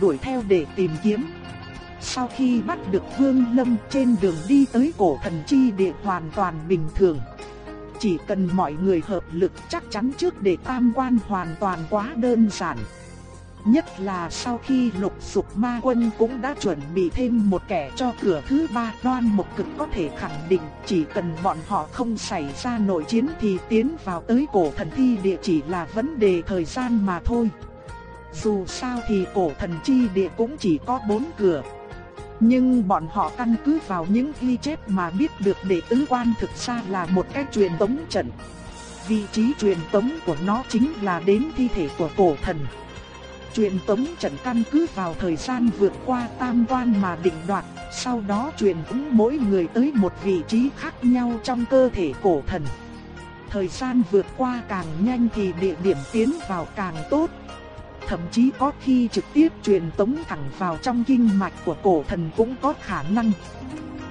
đuổi theo để tìm kiếm. Sau khi bắt được Vương Lâm trên đường đi tới cổ thần chi địa hoàn toàn bình thường. Chỉ cần mọi người hợp lực chắc chắn trước để tam quan hoàn toàn quá đơn giản. Nhất là sau khi lục sục ma quân cũng đã chuẩn bị thêm một kẻ cho cửa thứ ba, đoan một cực có thể khẳng định chỉ cần bọn họ không xảy ra nội chiến thì tiến vào tới cổ thần thi địa chỉ là vấn đề thời gian mà thôi. Dù sao thì cổ thần chi địa cũng chỉ có bốn cửa. Nhưng bọn họ căn cứ vào những ghi chép mà biết được đệ tứ quan thực ra là một cái truyền tống trận. Vị trí truyền tống của nó chính là đến thi thể của cổ thần. Truyền tống trận căn cứ vào thời gian vượt qua tam quan mà định đoạt, sau đó truyền tống mỗi người tới một vị trí khác nhau trong cơ thể cổ thần. Thời gian vượt qua càng nhanh thì địa điểm tiến vào càng tốt, thậm chí có khi trực tiếp truyền tống thẳng vào trong kinh mạch của cổ thần cũng có khả năng.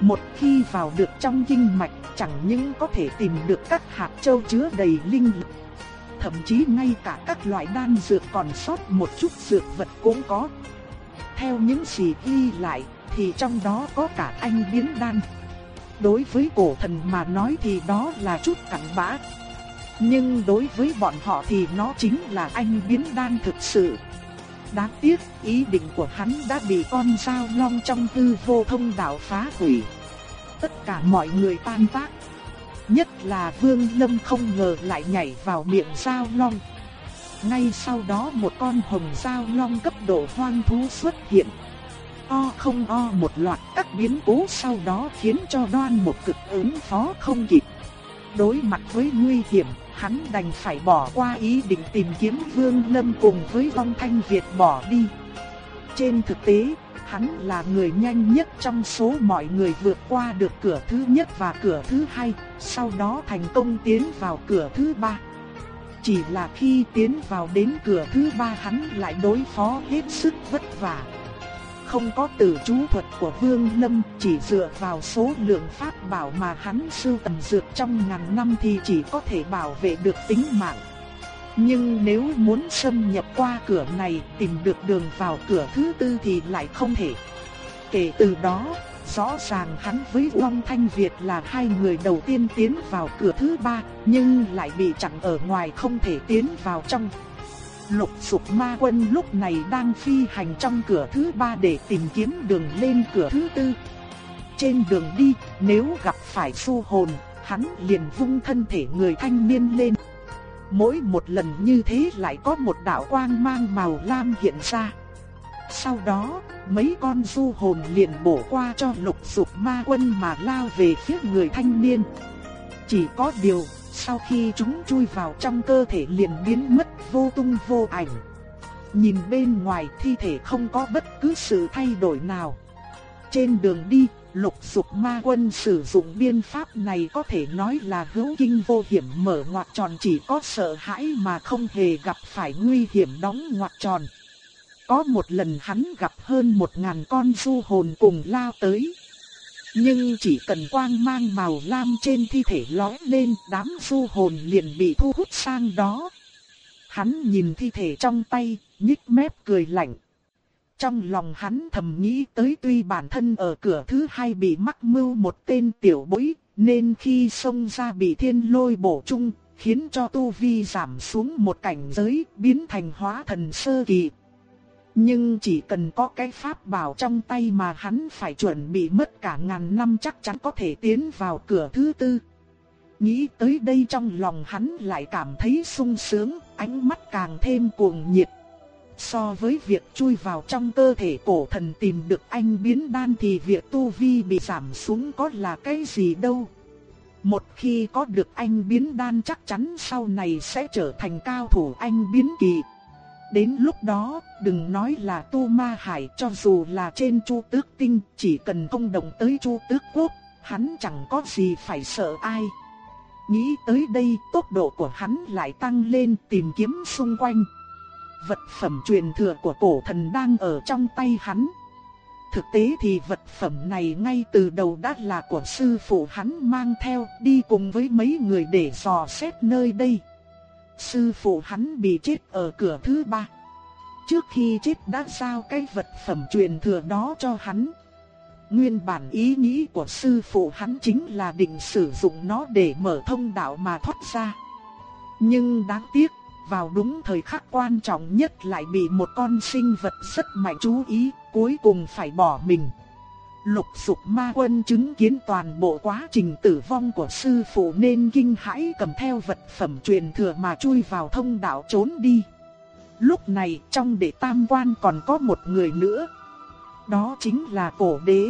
Một khi vào được trong kinh mạch, chẳng những có thể tìm được các hạt châu chứa đầy linh lực, thậm chí ngay cả các loại đan dược còn sót một chút dược vật cũng có. Theo những gì ghi lại, thì trong đó có cả anh biến đan. Đối với cổ thần mà nói thì đó là chút cặn bã. Nhưng đối với bọn họ thì nó chính là anh biến đan thực sự. Đáng tiếc, ý định của hắn đã bị con sao long trong tư vô thông đạo phá hủy. Tất cả mọi người tan tác. Nhất là Vương Lâm không ngờ lại nhảy vào miệng sao long. Ngay sau đó một con hồng sao long cấp độ hoang thú xuất hiện. O không o một loạt các biến cố sau đó khiến cho đoan một cực ứng phó không kịp. Đối mặt với nguy hiểm, hắn đành phải bỏ qua ý định tìm kiếm Vương Lâm cùng với vong Thanh Việt bỏ đi. Trên thực tế, hắn là người nhanh nhất trong số mọi người vượt qua được cửa thứ nhất và cửa thứ hai, sau đó thành công tiến vào cửa thứ ba. Chỉ là khi tiến vào đến cửa thứ ba hắn lại đối phó hết sức vất vả không có từ chú thuật của Vương Lâm, chỉ dựa vào số lượng pháp bảo mà hắn sưu tầm dược trong ngàn năm thì chỉ có thể bảo vệ được tính mạng. Nhưng nếu muốn xâm nhập qua cửa này, tìm được đường vào cửa thứ tư thì lại không thể. Kể từ đó, rõ ràng hắn với Long Thanh Việt là hai người đầu tiên tiến vào cửa thứ ba, nhưng lại bị chặn ở ngoài không thể tiến vào trong. Lục sục ma quân lúc này đang phi hành trong cửa thứ ba để tìm kiếm đường lên cửa thứ tư. Trên đường đi, nếu gặp phải su hồn, hắn liền vung thân thể người thanh niên lên. Mỗi một lần như thế lại có một đạo quang mang màu lam hiện ra. Sau đó, mấy con du hồn liền bổ qua cho lục sục ma quân mà lao về phía người thanh niên. Chỉ có điều, sau khi chúng chui vào trong cơ thể liền biến mất vô tung vô ảnh. Nhìn bên ngoài thi thể không có bất cứ sự thay đổi nào. Trên đường đi, lục dục ma quân sử dụng biên pháp này có thể nói là hữu kinh vô hiểm mở ngoặc tròn chỉ có sợ hãi mà không hề gặp phải nguy hiểm đóng ngoặc tròn. Có một lần hắn gặp hơn một ngàn con du hồn cùng lao tới. Nhưng chỉ cần quang mang màu lam trên thi thể lóe lên, đám du hồn liền bị thu hút sang đó. Hắn nhìn thi thể trong tay, nhích mép cười lạnh. Trong lòng hắn thầm nghĩ tới tuy bản thân ở cửa thứ hai bị mắc mưu một tên tiểu bối, nên khi xông ra bị thiên lôi bổ trung, khiến cho tu vi giảm xuống một cảnh giới, biến thành hóa thần sơ kỳ. Nhưng chỉ cần có cái pháp bảo trong tay mà hắn phải chuẩn bị mất cả ngàn năm chắc chắn có thể tiến vào cửa thứ tư. Nghĩ tới đây trong lòng hắn lại cảm thấy sung sướng, ánh mắt càng thêm cuồng nhiệt. So với việc chui vào trong cơ thể cổ thần tìm được anh biến đan thì việc tu vi bị giảm xuống có là cái gì đâu. Một khi có được anh biến đan chắc chắn sau này sẽ trở thành cao thủ anh biến kỳ. Đến lúc đó, đừng nói là tu ma hải cho dù là trên chu tước tinh, chỉ cần không động tới chu tước quốc, hắn chẳng có gì phải sợ ai. Nghĩ tới đây, tốc độ của hắn lại tăng lên tìm kiếm xung quanh. Vật phẩm truyền thừa của cổ thần đang ở trong tay hắn. Thực tế thì vật phẩm này ngay từ đầu đã là của sư phụ hắn mang theo đi cùng với mấy người để dò xét nơi đây sư phụ hắn bị chết ở cửa thứ ba. trước khi chết đã giao cái vật phẩm truyền thừa đó cho hắn. Nguyên bản ý nghĩ của sư phụ hắn chính là định sử dụng nó để mở thông đạo mà thoát ra. Nhưng đáng tiếc, vào đúng thời khắc quan trọng nhất lại bị một con sinh vật rất mạnh chú ý, cuối cùng phải bỏ mình. Lục sục ma quân chứng kiến toàn bộ quá trình tử vong của sư phụ nên kinh hãi cầm theo vật phẩm truyền thừa mà chui vào thông đạo trốn đi. Lúc này trong đệ tam quan còn có một người nữa. Đó chính là cổ đế.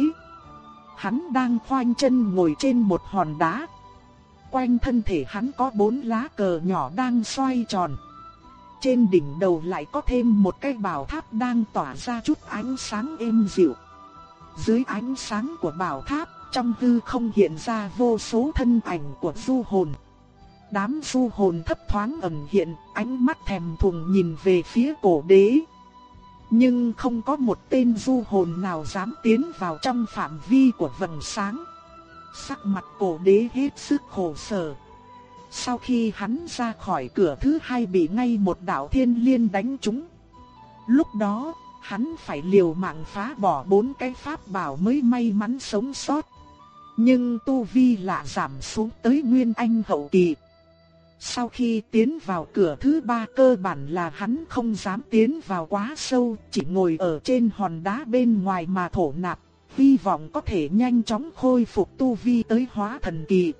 Hắn đang khoanh chân ngồi trên một hòn đá. Quanh thân thể hắn có bốn lá cờ nhỏ đang xoay tròn. Trên đỉnh đầu lại có thêm một cái bảo tháp đang tỏa ra chút ánh sáng êm dịu. Dưới ánh sáng của bảo tháp, trong hư không hiện ra vô số thân ảnh của du hồn. Đám du hồn thấp thoáng ẩn hiện, ánh mắt thèm thuồng nhìn về phía cổ đế. Nhưng không có một tên du hồn nào dám tiến vào trong phạm vi của vầng sáng. Sắc mặt cổ đế hết sức khổ sở. Sau khi hắn ra khỏi cửa thứ hai bị ngay một đạo thiên liên đánh trúng. Lúc đó, hắn phải liều mạng phá bỏ bốn cái pháp bảo mới may mắn sống sót. Nhưng tu vi lạ giảm xuống tới nguyên anh hậu kỳ. Sau khi tiến vào cửa thứ ba cơ bản là hắn không dám tiến vào quá sâu, chỉ ngồi ở trên hòn đá bên ngoài mà thổ nạp, hy vọng có thể nhanh chóng khôi phục tu vi tới hóa thần kỳ.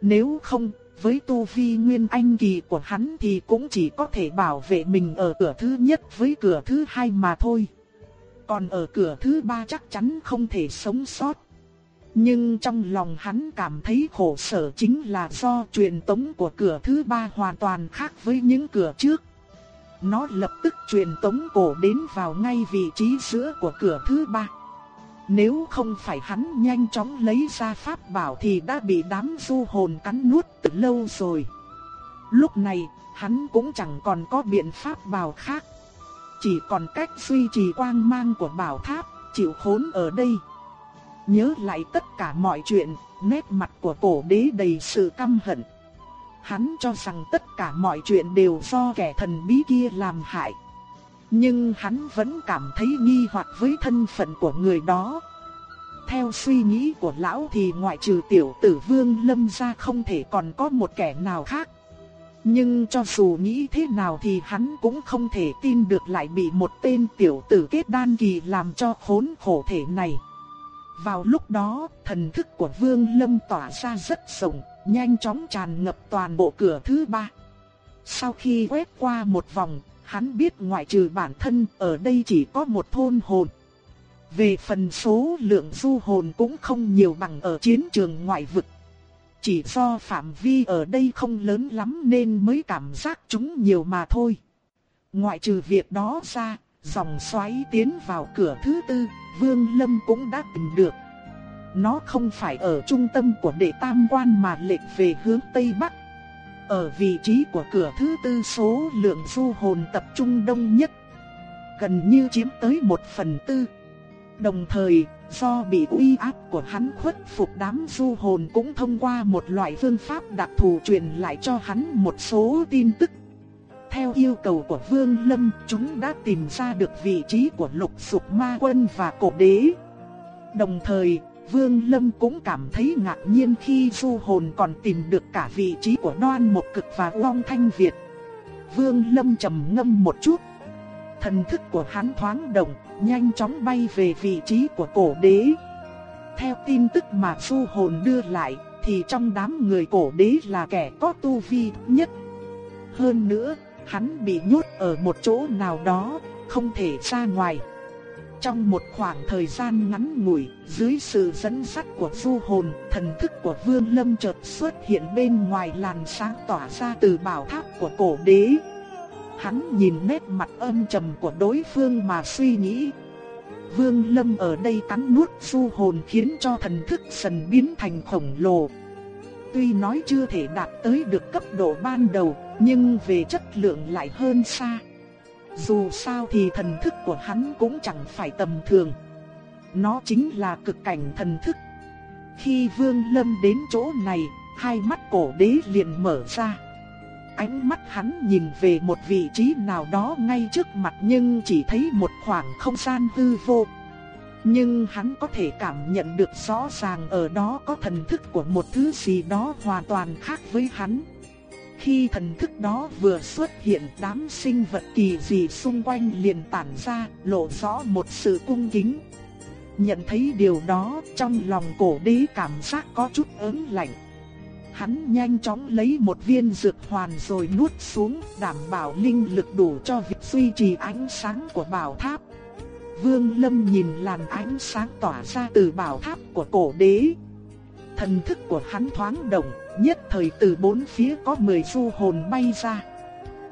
Nếu không, với tu vi nguyên anh kỳ của hắn thì cũng chỉ có thể bảo vệ mình ở cửa thứ nhất với cửa thứ hai mà thôi. Còn ở cửa thứ ba chắc chắn không thể sống sót. Nhưng trong lòng hắn cảm thấy khổ sở chính là do truyền tống của cửa thứ ba hoàn toàn khác với những cửa trước. Nó lập tức truyền tống cổ đến vào ngay vị trí giữa của cửa thứ ba. Nếu không phải hắn nhanh chóng lấy ra pháp bảo thì đã bị đám du hồn cắn nuốt từ lâu rồi. Lúc này, hắn cũng chẳng còn có biện pháp bảo khác. Chỉ còn cách duy trì quang mang của bảo tháp, chịu khốn ở đây. Nhớ lại tất cả mọi chuyện, nét mặt của cổ đế đầy sự căm hận. Hắn cho rằng tất cả mọi chuyện đều do kẻ thần bí kia làm hại. Nhưng hắn vẫn cảm thấy nghi hoặc với thân phận của người đó. Theo suy nghĩ của lão thì ngoại trừ tiểu tử vương lâm ra không thể còn có một kẻ nào khác. Nhưng cho dù nghĩ thế nào thì hắn cũng không thể tin được lại bị một tên tiểu tử kết đan kỳ làm cho khốn khổ thể này. Vào lúc đó, thần thức của Vương Lâm tỏa ra rất rộng, nhanh chóng tràn ngập toàn bộ cửa thứ ba. Sau khi quét qua một vòng, hắn biết ngoại trừ bản thân ở đây chỉ có một thôn hồn. Về phần số lượng du hồn cũng không nhiều bằng ở chiến trường ngoại vực. Chỉ do phạm vi ở đây không lớn lắm nên mới cảm giác chúng nhiều mà thôi. Ngoại trừ việc đó ra, dòng xoáy tiến vào cửa thứ tư, Vương Lâm cũng đã tìm được. Nó không phải ở trung tâm của đệ tam quan mà lệch về hướng Tây Bắc. Ở vị trí của cửa thứ tư số lượng du hồn tập trung đông nhất. Gần như chiếm tới một phần tư. Đồng thời, do bị uy áp của hắn khuất phục đám du hồn cũng thông qua một loại phương pháp đặc thù truyền lại cho hắn một số tin tức. Theo yêu cầu của Vương Lâm, chúng đã tìm ra được vị trí của lục sục ma quân và cổ đế. Đồng thời, Vương Lâm cũng cảm thấy ngạc nhiên khi du hồn còn tìm được cả vị trí của đoan một cực và Long Thanh Việt. Vương Lâm trầm ngâm một chút. Thần thức của hắn thoáng động, nhanh chóng bay về vị trí của cổ đế. Theo tin tức mà du hồn đưa lại, thì trong đám người cổ đế là kẻ có tu vi nhất. Hơn nữa, hắn bị nhốt ở một chỗ nào đó, không thể ra ngoài. Trong một khoảng thời gian ngắn ngủi, dưới sự dẫn dắt của du hồn, thần thức của Vương Lâm chợt xuất hiện bên ngoài làn sáng tỏa ra từ bảo tháp của cổ đế. Hắn nhìn nét mặt âm trầm của đối phương mà suy nghĩ. Vương Lâm ở đây cắn nuốt du hồn khiến cho thần thức dần biến thành khổng lồ. Tuy nói chưa thể đạt tới được cấp độ ban đầu, nhưng về chất lượng lại hơn xa. Dù sao thì thần thức của hắn cũng chẳng phải tầm thường. Nó chính là cực cảnh thần thức. Khi Vương Lâm đến chỗ này, hai mắt cổ đế liền mở ra. ánh mắt hắn nhìn về một vị trí nào đó ngay trước mặt nhưng chỉ thấy một khoảng không gian hư vô. Nhưng hắn có thể cảm nhận được rõ ràng ở đó có thần thức của một thứ gì đó hoàn toàn khác với hắn. Khi thần thức đó vừa xuất hiện đám sinh vật kỳ dị xung quanh liền tản ra, lộ rõ một sự cung kính. Nhận thấy điều đó, trong lòng cổ đế cảm giác có chút ớn lạnh. Hắn nhanh chóng lấy một viên dược hoàn rồi nuốt xuống, đảm bảo linh lực đủ cho việc duy trì ánh sáng của bảo tháp. Vương Lâm nhìn làn ánh sáng tỏa ra từ bảo tháp của cổ đế. Thần thức của hắn thoáng động, nhất thời từ bốn phía có 10 du hồn bay ra.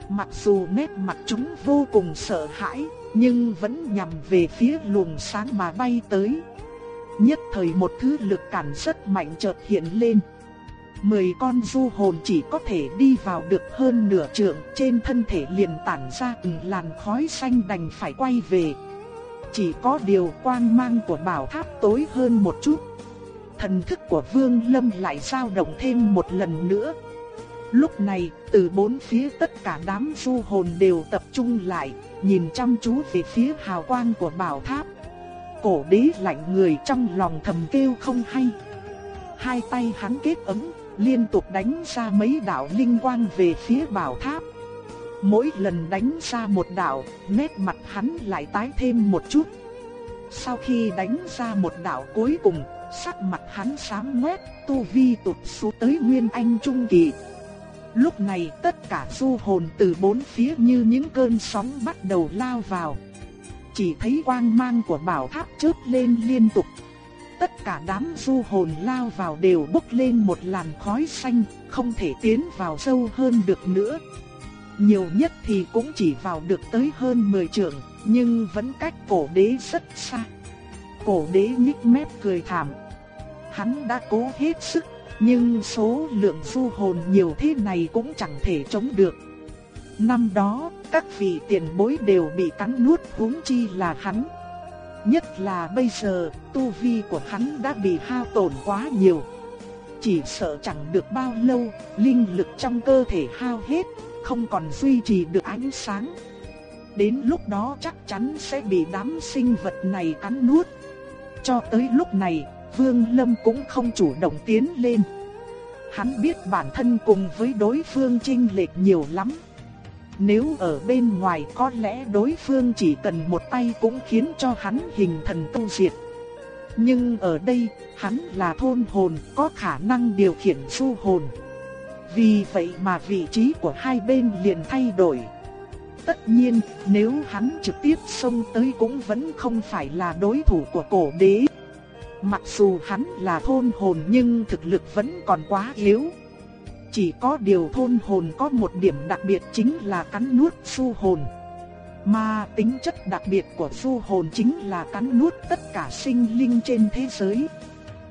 Mặc dù nét mặt chúng vô cùng sợ hãi, nhưng vẫn nhằm về phía luồng sáng mà bay tới. Nhất thời một thứ lực cản rất mạnh chợt hiện lên. Mười con du hồn chỉ có thể đi vào được hơn nửa trượng, trên thân thể liền tản ra từng làn khói xanh đành phải quay về. Chỉ có điều quang mang của bảo tháp tối hơn một chút. Thần thức của Vương Lâm lại dao động thêm một lần nữa. Lúc này, từ bốn phía tất cả đám du hồn đều tập trung lại, nhìn chăm chú về phía hào quang của bảo tháp. Cổ đế lạnh người trong lòng thầm kêu không hay. Hai tay hắn kết ấm, liên tục đánh ra mấy đạo linh quang về phía bảo tháp. Mỗi lần đánh ra một đạo, nét mặt hắn lại tái thêm một chút. Sau khi đánh ra một đạo cuối cùng, sắc mặt hắn xám ngoét, tu vi tụt xuống tới nguyên anh trung kỳ. Lúc này tất cả du hồn từ bốn phía như những cơn sóng bắt đầu lao vào. Chỉ thấy quang mang của bảo tháp chớp lên liên tục. Tất cả đám du hồn lao vào đều bốc lên một làn khói xanh, không thể tiến vào sâu hơn được nữa. Nhiều nhất thì cũng chỉ vào được tới hơn 10 trượng, nhưng vẫn cách cổ đế rất xa. Cổ đế nhích mép cười thảm. Hắn đã cố hết sức nhưng số lượng du hồn nhiều thế này cũng chẳng thể chống được. Năm đó, các vị tiền bối đều bị cắn nuốt huống chi là hắn. Nhất là bây giờ, tu vi của hắn đã bị hao tổn quá nhiều. Chỉ sợ chẳng được bao lâu, linh lực trong cơ thể hao hết, không còn duy trì được ánh sáng. Đến lúc đó chắc chắn sẽ bị đám sinh vật này cắn nuốt. Cho tới lúc này, Vương Lâm cũng không chủ động tiến lên. Hắn biết bản thân cùng với đối phương chênh lệch nhiều lắm. Nếu ở bên ngoài có lẽ đối phương chỉ cần một tay cũng khiến cho hắn hình thần tu diệt. Nhưng ở đây, hắn là thôn hồn, có khả năng điều khiển su hồn. Vì vậy mà vị trí của hai bên liền thay đổi. Tất nhiên, nếu hắn trực tiếp xông tới cũng vẫn không phải là đối thủ của cổ đế. Mặc dù hắn là thôn hồn nhưng thực lực vẫn còn quá yếu. Chỉ có điều thôn hồn có một điểm đặc biệt chính là cắn nuốt su hồn. Mà tính chất đặc biệt của su hồn chính là cắn nuốt tất cả sinh linh trên thế giới.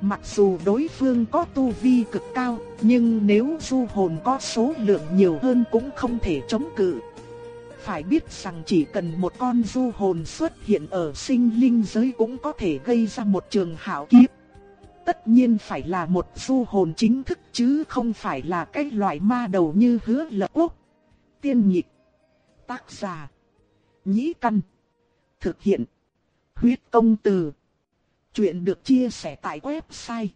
Mặc dù đối phương có tu vi cực cao, nhưng nếu su hồn có số lượng nhiều hơn cũng không thể chống cự. Phải biết rằng chỉ cần một con du hồn xuất hiện ở sinh linh giới cũng có thể gây ra một trường hảo kiếp. Tất nhiên phải là một du hồn chính thức chứ không phải là cái loại ma đầu như hứa lập quốc. Tiên nhịp. Tác giả. Nhĩ căn. Thực hiện. Huyết công từ. Chuyện được chia sẻ tại website.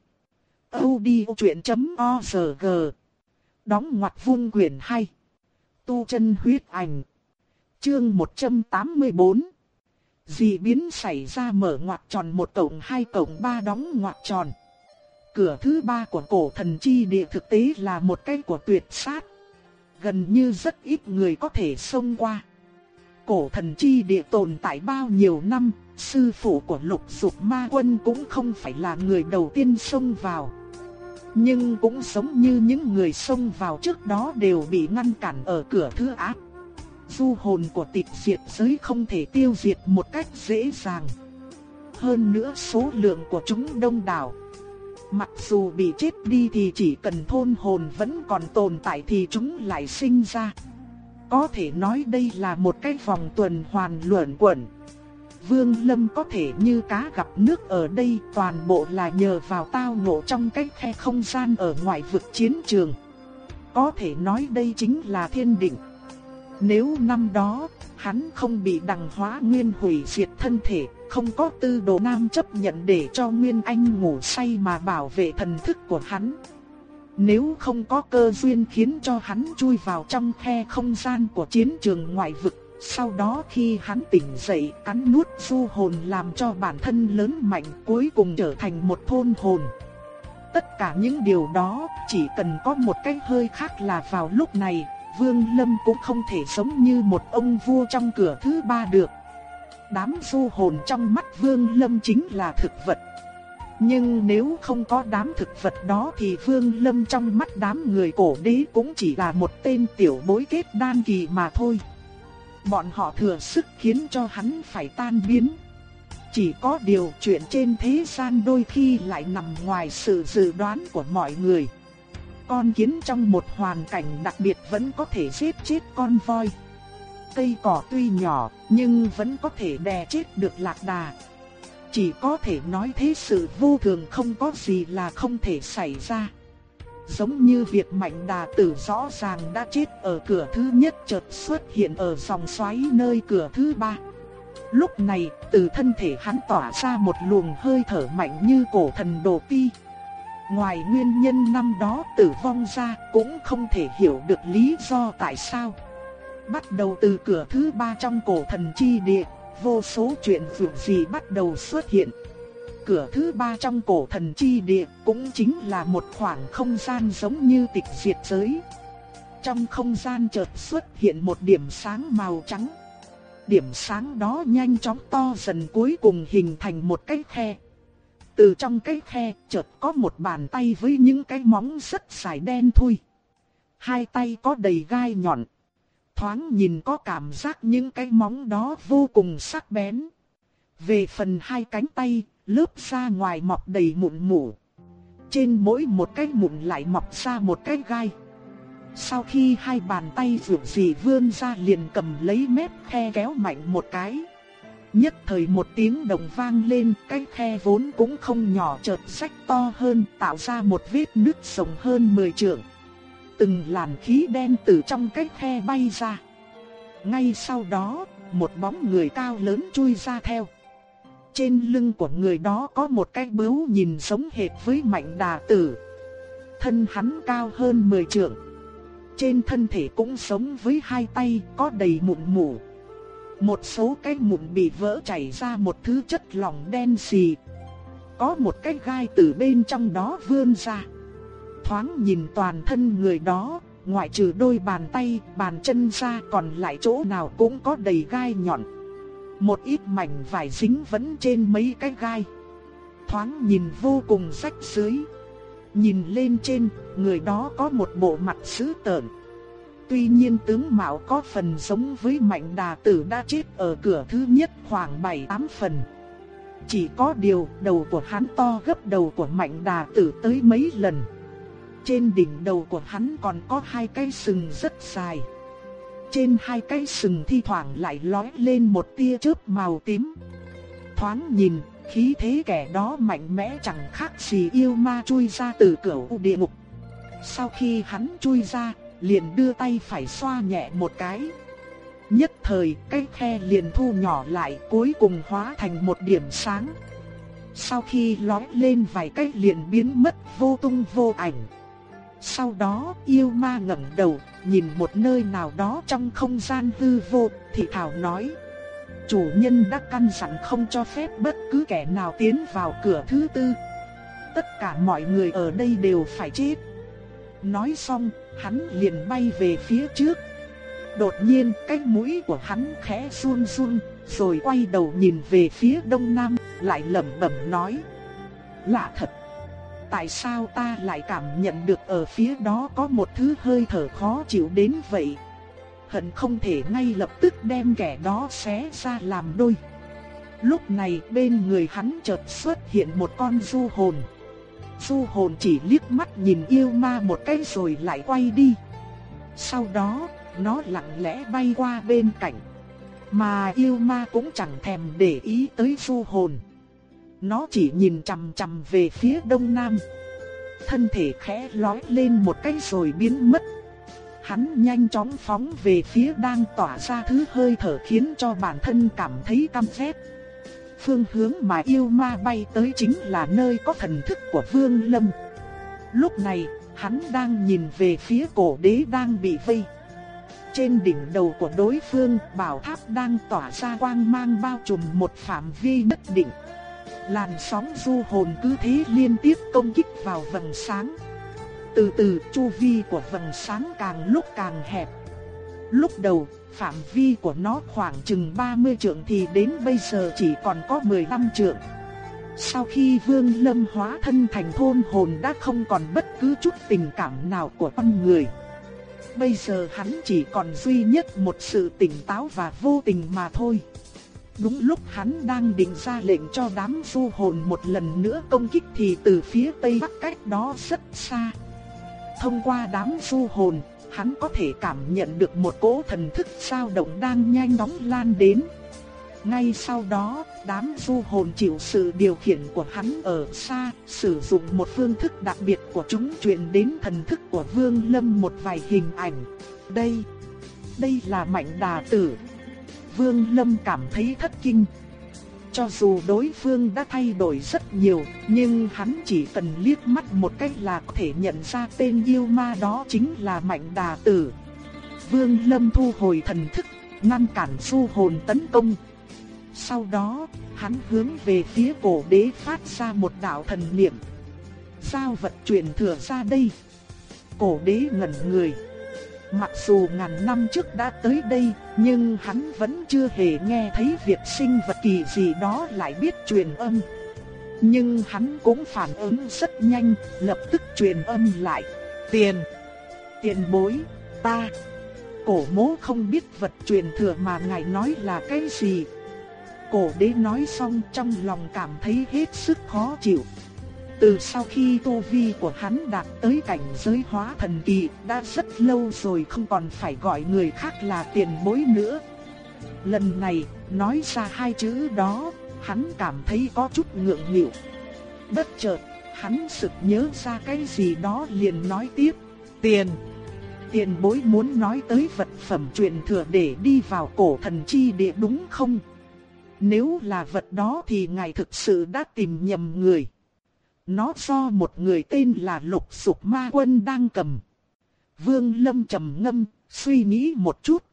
odchuyện.org Đóng ngoặc vung quyển hay Tu chân huyết ảnh. Chương 184 Dị biến xảy ra mở ngoặc tròn một cổng hai cổng ba đóng ngoặc tròn. Cửa thứ ba của cổ thần chi địa thực tế là một cái của tuyệt sát. Gần như rất ít người có thể xông qua. Cổ thần chi địa tồn tại bao nhiêu năm, sư phụ của lục dục ma quân cũng không phải là người đầu tiên xông vào. Nhưng cũng giống như những người xông vào trước đó đều bị ngăn cản ở cửa thứ ác du hồn của tịch diệt giới không thể tiêu diệt một cách dễ dàng. Hơn nữa số lượng của chúng đông đảo. Mặc dù bị chết đi thì chỉ cần thôn hồn vẫn còn tồn tại thì chúng lại sinh ra. Có thể nói đây là một cái vòng tuần hoàn luẩn quẩn. Vương Lâm có thể như cá gặp nước ở đây, toàn bộ là nhờ vào tao ngộ trong cái khe không gian ở ngoài vực chiến trường. có thể nói đây chính là thiên định. Nếu năm đó, hắn không bị đằng hóa nguyên hủy diệt thân thể, không có tư đồ nam chấp nhận để cho Nguyên Anh ngủ say mà bảo vệ thần thức của hắn. Nếu không có cơ duyên khiến cho hắn chui vào trong khe không gian của chiến trường ngoại vực, sau đó khi hắn tỉnh dậy cắn nuốt du hồn làm cho bản thân lớn mạnh cuối cùng trở thành một thôn hồn. Tất cả những điều đó chỉ cần có một cách hơi khác là vào lúc này, Vương Lâm cũng không thể sống như một ông vua trong cửa thứ ba được. Đám du hồn trong mắt Vương Lâm chính là thực vật. Nhưng nếu không có đám thực vật đó thì Vương Lâm trong mắt đám người cổ đế cũng chỉ là một tên tiểu bối kết đan kỳ mà thôi. Bọn họ thừa sức khiến cho hắn phải tan biến. Chỉ có điều chuyện trên thế gian đôi khi lại nằm ngoài sự dự đoán của mọi người. Con kiến trong một hoàn cảnh đặc biệt vẫn có thể giết chết con voi. Cây cỏ tuy nhỏ nhưng vẫn có thể đè chết được lạc đà. Chỉ có thể nói thế sự vô thường không có gì là không thể xảy ra. Giống như việc mạnh đà tử rõ ràng đã chết ở cửa thứ nhất chợt xuất hiện ở dòng xoáy nơi cửa thứ ba. Lúc này, từ thân thể hắn tỏa ra một luồng hơi thở mạnh như cổ thần đồ ti. Ngoài nguyên nhân năm đó tử vong ra cũng không thể hiểu được lý do tại sao. Bắt đầu từ cửa thứ ba trong cổ thần chi địa, vô số chuyện vượt gì bắt đầu xuất hiện. Cửa thứ ba trong cổ thần chi địa cũng chính là một khoảng không gian giống như tịch diệt giới. Trong không gian chợt xuất hiện một điểm sáng màu trắng. Điểm sáng đó nhanh chóng to dần cuối cùng hình thành một cái khe. Từ trong cái khe chợt có một bàn tay với những cái móng rất dài đen thui. Hai tay có đầy gai nhọn thoáng nhìn có cảm giác những cái móng đó vô cùng sắc bén. Về phần hai cánh tay, lớp da ngoài mọc đầy mụn mủ. Trên mỗi một cái mụn lại mọc ra một cái gai. Sau khi hai bàn tay rượu gì vươn ra liền cầm lấy mép khe kéo mạnh một cái. Nhất thời một tiếng đồng vang lên, cái khe vốn cũng không nhỏ chợt sách to hơn, tạo ra một vết nứt rộng hơn 10 trượng từng làn khí đen từ trong cái khe bay ra. Ngay sau đó, một bóng người cao lớn chui ra theo. Trên lưng của người đó có một cái bướu nhìn giống hệt với mạnh đà tử. Thân hắn cao hơn 10 trượng. Trên thân thể cũng sống với hai tay có đầy mụn mủ. Một số cái mụn bị vỡ chảy ra một thứ chất lỏng đen xì. Có một cái gai từ bên trong đó vươn ra thoáng nhìn toàn thân người đó, ngoại trừ đôi bàn tay, bàn chân ra còn lại chỗ nào cũng có đầy gai nhọn. Một ít mảnh vải dính vẫn trên mấy cái gai. Thoáng nhìn vô cùng rách rưới. Nhìn lên trên, người đó có một bộ mặt dữ tợn. Tuy nhiên tướng mạo có phần giống với mạnh đà tử đã chết ở cửa thứ nhất khoảng 7-8 phần. Chỉ có điều đầu của hắn to gấp đầu của mạnh đà tử tới mấy lần. Trên đỉnh đầu của hắn còn có hai cái sừng rất dài. Trên hai cái sừng thi thoảng lại lói lên một tia chớp màu tím. Thoáng nhìn, khí thế kẻ đó mạnh mẽ chẳng khác gì yêu ma chui ra từ cửa địa ngục. Sau khi hắn chui ra, liền đưa tay phải xoa nhẹ một cái. Nhất thời, cái khe liền thu nhỏ lại cuối cùng hóa thành một điểm sáng. Sau khi lói lên vài cái liền biến mất vô tung vô ảnh. Sau đó yêu ma ngẩng đầu, nhìn một nơi nào đó trong không gian hư vô, thì thảo nói. Chủ nhân đã căn dặn không cho phép bất cứ kẻ nào tiến vào cửa thứ tư. Tất cả mọi người ở đây đều phải chết. Nói xong, hắn liền bay về phía trước. Đột nhiên, cái mũi của hắn khẽ run run, rồi quay đầu nhìn về phía đông nam, lại lẩm bẩm nói: "Lạ thật." tại sao ta lại cảm nhận được ở phía đó có một thứ hơi thở khó chịu đến vậy? Hận không thể ngay lập tức đem kẻ đó xé ra làm đôi. Lúc này bên người hắn chợt xuất hiện một con du hồn. Du hồn chỉ liếc mắt nhìn yêu ma một cái rồi lại quay đi. Sau đó, nó lặng lẽ bay qua bên cạnh. Mà yêu ma cũng chẳng thèm để ý tới du hồn. Nó chỉ nhìn chằm chằm về phía đông nam. Thân thể khẽ lói lên một cái rồi biến mất, hắn nhanh chóng phóng về phía đang tỏa ra thứ hơi thở khiến cho bản thân cảm thấy căm phép. Phương hướng mà yêu ma bay tới chính là nơi có thần thức của Vương Lâm. Lúc này, hắn đang nhìn về phía cổ đế đang bị vây. Trên đỉnh đầu của đối phương, bảo tháp đang tỏa ra quang mang bao trùm một phạm vi nhất định. Làn sóng du hồn cứ thế liên tiếp công kích vào vầng sáng. Từ từ chu vi của vầng sáng càng lúc càng hẹp. Lúc đầu, phạm vi của nó khoảng chừng 30 trượng thì đến bây giờ chỉ còn có 15 trượng. Sau khi Vương Lâm hóa thân thành thôn hồn đã không còn bất cứ chút tình cảm nào của con người. Bây giờ hắn chỉ còn duy nhất một sự tỉnh táo và vô tình mà thôi. Đúng lúc hắn đang định ra lệnh cho đám du hồn một lần nữa công kích thì từ phía tây bắc cách đó rất xa. Thông qua đám du hồn, hắn có thể cảm nhận được một cỗ thần thức sao động đang nhanh chóng lan đến. Ngay sau đó, đám du hồn chịu sự điều khiển của hắn ở xa, sử dụng một phương thức đặc biệt của chúng truyền đến thần thức của Vương Lâm một vài hình ảnh. Đây, đây là mạnh đà tử. Vương Lâm cảm thấy thất kinh. Cho dù đối phương đã thay đổi rất nhiều, nhưng hắn chỉ cần liếc mắt một cách là có thể nhận ra tên yêu ma đó chính là Mạnh Đà Tử. Vương Lâm thu hồi thần thức, ngăn cản du hồn tấn công. Sau đó, hắn hướng về phía cổ đế phát ra một đạo thần niệm. Giao vật truyền thừa ra đây. Cổ đế ngẩn người. Mặc dù ngàn năm trước đã tới đây, nhưng hắn vẫn chưa hề nghe thấy việc sinh vật kỳ gì đó lại biết truyền âm. Nhưng hắn cũng phản ứng rất nhanh, lập tức truyền âm lại. Tiền! Tiền bối! Ta! Cổ mố không biết vật truyền thừa mà ngài nói là cái gì. Cổ đế nói xong trong lòng cảm thấy hết sức khó chịu. Từ sau khi tu vi của hắn đạt tới cảnh giới hóa thần kỳ, đã rất lâu rồi không còn phải gọi người khác là tiền bối nữa. Lần này, nói ra hai chữ đó, hắn cảm thấy có chút ngượng nghịu. Bất chợt, hắn sực nhớ ra cái gì đó liền nói tiếp, tiền. Tiền bối muốn nói tới vật phẩm truyền thừa để đi vào cổ thần chi địa đúng không? Nếu là vật đó thì ngài thực sự đã tìm nhầm người. Nó do một người tên là Lục Sục Ma Quân đang cầm. Vương Lâm trầm ngâm, suy nghĩ một chút.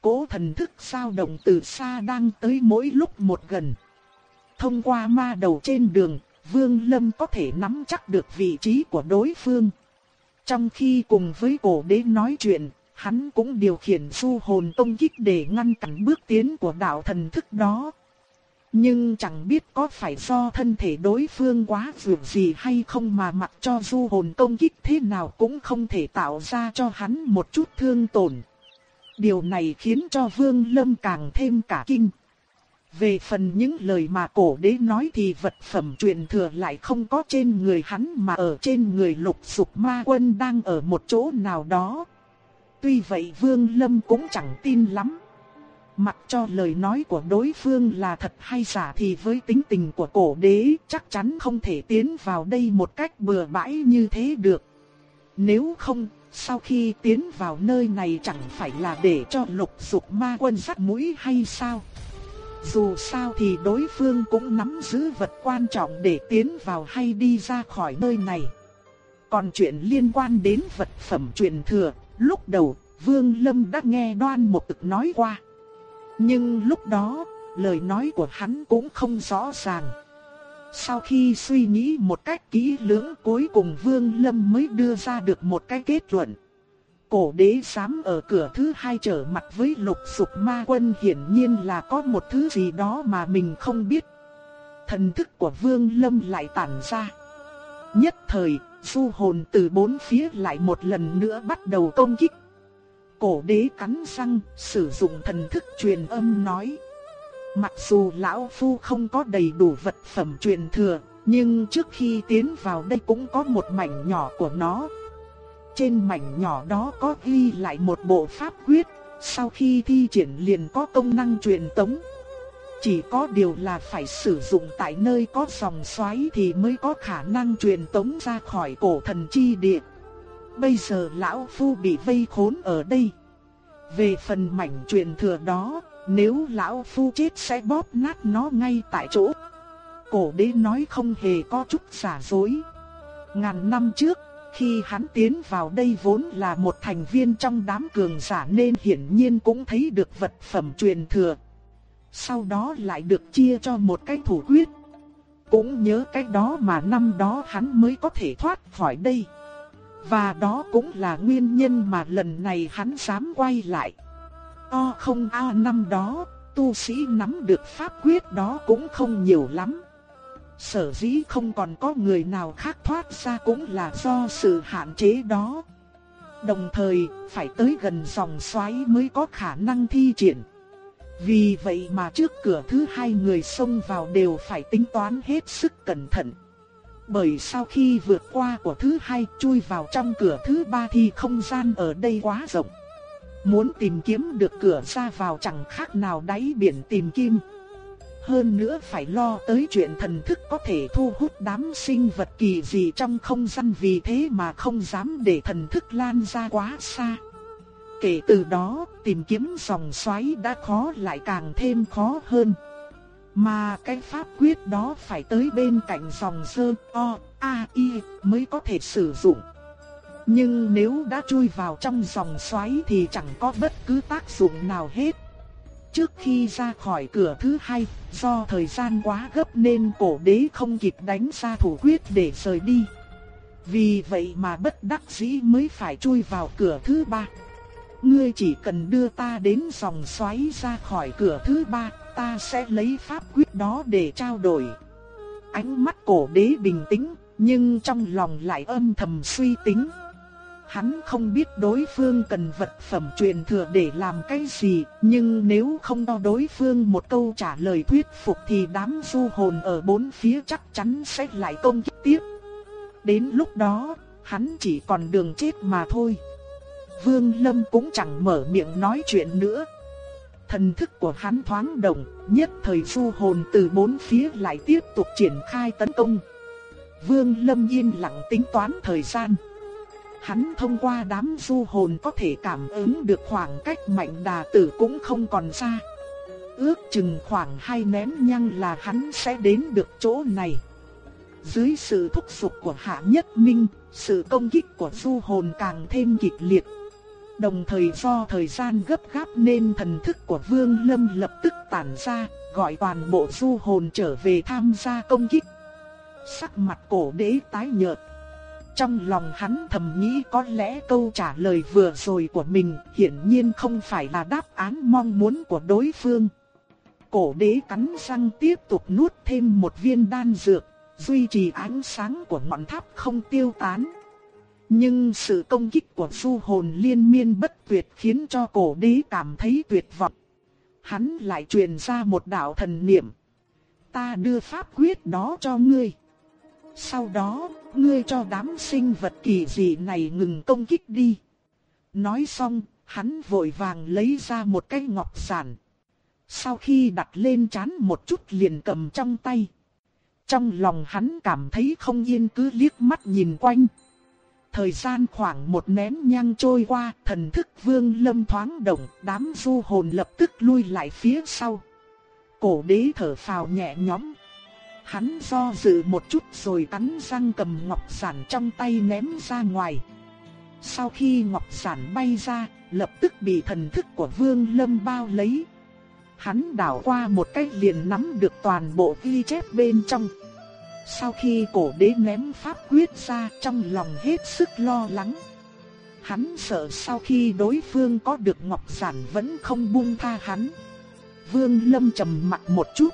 Cố thần thức sao động từ xa đang tới mỗi lúc một gần. Thông qua ma đầu trên đường, Vương Lâm có thể nắm chắc được vị trí của đối phương. Trong khi cùng với cổ đế nói chuyện, hắn cũng điều khiển su hồn tông kích để ngăn cản bước tiến của đạo thần thức đó. Nhưng chẳng biết có phải do thân thể đối phương quá vượt gì hay không mà mặc cho du hồn công kích thế nào cũng không thể tạo ra cho hắn một chút thương tổn. Điều này khiến cho Vương Lâm càng thêm cả kinh. Về phần những lời mà cổ đế nói thì vật phẩm truyền thừa lại không có trên người hắn mà ở trên người lục sục ma quân đang ở một chỗ nào đó. Tuy vậy Vương Lâm cũng chẳng tin lắm. Mặc cho lời nói của đối phương là thật hay giả thì với tính tình của cổ đế chắc chắn không thể tiến vào đây một cách bừa bãi như thế được. Nếu không, sau khi tiến vào nơi này chẳng phải là để cho lục dục ma quân sắt mũi hay sao? Dù sao thì đối phương cũng nắm giữ vật quan trọng để tiến vào hay đi ra khỏi nơi này. Còn chuyện liên quan đến vật phẩm truyền thừa, lúc đầu Vương Lâm đã nghe đoan một tực nói qua. Nhưng lúc đó, lời nói của hắn cũng không rõ ràng. Sau khi suy nghĩ một cách kỹ lưỡng cuối cùng Vương Lâm mới đưa ra được một cái kết luận. Cổ đế dám ở cửa thứ hai trở mặt với lục sục ma quân hiển nhiên là có một thứ gì đó mà mình không biết. Thần thức của Vương Lâm lại tản ra. Nhất thời, du hồn từ bốn phía lại một lần nữa bắt đầu công kích. Cổ đế cắn răng, sử dụng thần thức truyền âm nói. Mặc dù lão phu không có đầy đủ vật phẩm truyền thừa, nhưng trước khi tiến vào đây cũng có một mảnh nhỏ của nó. Trên mảnh nhỏ đó có ghi lại một bộ pháp quyết, sau khi thi triển liền có công năng truyền tống. Chỉ có điều là phải sử dụng tại nơi có dòng xoáy thì mới có khả năng truyền tống ra khỏi cổ thần chi địa bây giờ lão phu bị vây khốn ở đây. Về phần mảnh truyền thừa đó, nếu lão phu chết sẽ bóp nát nó ngay tại chỗ. Cổ đế nói không hề có chút giả dối. Ngàn năm trước, khi hắn tiến vào đây vốn là một thành viên trong đám cường giả nên hiển nhiên cũng thấy được vật phẩm truyền thừa. Sau đó lại được chia cho một cái thủ quyết. Cũng nhớ cái đó mà năm đó hắn mới có thể thoát khỏi đây. Và đó cũng là nguyên nhân mà lần này hắn dám quay lại. O không a năm đó, tu sĩ nắm được pháp quyết đó cũng không nhiều lắm. Sở dĩ không còn có người nào khác thoát ra cũng là do sự hạn chế đó. Đồng thời, phải tới gần dòng xoáy mới có khả năng thi triển. Vì vậy mà trước cửa thứ hai người xông vào đều phải tính toán hết sức cẩn thận. Bởi sau khi vượt qua của thứ hai chui vào trong cửa thứ ba thì không gian ở đây quá rộng. Muốn tìm kiếm được cửa ra vào chẳng khác nào đáy biển tìm kim. Hơn nữa phải lo tới chuyện thần thức có thể thu hút đám sinh vật kỳ dị trong không gian vì thế mà không dám để thần thức lan ra quá xa. Kể từ đó, tìm kiếm dòng xoáy đã khó lại càng thêm khó hơn. Mà cái pháp quyết đó phải tới bên cạnh dòng sơ o, a, i mới có thể sử dụng. Nhưng nếu đã chui vào trong dòng xoáy thì chẳng có bất cứ tác dụng nào hết. Trước khi ra khỏi cửa thứ hai, do thời gian quá gấp nên cổ đế không kịp đánh ra thủ quyết để rời đi. Vì vậy mà bất đắc dĩ mới phải chui vào cửa thứ ba. Ngươi chỉ cần đưa ta đến dòng xoáy ra khỏi cửa thứ ba, ta sẽ lấy pháp quyết đó để trao đổi. Ánh mắt cổ đế bình tĩnh, nhưng trong lòng lại âm thầm suy tính. Hắn không biết đối phương cần vật phẩm truyền thừa để làm cái gì, nhưng nếu không cho đối phương một câu trả lời thuyết phục thì đám du hồn ở bốn phía chắc chắn sẽ lại công kích tiếp. Đến lúc đó, hắn chỉ còn đường chết mà thôi. Vương Lâm cũng chẳng mở miệng nói chuyện nữa. Thần thức của hắn thoáng động, nhất thời du hồn từ bốn phía lại tiếp tục triển khai tấn công. Vương Lâm yên lặng tính toán thời gian. Hắn thông qua đám du hồn có thể cảm ứng được khoảng cách mạnh đà tử cũng không còn xa. Ước chừng khoảng hai nén nhang là hắn sẽ đến được chỗ này. Dưới sự thúc giục của Hạ Nhất Minh, sự công kích của du hồn càng thêm kịch liệt. Đồng thời do thời gian gấp gáp nên thần thức của Vương Lâm lập tức tản ra, gọi toàn bộ du hồn trở về tham gia công kích. Sắc mặt cổ đế tái nhợt. Trong lòng hắn thầm nghĩ có lẽ câu trả lời vừa rồi của mình hiển nhiên không phải là đáp án mong muốn của đối phương. Cổ đế cắn răng tiếp tục nuốt thêm một viên đan dược, duy trì ánh sáng của ngọn tháp không tiêu tán. Nhưng sự công kích của du hồn liên miên bất tuyệt khiến cho cổ đế cảm thấy tuyệt vọng. Hắn lại truyền ra một đạo thần niệm. Ta đưa pháp quyết đó cho ngươi. Sau đó, ngươi cho đám sinh vật kỳ dị này ngừng công kích đi. Nói xong, hắn vội vàng lấy ra một cái ngọc giản. Sau khi đặt lên chán một chút liền cầm trong tay. Trong lòng hắn cảm thấy không yên cứ liếc mắt nhìn quanh. Thời gian khoảng một nén nhang trôi qua, thần thức vương lâm thoáng động, đám du hồn lập tức lui lại phía sau. Cổ đế thở phào nhẹ nhõm. Hắn do dự một chút rồi cắn răng cầm ngọc giản trong tay ném ra ngoài. Sau khi ngọc giản bay ra, lập tức bị thần thức của vương lâm bao lấy. Hắn đảo qua một cách liền nắm được toàn bộ ghi chép bên trong. Sau khi cổ đế ném pháp quyết ra trong lòng hết sức lo lắng. Hắn sợ sau khi đối phương có được ngọc giản vẫn không buông tha hắn. Vương Lâm trầm mặt một chút.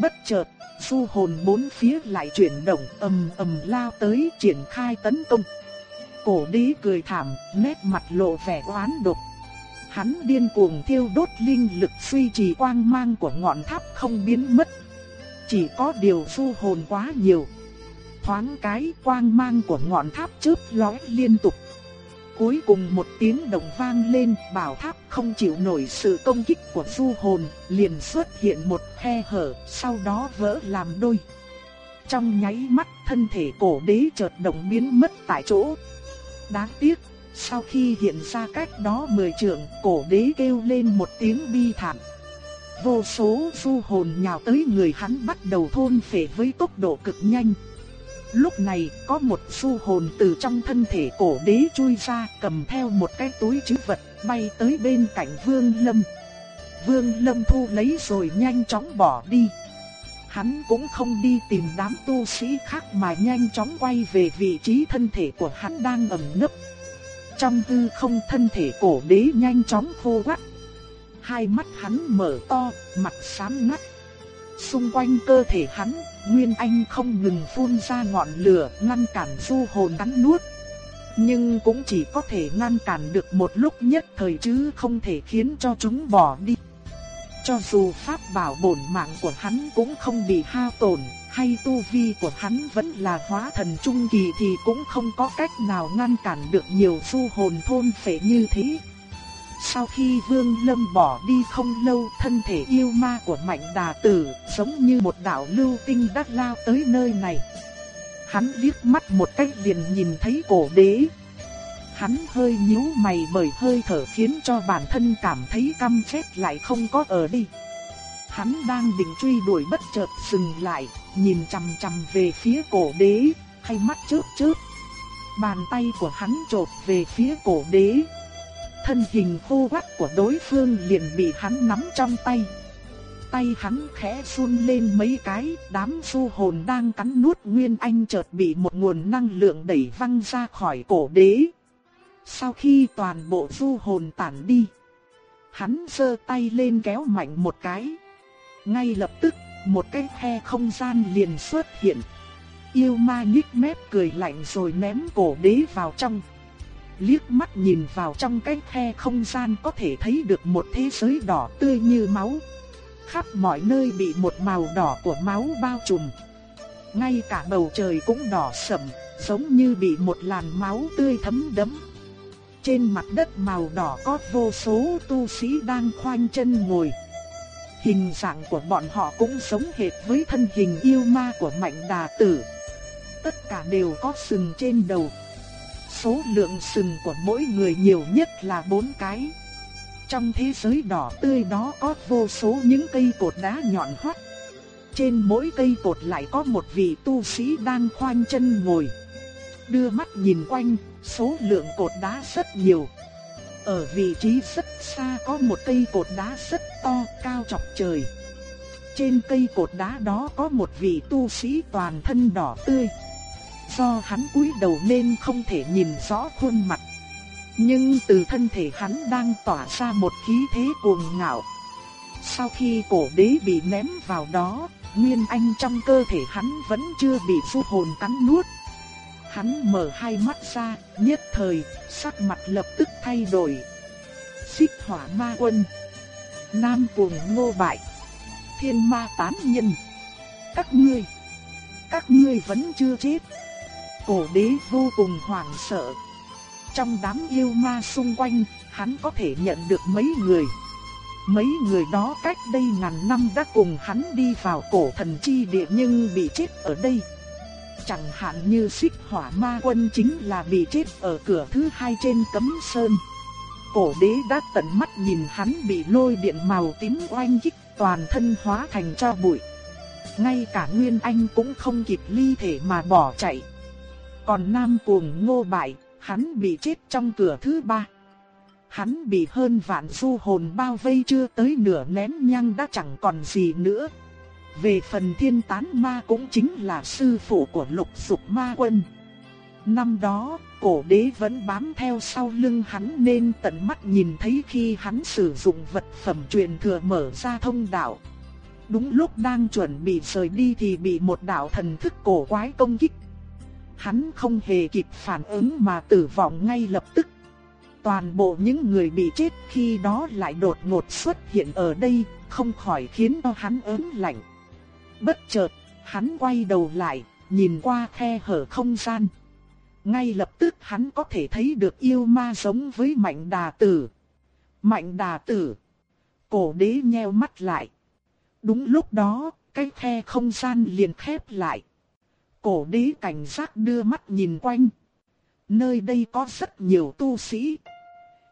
Bất chợt, su hồn bốn phía lại chuyển động ầm ầm lao tới triển khai tấn công. Cổ đế cười thảm, nét mặt lộ vẻ oán độc. Hắn điên cuồng thiêu đốt linh lực suy trì quang mang của ngọn tháp không biến mất chỉ có điều du hồn quá nhiều. Thoáng cái quang mang của ngọn tháp chớp lóe liên tục. Cuối cùng một tiếng đồng vang lên, bảo tháp không chịu nổi sự công kích của du hồn, liền xuất hiện một khe hở, sau đó vỡ làm đôi. Trong nháy mắt thân thể cổ đế chợt động biến mất tại chỗ. đáng tiếc. Sau khi hiện ra cách đó mười trượng, cổ đế kêu lên một tiếng bi thảm. Vô số du hồn nhào tới người hắn bắt đầu thôn phệ với tốc độ cực nhanh. Lúc này, có một du hồn từ trong thân thể cổ đế chui ra, cầm theo một cái túi trữ vật, bay tới bên cạnh Vương Lâm. Vương Lâm thu lấy rồi nhanh chóng bỏ đi. Hắn cũng không đi tìm đám tu sĩ khác mà nhanh chóng quay về vị trí thân thể của hắn đang ẩn nấp. Trong hư không thân thể cổ đế nhanh chóng khô quắt. Hai mắt hắn mở to, mặt xám ngắt. Xung quanh cơ thể hắn, Nguyên Anh không ngừng phun ra ngọn lửa ngăn cản du hồn cắn nuốt. Nhưng cũng chỉ có thể ngăn cản được một lúc nhất thời chứ không thể khiến cho chúng bỏ đi. Cho dù pháp bảo bổn mạng của hắn cũng không bị hao tổn, hay tu vi của hắn vẫn là hóa thần trung kỳ thì cũng không có cách nào ngăn cản được nhiều du hồn thôn phệ như thế. Sau khi Vương Lâm bỏ đi không lâu, thân thể yêu ma của Mạnh Đà Tử giống như một đạo lưu tinh đắt lao tới nơi này. Hắn liếc mắt một cách liền nhìn thấy cổ đế. Hắn hơi nhíu mày bởi hơi thở khiến cho bản thân cảm thấy căm chết lại không có ở đi. Hắn đang định truy đuổi bất chợt dừng lại, nhìn chằm chằm về phía cổ đế, hay mắt chớp chớp. Bàn tay của hắn chộp về phía cổ đế. Thân hình khô quắt của đối phương liền bị hắn nắm trong tay. Tay hắn khẽ run lên mấy cái, đám du hồn đang cắn nuốt Nguyên Anh chợt bị một nguồn năng lượng đẩy văng ra khỏi cổ đế. Sau khi toàn bộ du hồn tản đi, hắn giơ tay lên kéo mạnh một cái. Ngay lập tức, một cái khe không gian liền xuất hiện. Yêu ma nhích mép cười lạnh rồi ném cổ đế vào trong. Liếc mắt nhìn vào trong cái khe không gian có thể thấy được một thế giới đỏ tươi như máu. Khắp mọi nơi bị một màu đỏ của máu bao trùm. Ngay cả bầu trời cũng đỏ sẫm, giống như bị một làn máu tươi thấm đẫm. Trên mặt đất màu đỏ có vô số tu sĩ đang khoanh chân ngồi. Hình dạng của bọn họ cũng giống hệt với thân hình yêu ma của mạnh đà tử. Tất cả đều có sừng trên đầu. Số lượng sừng của mỗi người nhiều nhất là bốn cái. Trong thế giới đỏ tươi đó có vô số những cây cột đá nhọn hoắt. Trên mỗi cây cột lại có một vị tu sĩ đang khoanh chân ngồi. Đưa mắt nhìn quanh, số lượng cột đá rất nhiều. Ở vị trí rất xa có một cây cột đá rất to, cao chọc trời. Trên cây cột đá đó có một vị tu sĩ toàn thân đỏ tươi. Do hắn cúi đầu nên không thể nhìn rõ khuôn mặt. Nhưng từ thân thể hắn đang tỏa ra một khí thế cuồng ngạo. Sau khi cổ đế bị ném vào đó, nguyên anh trong cơ thể hắn vẫn chưa bị phu hồn cắn nuốt. Hắn mở hai mắt ra, nhất thời, sắc mặt lập tức thay đổi. Xích hỏa ma quân. Nam cuồng ngô bại. Thiên ma tán nhân. Các ngươi. Các ngươi vẫn chưa chết. Cổ đế vô cùng hoảng sợ. Trong đám yêu ma xung quanh, hắn có thể nhận được mấy người. Mấy người đó cách đây ngàn năm đã cùng hắn đi vào cổ thần chi địa nhưng bị chết ở đây. Chẳng hạn như xích hỏa ma quân chính là bị chết ở cửa thứ hai trên cấm sơn. Cổ đế đã tận mắt nhìn hắn bị lôi điện màu tím oanh kích toàn thân hóa thành cho bụi. Ngay cả Nguyên Anh cũng không kịp ly thể mà bỏ chạy. Còn Nam cuồng ngô bại, hắn bị chết trong cửa thứ ba. Hắn bị hơn vạn du hồn bao vây chưa tới nửa nén nhang đã chẳng còn gì nữa. Về phần thiên tán ma cũng chính là sư phụ của lục dục ma quân. Năm đó, cổ đế vẫn bám theo sau lưng hắn nên tận mắt nhìn thấy khi hắn sử dụng vật phẩm truyền thừa mở ra thông đạo. Đúng lúc đang chuẩn bị rời đi thì bị một đạo thần thức cổ quái công kích. Hắn không hề kịp phản ứng mà tử vong ngay lập tức. Toàn bộ những người bị chết khi đó lại đột ngột xuất hiện ở đây, không khỏi khiến cho hắn ớn lạnh. Bất chợt, hắn quay đầu lại, nhìn qua khe hở không gian. Ngay lập tức hắn có thể thấy được yêu ma giống với mạnh đà tử. Mạnh đà tử. Cổ đế nheo mắt lại. Đúng lúc đó, cái khe không gian liền khép lại. Cổ đế cảnh giác đưa mắt nhìn quanh. nơi đây có rất nhiều tu sĩ.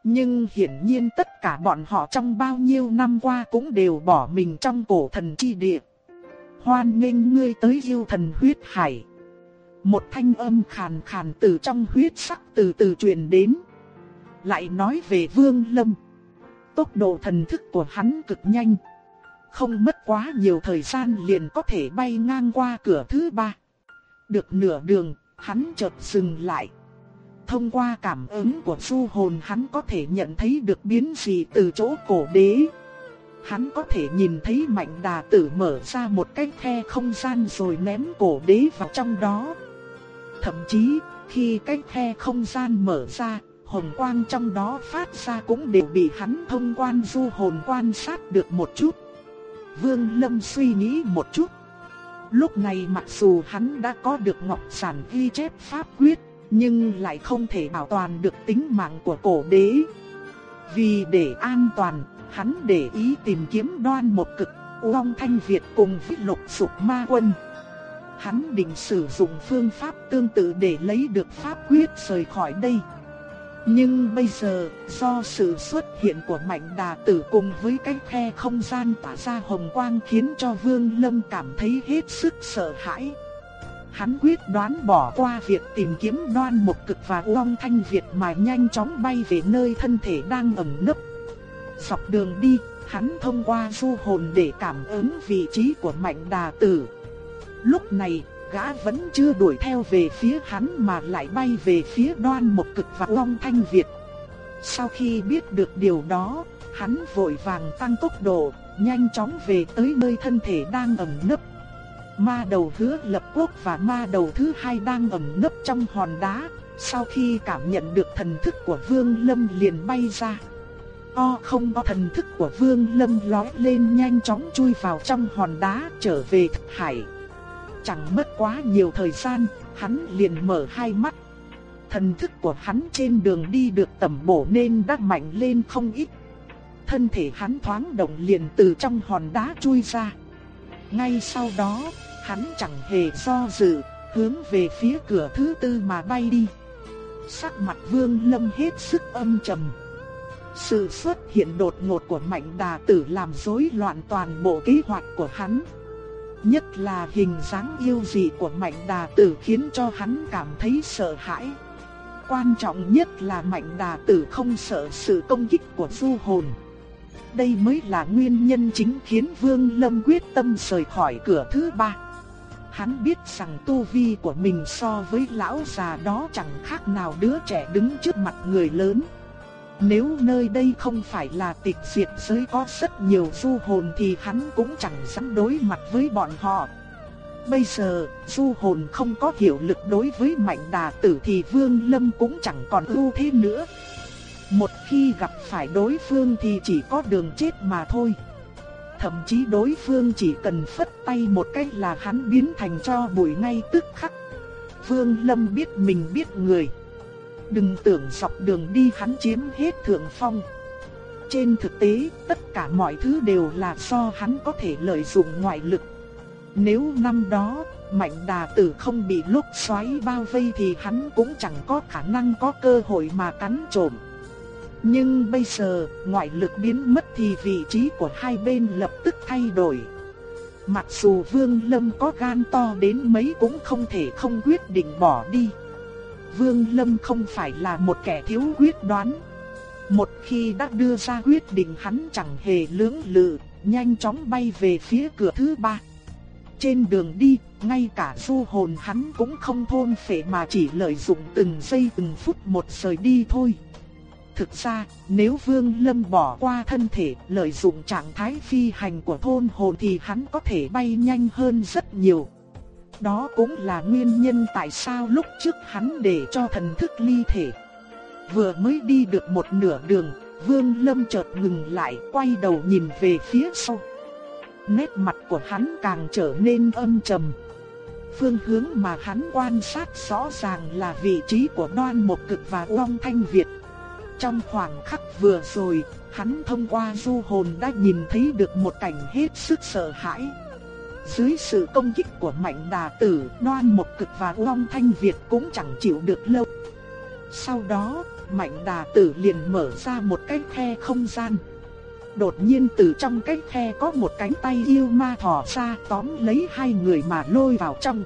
Nhưng hiển nhiên tất cả bọn họ trong bao nhiêu năm qua cũng đều bỏ mình trong cổ thần chi địa. Hoan nghênh ngươi tới yêu thần huyết hải. Một thanh âm khàn khàn từ trong huyết sắc từ từ truyền đến. Lại nói về Vương Lâm. Tốc độ thần thức của hắn cực nhanh. Không mất quá nhiều thời gian liền có thể bay ngang qua cửa thứ ba. Được nửa đường, hắn chợt dừng lại. Thông qua cảm ứng của du hồn hắn có thể nhận thấy được biến gì từ chỗ cổ đế. Hắn có thể nhìn thấy mạnh đà tử mở ra một cái khe không gian rồi ném cổ đế vào trong đó. Thậm chí, khi cái khe không gian mở ra, hồng quang trong đó phát ra cũng đều bị hắn thông quan du hồn quan sát được một chút. Vương Lâm suy nghĩ một chút. Lúc này mặc dù hắn đã có được ngọc sản ghi chép pháp quyết, nhưng lại không thể bảo toàn được tính mạng của cổ đế. Vì để an toàn, hắn để ý tìm kiếm đoan một cực, Uông Thanh Việt cùng với lục sục ma quân. Hắn định sử dụng phương pháp tương tự để lấy được pháp quyết rời khỏi đây. Nhưng bây giờ, do sự xuất hiện của mạnh đà tử cùng với cái khe không gian tỏa ra hồng quang khiến cho Vương Lâm cảm thấy hết sức sợ hãi. Hắn quyết đoán bỏ qua việc tìm kiếm đoan một cực và Long Thanh Việt mà nhanh chóng bay về nơi thân thể đang ẩn nấp. Dọc đường đi, hắn thông qua du hồn để cảm ứng vị trí của mạnh đà tử. Lúc này, gã vẫn chưa đuổi theo về phía hắn mà lại bay về phía đoan một cực và Long Thanh Việt. Sau khi biết được điều đó, hắn vội vàng tăng tốc độ, nhanh chóng về tới nơi thân thể đang ẩn nấp. Ma đầu hứa lập quốc và ma đầu thứ hai đang ẩn nấp trong hòn đá, sau khi cảm nhận được thần thức của Vương Lâm liền bay ra. O không có thần thức của Vương Lâm lói lên nhanh chóng chui vào trong hòn đá trở về thực hải. Chẳng mất quá nhiều thời gian, hắn liền mở hai mắt. Thần thức của hắn trên đường đi được tầm bổ nên đã mạnh lên không ít. Thân thể hắn thoáng động liền từ trong hòn đá chui ra. Ngay sau đó, hắn chẳng hề do dự, hướng về phía cửa thứ tư mà bay đi. Sắc mặt Vương Lâm hết sức âm trầm. Sự xuất hiện đột ngột của Mạnh Đà Tử làm rối loạn toàn bộ kế hoạch của hắn. Nhất là hình dáng yêu dị của Mạnh Đà Tử khiến cho hắn cảm thấy sợ hãi. Quan trọng nhất là Mạnh Đà Tử không sợ sự công kích của du hồn. Đây mới là nguyên nhân chính khiến Vương Lâm quyết tâm rời khỏi cửa thứ ba. Hắn biết rằng tu vi của mình so với lão già đó chẳng khác nào đứa trẻ đứng trước mặt người lớn. Nếu nơi đây không phải là tịch diệt giới có rất nhiều du hồn thì hắn cũng chẳng dám đối mặt với bọn họ. Bây giờ, du hồn không có hiệu lực đối với mạnh đà tử thì Vương Lâm cũng chẳng còn ưu thế nữa. Một khi gặp phải đối phương thì chỉ có đường chết mà thôi. Thậm chí đối phương chỉ cần phất tay một cái là hắn biến thành cho bụi ngay tức khắc. Vương Lâm biết mình biết người. Đừng tưởng dọc đường đi hắn chiếm hết thượng phong. Trên thực tế, tất cả mọi thứ đều là do hắn có thể lợi dụng ngoại lực. Nếu năm đó, mạnh đà tử không bị lúc xoáy bao vây thì hắn cũng chẳng có khả năng có cơ hội mà cắn trộm. Nhưng bây giờ, ngoại lực biến mất thì vị trí của hai bên lập tức thay đổi. Mặc dù Vương Lâm có gan to đến mấy cũng không thể không quyết định bỏ đi. Vương Lâm không phải là một kẻ thiếu quyết đoán. Một khi đã đưa ra quyết định hắn chẳng hề lưỡng lự, nhanh chóng bay về phía cửa thứ ba. Trên đường đi, ngay cả du hồn hắn cũng không thôn phệ mà chỉ lợi dụng từng giây từng phút một rời đi thôi. Thực ra, nếu Vương Lâm bỏ qua thân thể, lợi dụng trạng thái phi hành của thôn hồn thì hắn có thể bay nhanh hơn rất nhiều. Đó cũng là nguyên nhân tại sao lúc trước hắn để cho thần thức ly thể. Vừa mới đi được một nửa đường, Vương Lâm chợt ngừng lại, quay đầu nhìn về phía sau. Nét mặt của hắn càng trở nên âm trầm. Phương hướng mà hắn quan sát rõ ràng là vị trí của Đoan Mộc Cực và Long Thanh Việt. Trong khoảng khắc vừa rồi, hắn thông qua du hồn đã nhìn thấy được một cảnh hết sức sợ hãi. Dưới sự công kích của mạnh đà tử, đoan một cực và long thanh Việt cũng chẳng chịu được lâu. Sau đó, mạnh đà tử liền mở ra một cái khe không gian. Đột nhiên từ trong cái khe có một cánh tay yêu ma thò ra tóm lấy hai người mà lôi vào trong.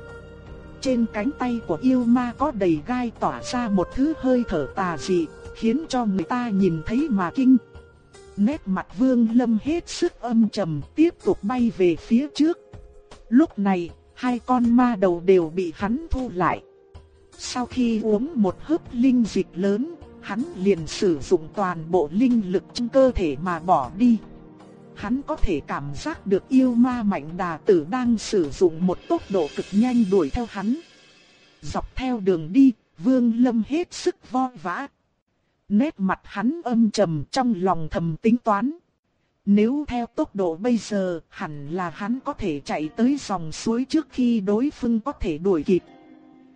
Trên cánh tay của yêu ma có đầy gai tỏa ra một thứ hơi thở tà dị, khiến cho người ta nhìn thấy mà kinh. Nét mặt vương lâm hết sức âm trầm tiếp tục bay về phía trước. Lúc này, hai con ma đầu đều bị hắn thu lại. Sau khi uống một hớp linh dịch lớn, hắn liền sử dụng toàn bộ linh lực trong cơ thể mà bỏ đi. Hắn có thể cảm giác được yêu ma mạnh đà tử đang sử dụng một tốc độ cực nhanh đuổi theo hắn. Dọc theo đường đi, vương lâm hết sức vo vã. Nét mặt hắn âm trầm trong lòng thầm tính toán. Nếu theo tốc độ bây giờ, hẳn là hắn có thể chạy tới dòng suối trước khi đối phương có thể đuổi kịp.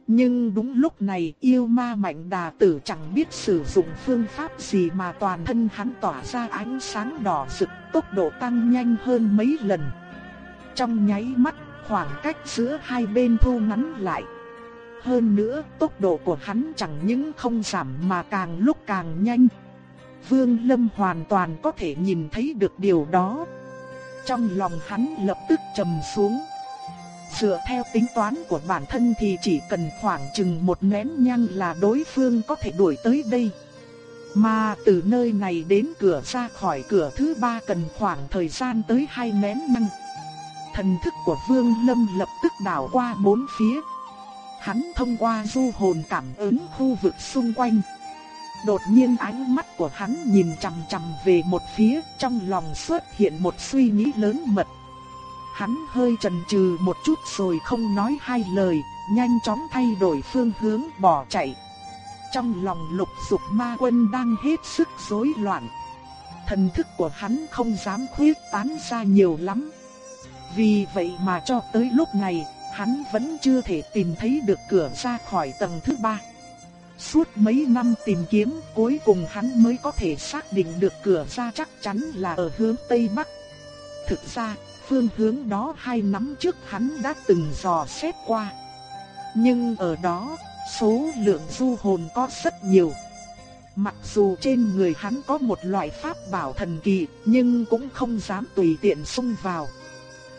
Nhưng đúng lúc này yêu ma mạnh đà tử chẳng biết sử dụng phương pháp gì mà toàn thân hắn tỏa ra ánh sáng đỏ rực tốc độ tăng nhanh hơn mấy lần. Trong nháy mắt khoảng cách giữa hai bên thu ngắn lại. Hơn nữa tốc độ của hắn chẳng những không giảm mà càng lúc càng nhanh. Vương Lâm hoàn toàn có thể nhìn thấy được điều đó. Trong lòng hắn lập tức trầm xuống. Dựa theo tính toán của bản thân thì chỉ cần khoảng chừng một nén nhang là đối phương có thể đuổi tới đây. Mà từ nơi này đến cửa ra khỏi cửa thứ ba cần khoảng thời gian tới hai nén nhang. Thần thức của Vương Lâm lập tức đảo qua bốn phía. Hắn thông qua du hồn cảm ứng khu vực xung quanh. Đột nhiên ánh mắt của hắn nhìn chằm chằm về một phía, trong lòng xuất hiện một suy nghĩ lớn mật. Hắn hơi chần chừ một chút rồi không nói hai lời, nhanh chóng thay đổi phương hướng bỏ chạy. Trong lòng lục dục ma quân đang hết sức rối loạn. Thần thức của hắn không dám khuyết tán ra nhiều lắm. Vì vậy mà cho tới lúc này, hắn vẫn chưa thể tìm thấy được cửa ra khỏi tầng thứ ba. Suốt mấy năm tìm kiếm, cuối cùng hắn mới có thể xác định được cửa ra chắc chắn là ở hướng Tây Bắc. Thực ra, phương hướng đó hai năm trước hắn đã từng dò xét qua. Nhưng ở đó, số lượng du hồn có rất nhiều. Mặc dù trên người hắn có một loại pháp bảo thần kỳ, nhưng cũng không dám tùy tiện xung vào.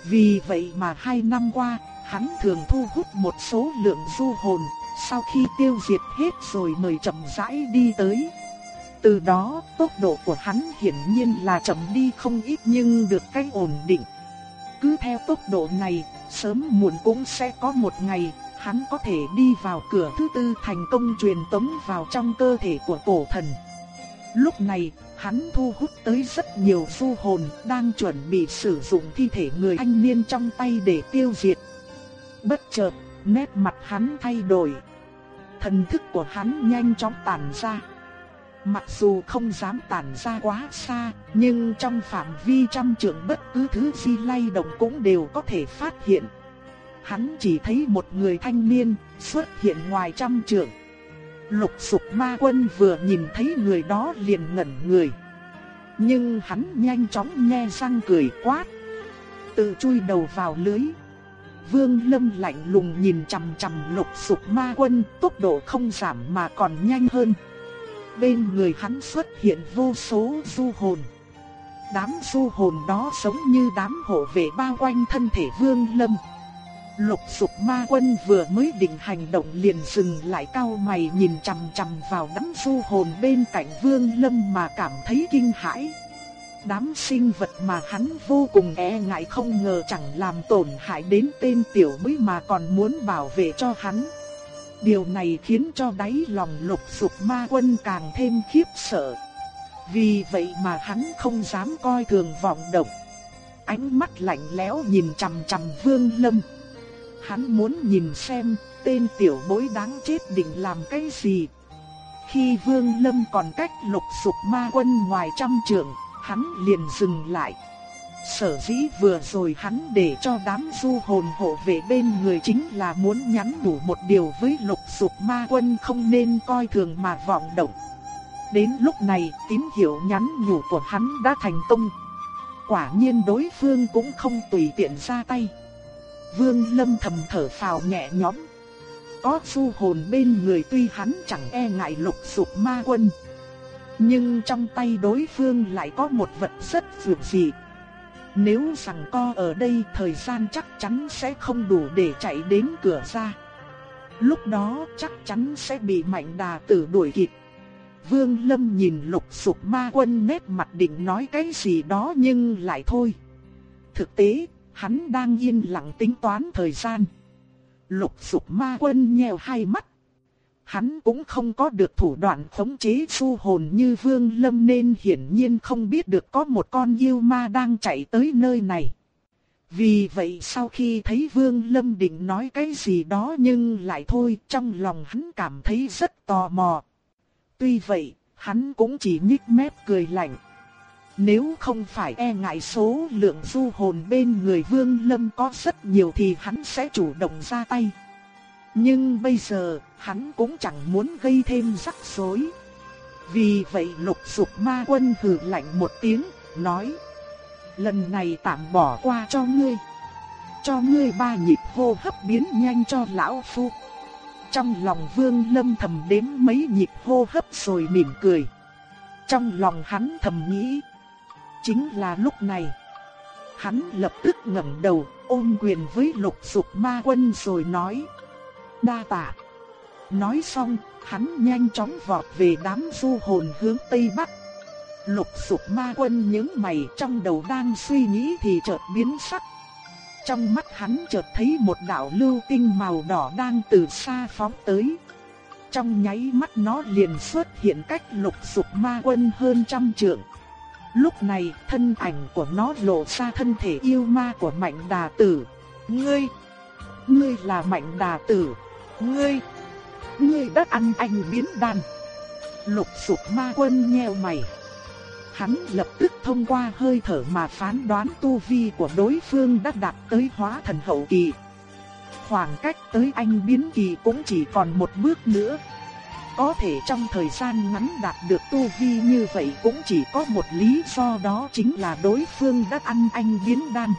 Vì vậy mà hai năm qua, hắn thường thu hút một số lượng du hồn, sau khi tiêu diệt hết rồi mời chậm rãi đi tới. Từ đó, tốc độ của hắn hiển nhiên là chậm đi không ít nhưng được cái ổn định. Cứ theo tốc độ này, sớm muộn cũng sẽ có một ngày, hắn có thể đi vào cửa thứ tư thành công truyền tống vào trong cơ thể của cổ thần. Lúc này, hắn thu hút tới rất nhiều du hồn đang chuẩn bị sử dụng thi thể người anh niên trong tay để tiêu diệt. Bất chợt, nét mặt hắn thay đổi. Thần thức của hắn nhanh chóng tản ra. Mặc dù không dám tản ra quá xa, nhưng trong phạm vi trăm trượng bất cứ thứ gì lay động cũng đều có thể phát hiện. Hắn chỉ thấy một người thanh niên xuất hiện ngoài trăm trượng. Lục sục ma quân vừa nhìn thấy người đó liền ngẩn người. Nhưng hắn nhanh chóng nhe răng cười quát. Tự chui đầu vào lưới. Vương Lâm lạnh lùng nhìn chằm chằm lục sục ma quân, tốc độ không giảm mà còn nhanh hơn bên người hắn xuất hiện vô số du hồn. Đám du hồn đó giống như đám hộ vệ bao quanh thân thể Vương Lâm. Lục Sục Ma Quân vừa mới định hành động liền dừng lại cao mày nhìn chằm chằm vào đám du hồn bên cạnh Vương Lâm mà cảm thấy kinh hãi. Đám sinh vật mà hắn vô cùng e ngại không ngờ chẳng làm tổn hại đến tên tiểu bối mà còn muốn bảo vệ cho hắn. Điều này khiến cho đáy lòng lục dục ma quân càng thêm khiếp sợ. Vì vậy mà hắn không dám coi thường vọng động. Ánh mắt lạnh lẽo nhìn chằm chằm vương lâm. Hắn muốn nhìn xem tên tiểu bối đáng chết định làm cái gì. Khi vương lâm còn cách lục dục ma quân ngoài trăm trượng, hắn liền dừng lại. Sở dĩ vừa rồi hắn để cho đám du hồn hộ vệ bên người chính là muốn nhắn đủ một điều với lục dục ma quân không nên coi thường mà vọng động. Đến lúc này, tín hiệu nhắn nhủ của hắn đã thành công. Quả nhiên đối phương cũng không tùy tiện ra tay. Vương Lâm thầm thở phào nhẹ nhõm. có du hồn bên người tuy hắn chẳng e ngại lục sụp ma quân. Nhưng trong tay đối phương lại có một vật rất dược dị. Nếu rằng co ở đây thời gian chắc chắn sẽ không đủ để chạy đến cửa ra. Lúc đó chắc chắn sẽ bị mạnh đà tử đuổi kịp. Vương Lâm nhìn lục sục ma quân nét mặt định nói cái gì đó nhưng lại thôi. Thực tế, hắn đang yên lặng tính toán thời gian. Lục sục ma quân nheo hai mắt. Hắn cũng không có được thủ đoạn khống chế su hồn như Vương Lâm nên hiển nhiên không biết được có một con yêu ma đang chạy tới nơi này. Vì vậy sau khi thấy Vương Lâm định nói cái gì đó nhưng lại thôi trong lòng hắn cảm thấy rất tò mò. Tuy vậy, hắn cũng chỉ nhích mép cười lạnh. Nếu không phải e ngại số lượng du hồn bên người Vương Lâm có rất nhiều thì hắn sẽ chủ động ra tay. Nhưng bây giờ, hắn cũng chẳng muốn gây thêm rắc rối. Vì vậy lục dục ma quân hừ lạnh một tiếng, nói. Lần này tạm bỏ qua cho ngươi. Cho ngươi ba nhịp hô hấp biến nhanh cho lão phu. Trong lòng vương lâm thầm đếm mấy nhịp hô hấp rồi mỉm cười. Trong lòng hắn thầm nghĩ. Chính là lúc này. Hắn lập tức ngẩng đầu ôm quyền với lục dục ma quân rồi nói. Đa tạ. Nói xong, hắn nhanh chóng vọt về đám du hồn hướng Tây Bắc. Lục sụp ma quân những mày trong đầu đang suy nghĩ thì chợt biến sắc. Trong mắt hắn chợt thấy một đạo lưu tinh màu đỏ đang từ xa phóng tới. Trong nháy mắt nó liền xuất hiện cách lục sụp ma quân hơn trăm trượng. Lúc này thân ảnh của nó lộ ra thân thể yêu ma của mạnh đà tử. Ngươi, ngươi là mạnh đà tử. Ngươi, ngươi đã ăn anh biến đan. Lục sụp ma quân nheo mày. Hắn lập tức thông qua hơi thở mà phán đoán tu vi của đối phương đã đạt tới hóa thần hậu kỳ. Khoảng cách tới anh biến kỳ cũng chỉ còn một bước nữa. Có thể trong thời gian ngắn đạt được tu vi như vậy cũng chỉ có một lý do đó chính là đối phương đã ăn anh biến đan.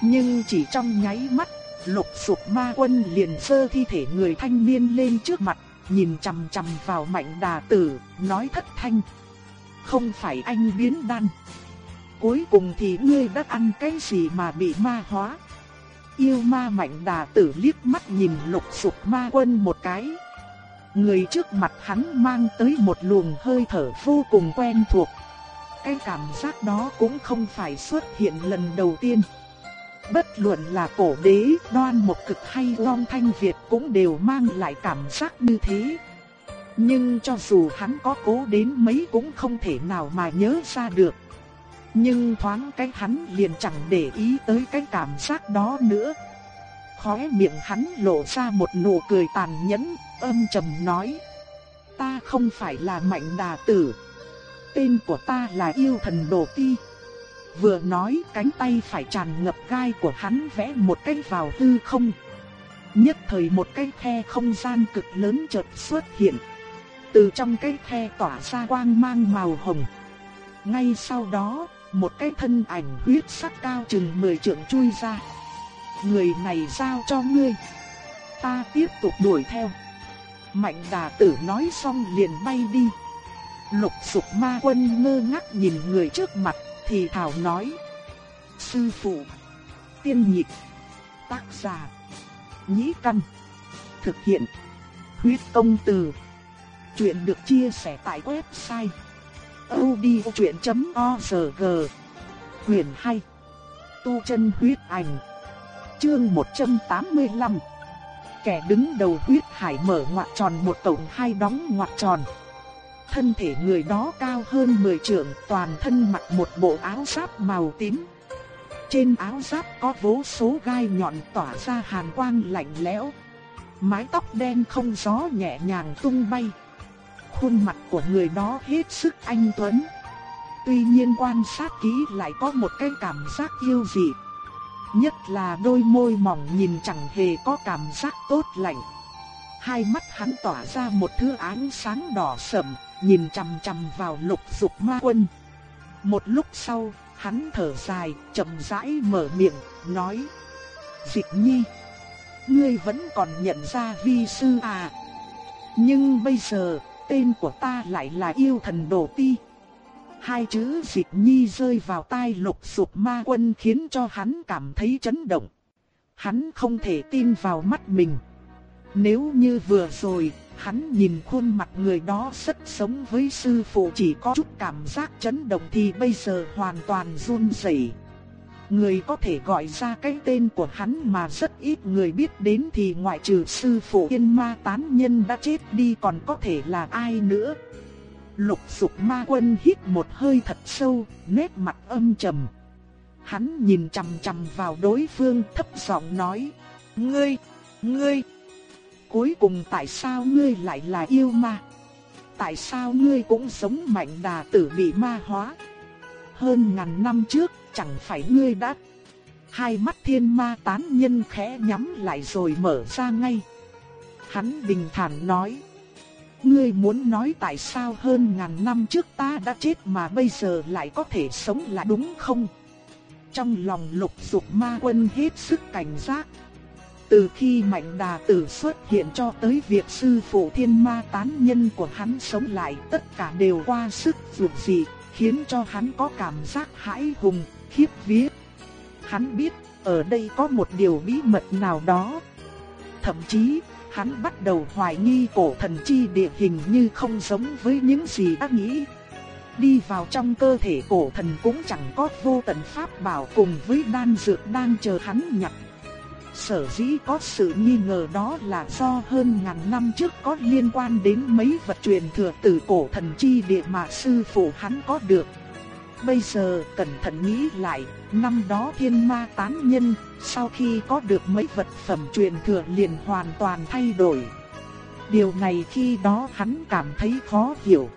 Nhưng chỉ trong nháy mắt, lục sục ma quân liền sơ thi thể người thanh niên lên trước mặt, nhìn chằm chằm vào mạnh đà tử, nói thất thanh không phải anh biến đan. Cuối cùng thì ngươi đã ăn cái gì mà bị ma hóa? Yêu ma mạnh đà tử liếc mắt nhìn lục sục ma quân một cái. Người trước mặt hắn mang tới một luồng hơi thở vô cùng quen thuộc. Cái cảm giác đó cũng không phải xuất hiện lần đầu tiên. Bất luận là cổ đế, đoan một cực hay long thanh Việt cũng đều mang lại cảm giác như thế. Nhưng cho dù hắn có cố đến mấy cũng không thể nào mà nhớ ra được. Nhưng thoáng cái hắn liền chẳng để ý tới cái cảm giác đó nữa. Khóe miệng hắn lộ ra một nụ cười tàn nhẫn, âm trầm nói. Ta không phải là mạnh đà tử. Tên của ta là yêu thần đồ ti. Vừa nói cánh tay phải tràn ngập gai của hắn vẽ một cái vào hư không. Nhất thời một cái khe không gian cực lớn chợt xuất hiện. Từ trong cái khe tỏa ra quang mang màu hồng. Ngay sau đó, một cái thân ảnh huyết sắc cao chừng 10 trượng chui ra. Người này giao cho ngươi. Ta tiếp tục đuổi theo. Mạnh đà tử nói xong liền bay đi. Lục sục ma quân ngơ ngác nhìn người trước mặt, thì thảo nói. Sư phụ, tiên nhịp, tác giả, nhĩ căn, thực hiện, huyết công từ. Chuyện được chia sẻ tại website odchuyện.org Quyền 2 Tu chân huyết ảnh Chương 185 Kẻ đứng đầu huyết hải mở ngoặc tròn một tổng hai đóng ngoặc tròn Thân thể người đó cao hơn 10 trượng toàn thân mặc một bộ áo giáp màu tím Trên áo giáp có vô số gai nhọn tỏa ra hàn quang lạnh lẽo Mái tóc đen không gió nhẹ nhàng tung bay Khuôn mặt của người đó hết sức anh tuấn. Tuy nhiên quan sát kỹ lại có một cái cảm giác yêu dị. Nhất là đôi môi mỏng nhìn chẳng hề có cảm giác tốt lạnh. Hai mắt hắn tỏa ra một thứ ánh sáng đỏ sẫm, nhìn chằm chằm vào lục dục ma quân. Một lúc sau, hắn thở dài, chậm rãi mở miệng, nói. Dịch nhi, ngươi vẫn còn nhận ra vi sư à. Nhưng bây giờ, tên của ta lại là yêu thần đồ ti. Hai chữ dịch nhi rơi vào tai lục sụp ma quân khiến cho hắn cảm thấy chấn động. Hắn không thể tin vào mắt mình. Nếu như vừa rồi, hắn nhìn khuôn mặt người đó rất sống với sư phụ chỉ có chút cảm giác chấn động thì bây giờ hoàn toàn run rẩy. Người có thể gọi ra cái tên của hắn mà rất ít người biết đến thì ngoại trừ sư phụ yên ma tán nhân đã chết đi còn có thể là ai nữa. Lục sục ma quân hít một hơi thật sâu, nét mặt âm trầm. Hắn nhìn chằm chằm vào đối phương thấp giọng nói, Ngươi, ngươi, cuối cùng tại sao ngươi lại là yêu ma? Tại sao ngươi cũng sống mạnh đà tử bị ma hóa? Hơn ngàn năm trước, chẳng phải ngươi đã... Hai mắt thiên ma tán nhân khẽ nhắm lại rồi mở ra ngay. Hắn bình thản nói. Ngươi muốn nói tại sao hơn ngàn năm trước ta đã chết mà bây giờ lại có thể sống lại đúng không? Trong lòng lục dục ma quân hết sức cảnh giác. Từ khi mạnh đà tử xuất hiện cho tới việc sư phụ thiên ma tán nhân của hắn sống lại tất cả đều qua sức dục gì khiến cho hắn có cảm giác hãi hùng, khiếp vía. Hắn biết ở đây có một điều bí mật nào đó. Thậm chí, hắn bắt đầu hoài nghi cổ thần chi địa hình như không giống với những gì đã nghĩ. Đi vào trong cơ thể cổ thần cũng chẳng có vô tận pháp bảo cùng với đan dược đang chờ hắn nhặt. Sở dĩ có sự nghi ngờ đó là do hơn ngàn năm trước có liên quan đến mấy vật truyền thừa từ cổ thần chi địa mà sư phụ hắn có được. Bây giờ cẩn thận nghĩ lại, năm đó thiên ma tán nhân, sau khi có được mấy vật phẩm truyền thừa liền hoàn toàn thay đổi. Điều này khi đó hắn cảm thấy khó hiểu.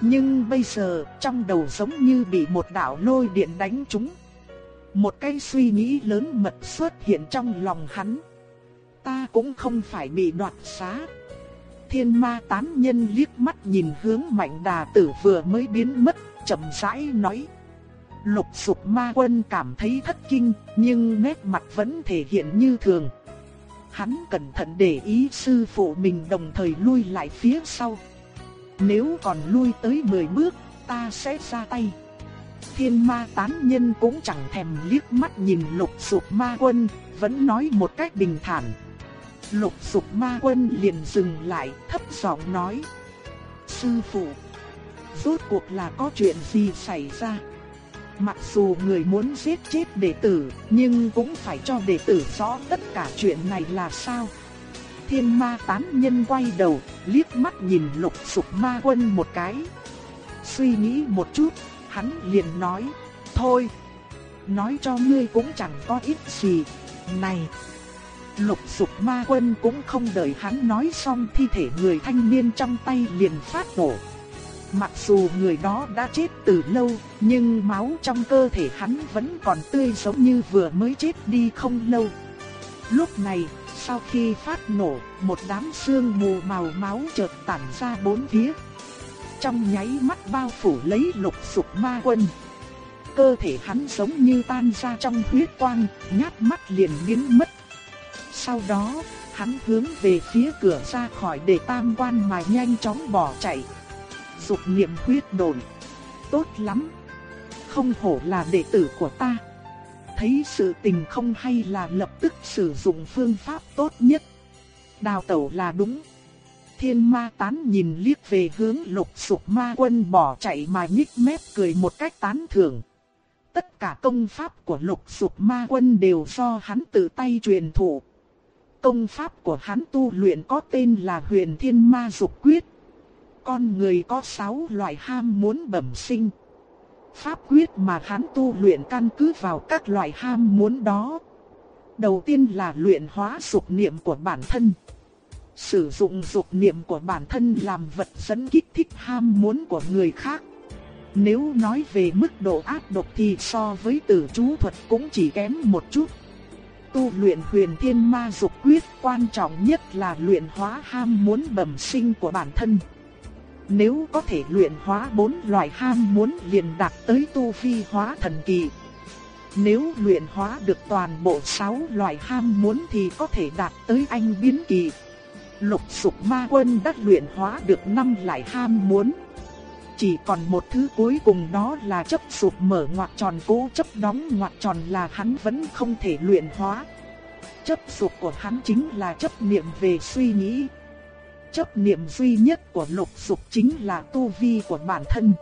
Nhưng bây giờ, trong đầu giống như bị một đạo lôi điện đánh trúng. Một cái suy nghĩ lớn mật xuất hiện trong lòng hắn. Ta cũng không phải bị đoạt xá. Thiên ma tán nhân liếc mắt nhìn hướng mạnh đà tử vừa mới biến mất, chậm rãi nói. Lục sục ma quân cảm thấy thất kinh, nhưng nét mặt vẫn thể hiện như thường. Hắn cẩn thận để ý sư phụ mình đồng thời lui lại phía sau. Nếu còn lui tới 10 bước, ta sẽ ra tay. Thiên ma tán nhân cũng chẳng thèm liếc mắt nhìn lục sụp ma quân, vẫn nói một cách bình thản. Lục sụp ma quân liền dừng lại, thấp giọng nói. Sư phụ, rốt cuộc là có chuyện gì xảy ra? Mặc dù người muốn giết chết đệ tử, nhưng cũng phải cho đệ tử rõ tất cả chuyện này là sao. Thiên ma tán nhân quay đầu, liếc mắt nhìn lục sụp ma quân một cái. Suy nghĩ một chút, hắn liền nói, thôi, nói cho ngươi cũng chẳng có ít gì. Này, lục sục ma quân cũng không đợi hắn nói xong thi thể người thanh niên trong tay liền phát nổ. Mặc dù người đó đã chết từ lâu, nhưng máu trong cơ thể hắn vẫn còn tươi giống như vừa mới chết đi không lâu. Lúc này, sau khi phát nổ, một đám sương mù màu máu chợt tản ra bốn phía. Trong nháy mắt bao phủ lấy lục sục ma quân. Cơ thể hắn giống như tan ra trong huyết quang, nhát mắt liền biến mất. Sau đó, hắn hướng về phía cửa ra khỏi để tam quan mà nhanh chóng bỏ chạy dục niệm huyết đồn. Tốt lắm. Không hổ là đệ tử của ta. Thấy sự tình không hay là lập tức sử dụng phương pháp tốt nhất. Đào tẩu là đúng. Thiên ma tán nhìn liếc về hướng lục sục ma quân bỏ chạy mà nhích mép cười một cách tán thưởng. Tất cả công pháp của lục sục ma quân đều do hắn tự tay truyền thụ. Công pháp của hắn tu luyện có tên là huyền thiên ma dục quyết con người có sáu loại ham muốn bẩm sinh. Pháp quyết mà hắn tu luyện căn cứ vào các loại ham muốn đó. Đầu tiên là luyện hóa dục niệm của bản thân. Sử dụng dục niệm của bản thân làm vật dẫn kích thích ham muốn của người khác. Nếu nói về mức độ ác độc thì so với tử chú thuật cũng chỉ kém một chút. Tu luyện huyền thiên ma dục quyết quan trọng nhất là luyện hóa ham muốn bẩm sinh của bản thân. Nếu có thể luyện hóa bốn loại ham muốn liền đạt tới tu vi hóa thần kỳ. Nếu luyện hóa được toàn bộ sáu loại ham muốn thì có thể đạt tới anh biến kỳ. Lục sục ma quân đã luyện hóa được năm lại ham muốn. Chỉ còn một thứ cuối cùng đó là chấp sụp mở ngoặc tròn cố chấp đóng ngoặc tròn là hắn vẫn không thể luyện hóa. Chấp sụp của hắn chính là chấp niệm về suy nghĩ. Chấp niệm duy nhất của lục sụp chính là tu vi của bản thân.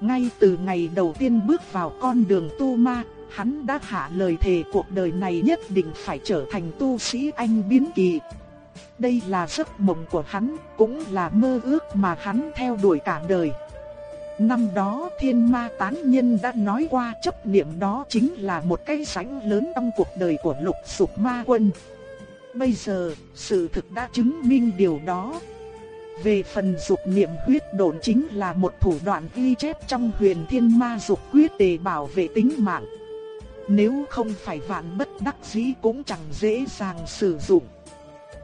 Ngay từ ngày đầu tiên bước vào con đường tu ma, hắn đã hạ lời thề cuộc đời này nhất định phải trở thành tu sĩ anh biến kỳ. Đây là giấc mộng của hắn, cũng là mơ ước mà hắn theo đuổi cả đời. Năm đó thiên ma tán nhân đã nói qua chấp niệm đó chính là một cái sánh lớn trong cuộc đời của lục sụp ma quân. Bây giờ, sự thực đã chứng minh điều đó. Về phần dục niệm huyết độn chính là một thủ đoạn ghi chép trong huyền thiên ma dục quyết để bảo vệ tính mạng. Nếu không phải vạn bất đắc dĩ cũng chẳng dễ dàng sử dụng.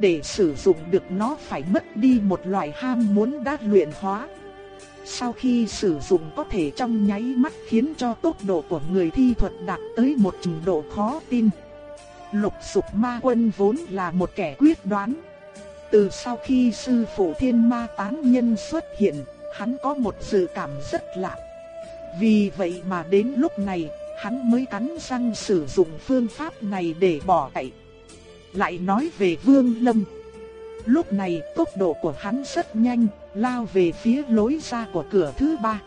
Để sử dụng được nó phải mất đi một loại ham muốn đã luyện hóa. Sau khi sử dụng có thể trong nháy mắt khiến cho tốc độ của người thi thuật đạt tới một trình độ khó tin. Lục sục ma quân vốn là một kẻ quyết đoán. Từ sau khi sư phụ thiên ma tán nhân xuất hiện, hắn có một sự cảm rất lạ. Vì vậy mà đến lúc này, hắn mới cắn răng sử dụng phương pháp này để bỏ chạy. Lại nói về Vương Lâm. Lúc này tốc độ của hắn rất nhanh, lao về phía lối ra của cửa thứ ba.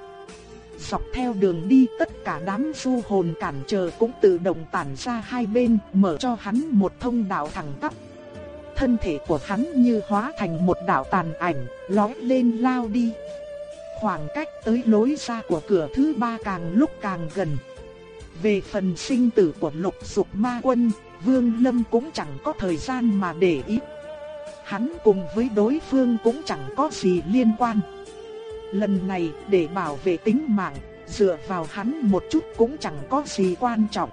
Dọc theo đường đi tất cả đám du hồn cản trở cũng tự động tản ra hai bên, mở cho hắn một thông đạo thẳng tắp. Thân thể của hắn như hóa thành một đạo tàn ảnh, lói lên lao đi. Khoảng cách tới lối ra của cửa thứ ba càng lúc càng gần. Về phần sinh tử của lục dục ma quân, Vương Lâm cũng chẳng có thời gian mà để ý. Hắn cùng với đối phương cũng chẳng có gì liên quan. Lần này để bảo vệ tính mạng, dựa vào hắn một chút cũng chẳng có gì quan trọng.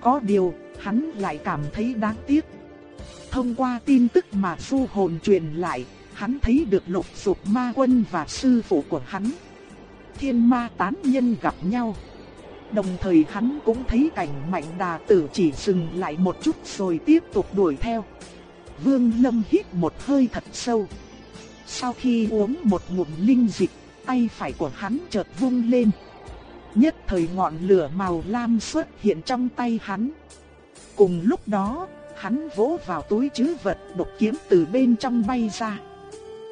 Có điều, hắn lại cảm thấy đáng tiếc. Thông qua tin tức mà du hồn truyền lại, hắn thấy được lục dục ma quân và sư phụ của hắn. Thiên ma tán nhân gặp nhau. Đồng thời hắn cũng thấy cảnh mạnh đà tử chỉ dừng lại một chút rồi tiếp tục đuổi theo. Vương Lâm hít một hơi thật sâu. Sau khi uống một ngụm linh dịch, tay phải của hắn chợt vung lên. Nhất thời ngọn lửa màu lam xuất hiện trong tay hắn. Cùng lúc đó, hắn vỗ vào túi trữ vật độc kiếm từ bên trong bay ra.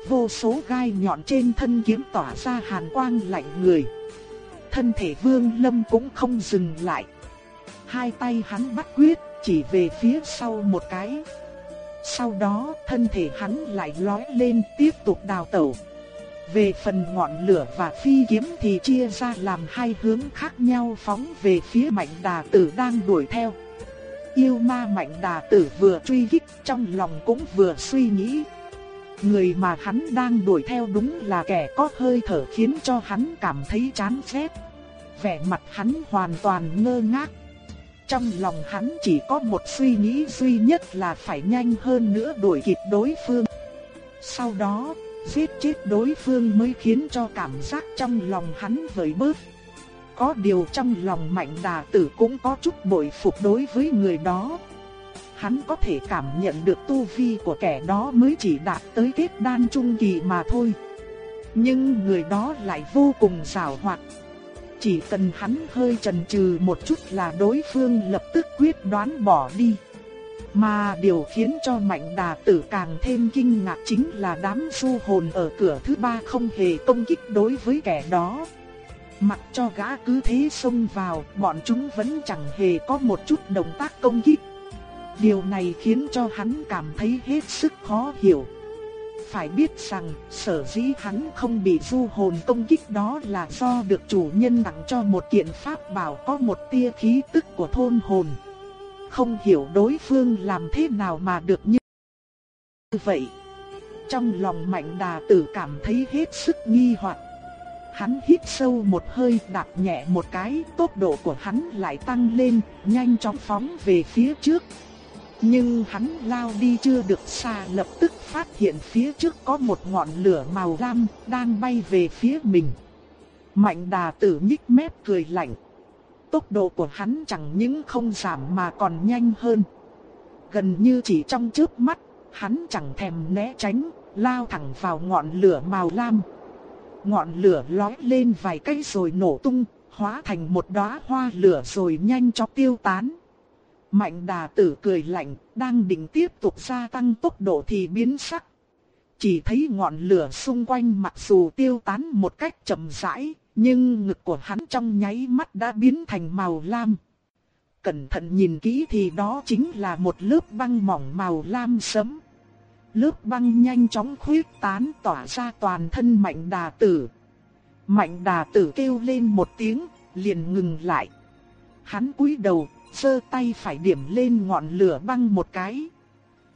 Vô số gai nhọn trên thân kiếm tỏa ra hàn quang lạnh người. Thân thể vương lâm cũng không dừng lại. Hai tay hắn bắt quyết, chỉ về phía sau một cái. Sau đó, thân thể hắn lại lói lên tiếp tục đào tẩu. Về phần ngọn lửa và phi kiếm thì chia ra làm hai hướng khác nhau phóng về phía mạnh đà tử đang đuổi theo. Yêu ma mạnh đà tử vừa truy kích trong lòng cũng vừa suy nghĩ. Người mà hắn đang đuổi theo đúng là kẻ có hơi thở khiến cho hắn cảm thấy chán ghét. Vẻ mặt hắn hoàn toàn ngơ ngác. Trong lòng hắn chỉ có một suy nghĩ duy nhất là phải nhanh hơn nữa đuổi kịp đối phương. Sau đó, giết chết đối phương mới khiến cho cảm giác trong lòng hắn vơi bớt. Có điều trong lòng mạnh đà tử cũng có chút bội phục đối với người đó. Hắn có thể cảm nhận được tu vi của kẻ đó mới chỉ đạt tới kết đan trung kỳ mà thôi. Nhưng người đó lại vô cùng xảo hoạt. Chỉ cần hắn hơi chần chừ một chút là đối phương lập tức quyết đoán bỏ đi. Mà điều khiến cho mạnh đà tử càng thêm kinh ngạc chính là đám du hồn ở cửa thứ ba không hề công kích đối với kẻ đó. Mặc cho gã cứ thế xông vào, bọn chúng vẫn chẳng hề có một chút động tác công kích. Điều này khiến cho hắn cảm thấy hết sức khó hiểu. Phải biết rằng, sở dĩ hắn không bị du hồn công kích đó là do được chủ nhân tặng cho một kiện pháp bảo có một tia khí tức của thôn hồn. Không hiểu đối phương làm thế nào mà được như vậy. Trong lòng mạnh đà tử cảm thấy hết sức nghi hoặc. Hắn hít sâu một hơi đạp nhẹ một cái, tốc độ của hắn lại tăng lên, nhanh chóng phóng về phía trước. Nhưng hắn lao đi chưa được xa lập tức phát hiện phía trước có một ngọn lửa màu lam đang bay về phía mình. Mạnh đà tử nhích mép cười lạnh. tốc độ của hắn chẳng những không giảm mà còn nhanh hơn. Gần như chỉ trong chớp mắt, hắn chẳng thèm né tránh, lao thẳng vào ngọn lửa màu lam. Ngọn lửa lói lên vài cây rồi nổ tung, hóa thành một đóa hoa lửa rồi nhanh chóng tiêu tán. Mạnh đà tử cười lạnh, đang định tiếp tục gia tăng tốc độ thì biến sắc. Chỉ thấy ngọn lửa xung quanh mặc dù tiêu tán một cách chậm rãi, nhưng ngực của hắn trong nháy mắt đã biến thành màu lam. Cẩn thận nhìn kỹ thì đó chính là một lớp băng mỏng màu lam sẫm. Lớp băng nhanh chóng khuyết tán tỏa ra toàn thân mạnh đà tử. Mạnh đà tử kêu lên một tiếng, liền ngừng lại. Hắn cúi đầu, giơ tay phải điểm lên ngọn lửa băng một cái.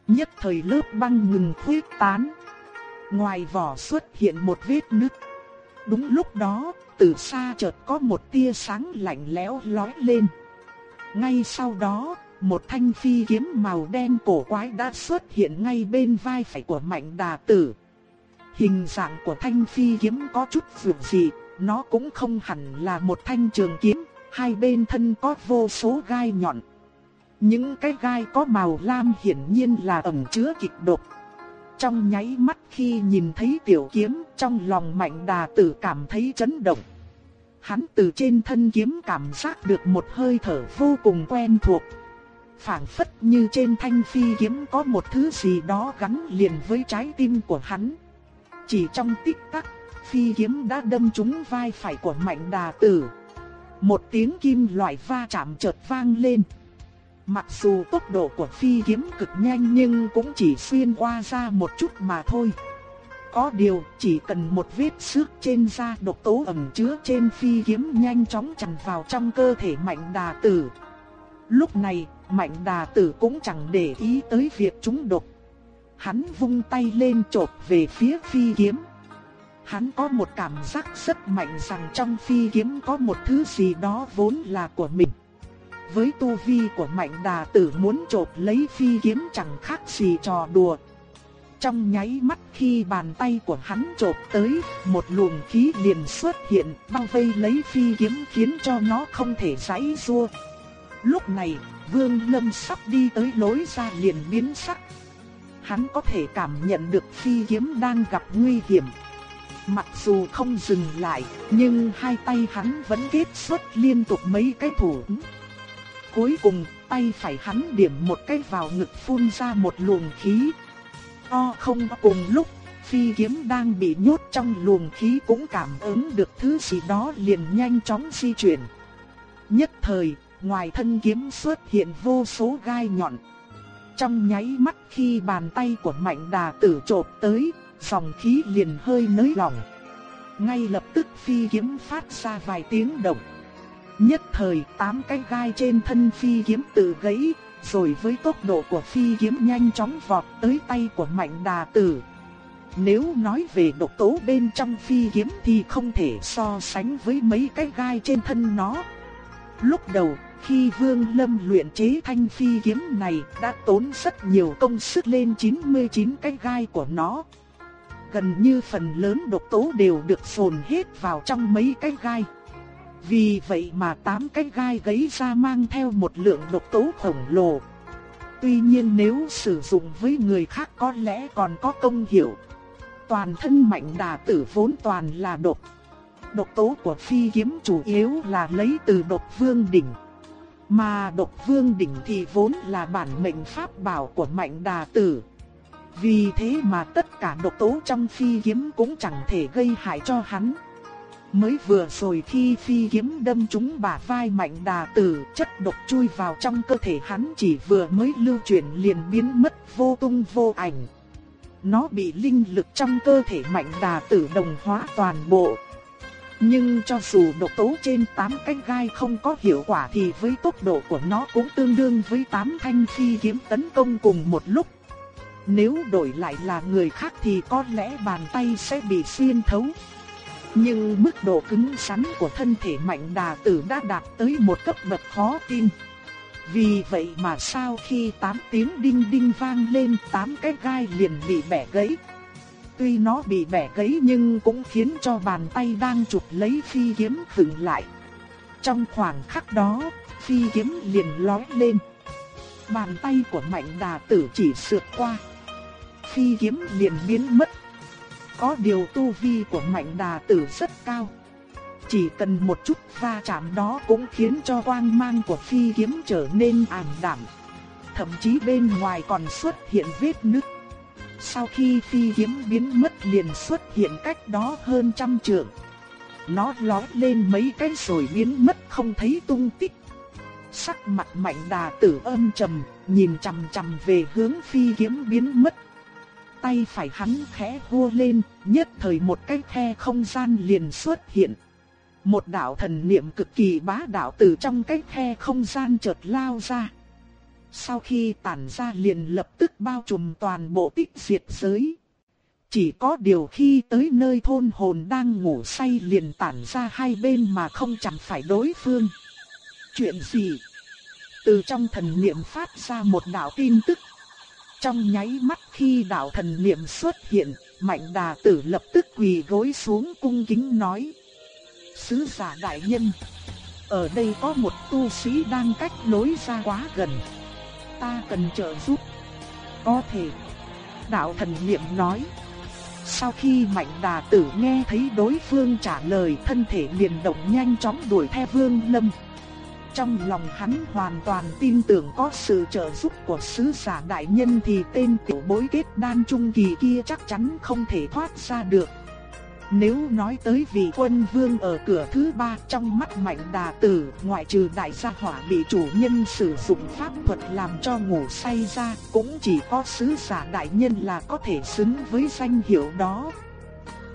Nhất thời lớp băng ngừng khuếch tán. Ngoài vỏ xuất hiện một vết nứt. Đúng lúc đó, từ xa chợt có một tia sáng lạnh lẽo lói lên. Ngay sau đó, một thanh phi kiếm màu đen cổ quái đã xuất hiện ngay bên vai phải của mạnh đà tử. Hình dạng của thanh phi kiếm có chút vượt dị, nó cũng không hẳn là một thanh trường kiếm, hai bên thân có vô số gai nhọn. Những cái gai có màu lam hiển nhiên là ẩn chứa kịch độc. Trong nháy mắt khi nhìn thấy tiểu kiếm, trong lòng mạnh đà tử cảm thấy chấn động. Hắn từ trên thân kiếm cảm giác được một hơi thở vô cùng quen thuộc. phảng phất như trên thanh phi kiếm có một thứ gì đó gắn liền với trái tim của hắn. Chỉ trong tích tắc, phi kiếm đã đâm trúng vai phải của mạnh đà tử. Một tiếng kim loại va chạm chợt vang lên. Mặc dù tốc độ của phi kiếm cực nhanh nhưng cũng chỉ xuyên qua ra một chút mà thôi. Có điều chỉ cần một vết xước trên da độc tố ẩn chứa trên phi kiếm nhanh chóng tràn vào trong cơ thể mạnh đà tử. Lúc này, mạnh đà tử cũng chẳng để ý tới việc chúng độc. Hắn vung tay lên chộp về phía phi kiếm. Hắn có một cảm giác rất mạnh rằng trong phi kiếm có một thứ gì đó vốn là của mình. Với tu vi của mạnh đà tử muốn trộm lấy phi kiếm chẳng khác gì trò đùa. Trong nháy mắt khi bàn tay của hắn trộm tới, một luồng khí liền xuất hiện bao vây lấy phi kiếm khiến cho nó không thể giãy rua. Lúc này, Vương Lâm sắp đi tới lối ra liền biến sắc. Hắn có thể cảm nhận được phi kiếm đang gặp nguy hiểm. Mặc dù không dừng lại, nhưng hai tay hắn vẫn kết xuất liên tục mấy cái thủ. Cuối cùng, tay phải hắn điểm một cái vào ngực phun ra một luồng khí. O không cùng lúc, phi kiếm đang bị nhốt trong luồng khí cũng cảm ứng được thứ gì đó liền nhanh chóng di chuyển. Nhất thời, ngoài thân kiếm xuất hiện vô số gai nhọn. Trong nháy mắt khi bàn tay của mạnh đà tử trộp tới, dòng khí liền hơi nới lỏng. Ngay lập tức phi kiếm phát ra vài tiếng động. Nhất thời tám cái gai trên thân phi kiếm tự gãy, rồi với tốc độ của phi kiếm nhanh chóng vọt tới tay của mạnh đà tử. Nếu nói về độc tố bên trong phi kiếm thì không thể so sánh với mấy cái gai trên thân nó. Lúc đầu, khi Vương Lâm luyện chế thanh phi kiếm này đã tốn rất nhiều công sức lên 99 cái gai của nó. Gần như phần lớn độc tố đều được phồn hết vào trong mấy cái gai. Vì vậy mà tám cái gai gấy ra mang theo một lượng độc tố khổng lồ. Tuy nhiên nếu sử dụng với người khác có lẽ còn có công hiệu. Toàn thân mạnh đà tử vốn toàn là độc. Độc tố của phi kiếm chủ yếu là lấy từ độc vương đỉnh. Mà độc vương đỉnh thì vốn là bản mệnh pháp bảo của mạnh đà tử. Vì thế mà tất cả độc tố trong phi kiếm cũng chẳng thể gây hại cho hắn. Mới vừa rồi khi phi kiếm đâm trúng bả vai mạnh đà tử, chất độc chui vào trong cơ thể hắn chỉ vừa mới lưu chuyển liền biến mất vô tung vô ảnh. Nó bị linh lực trong cơ thể mạnh đà tử đồng hóa toàn bộ. Nhưng cho dù độc tố trên 8 cái gai không có hiệu quả thì với tốc độ của nó cũng tương đương với 8 thanh phi kiếm tấn công cùng một lúc. Nếu đổi lại là người khác thì có lẽ bàn tay sẽ bị xuyên thấu. Nhưng mức độ cứng rắn của thân thể mạnh đà tử đã đạt tới một cấp bậc khó tin. Vì vậy mà sau khi 8 tiếng đinh đinh vang lên 8 cái gai liền bị bẻ gãy. Tuy nó bị bẻ gãy nhưng cũng khiến cho bàn tay đang chụp lấy phi kiếm khựng lại. Trong khoảng khắc đó, phi kiếm liền lói lên. Bàn tay của mạnh đà tử chỉ sượt qua. Phi kiếm liền biến mất. Có điều tu vi của mạnh đà tử rất cao. Chỉ cần một chút va chạm đó cũng khiến cho quang mang của phi kiếm trở nên ảm đạm. Thậm chí bên ngoài còn xuất hiện vết nứt. Sau khi phi kiếm biến mất liền xuất hiện cách đó hơn trăm trượng. Nó lói lên mấy cái rồi biến mất không thấy tung tích. Sắc mặt mạnh đà tử âm trầm, nhìn chằm chằm về hướng phi kiếm biến mất. Tay phải hắn khẽ vua lên, nhất thời một cái khe không gian liền xuất hiện. Một đạo thần niệm cực kỳ bá đạo từ trong cái khe không gian chợt lao ra. Sau khi tản ra liền lập tức bao trùm toàn bộ tích diệt giới. Chỉ có điều khi tới nơi thôn hồn đang ngủ say liền tản ra hai bên mà không chẳng phải đối phương. Chuyện gì? Từ trong thần niệm phát ra một đạo tin tức. Trong nháy mắt khi đạo thần niệm xuất hiện, mạnh đà tử lập tức quỳ gối xuống cung kính nói. Sứ giả đại nhân, ở đây có một tu sĩ đang cách lối ra quá gần. Ta cần trợ giúp. Có thể. Đạo thần niệm nói. Sau khi mạnh đà tử nghe thấy đối phương trả lời thân thể liền động nhanh chóng đuổi theo vương lâm. Trong lòng hắn hoàn toàn tin tưởng có sự trợ giúp của sứ giả đại nhân thì tên tiểu bối kết đan trung kỳ kia chắc chắn không thể thoát ra được. Nếu nói tới vị quân vương ở cửa thứ ba trong mắt mạnh đà tử, ngoại trừ đại gia hỏa bị chủ nhân sử dụng pháp thuật làm cho ngủ say ra, cũng chỉ có sứ giả đại nhân là có thể xứng với danh hiệu đó.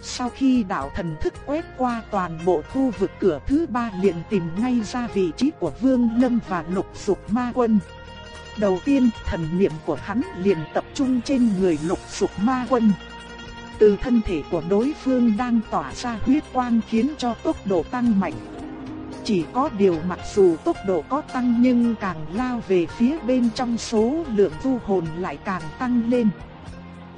Sau khi đạo thần thức quét qua toàn bộ khu vực cửa thứ ba liền tìm ngay ra vị trí của Vương Lâm và lục dục ma quân. Đầu tiên, thần niệm của hắn liền tập trung trên người lục dục ma quân. Từ thân thể của đối phương đang tỏa ra huyết quang khiến cho tốc độ tăng mạnh. Chỉ có điều mặc dù tốc độ có tăng nhưng càng lao về phía bên trong số lượng du hồn lại càng tăng lên.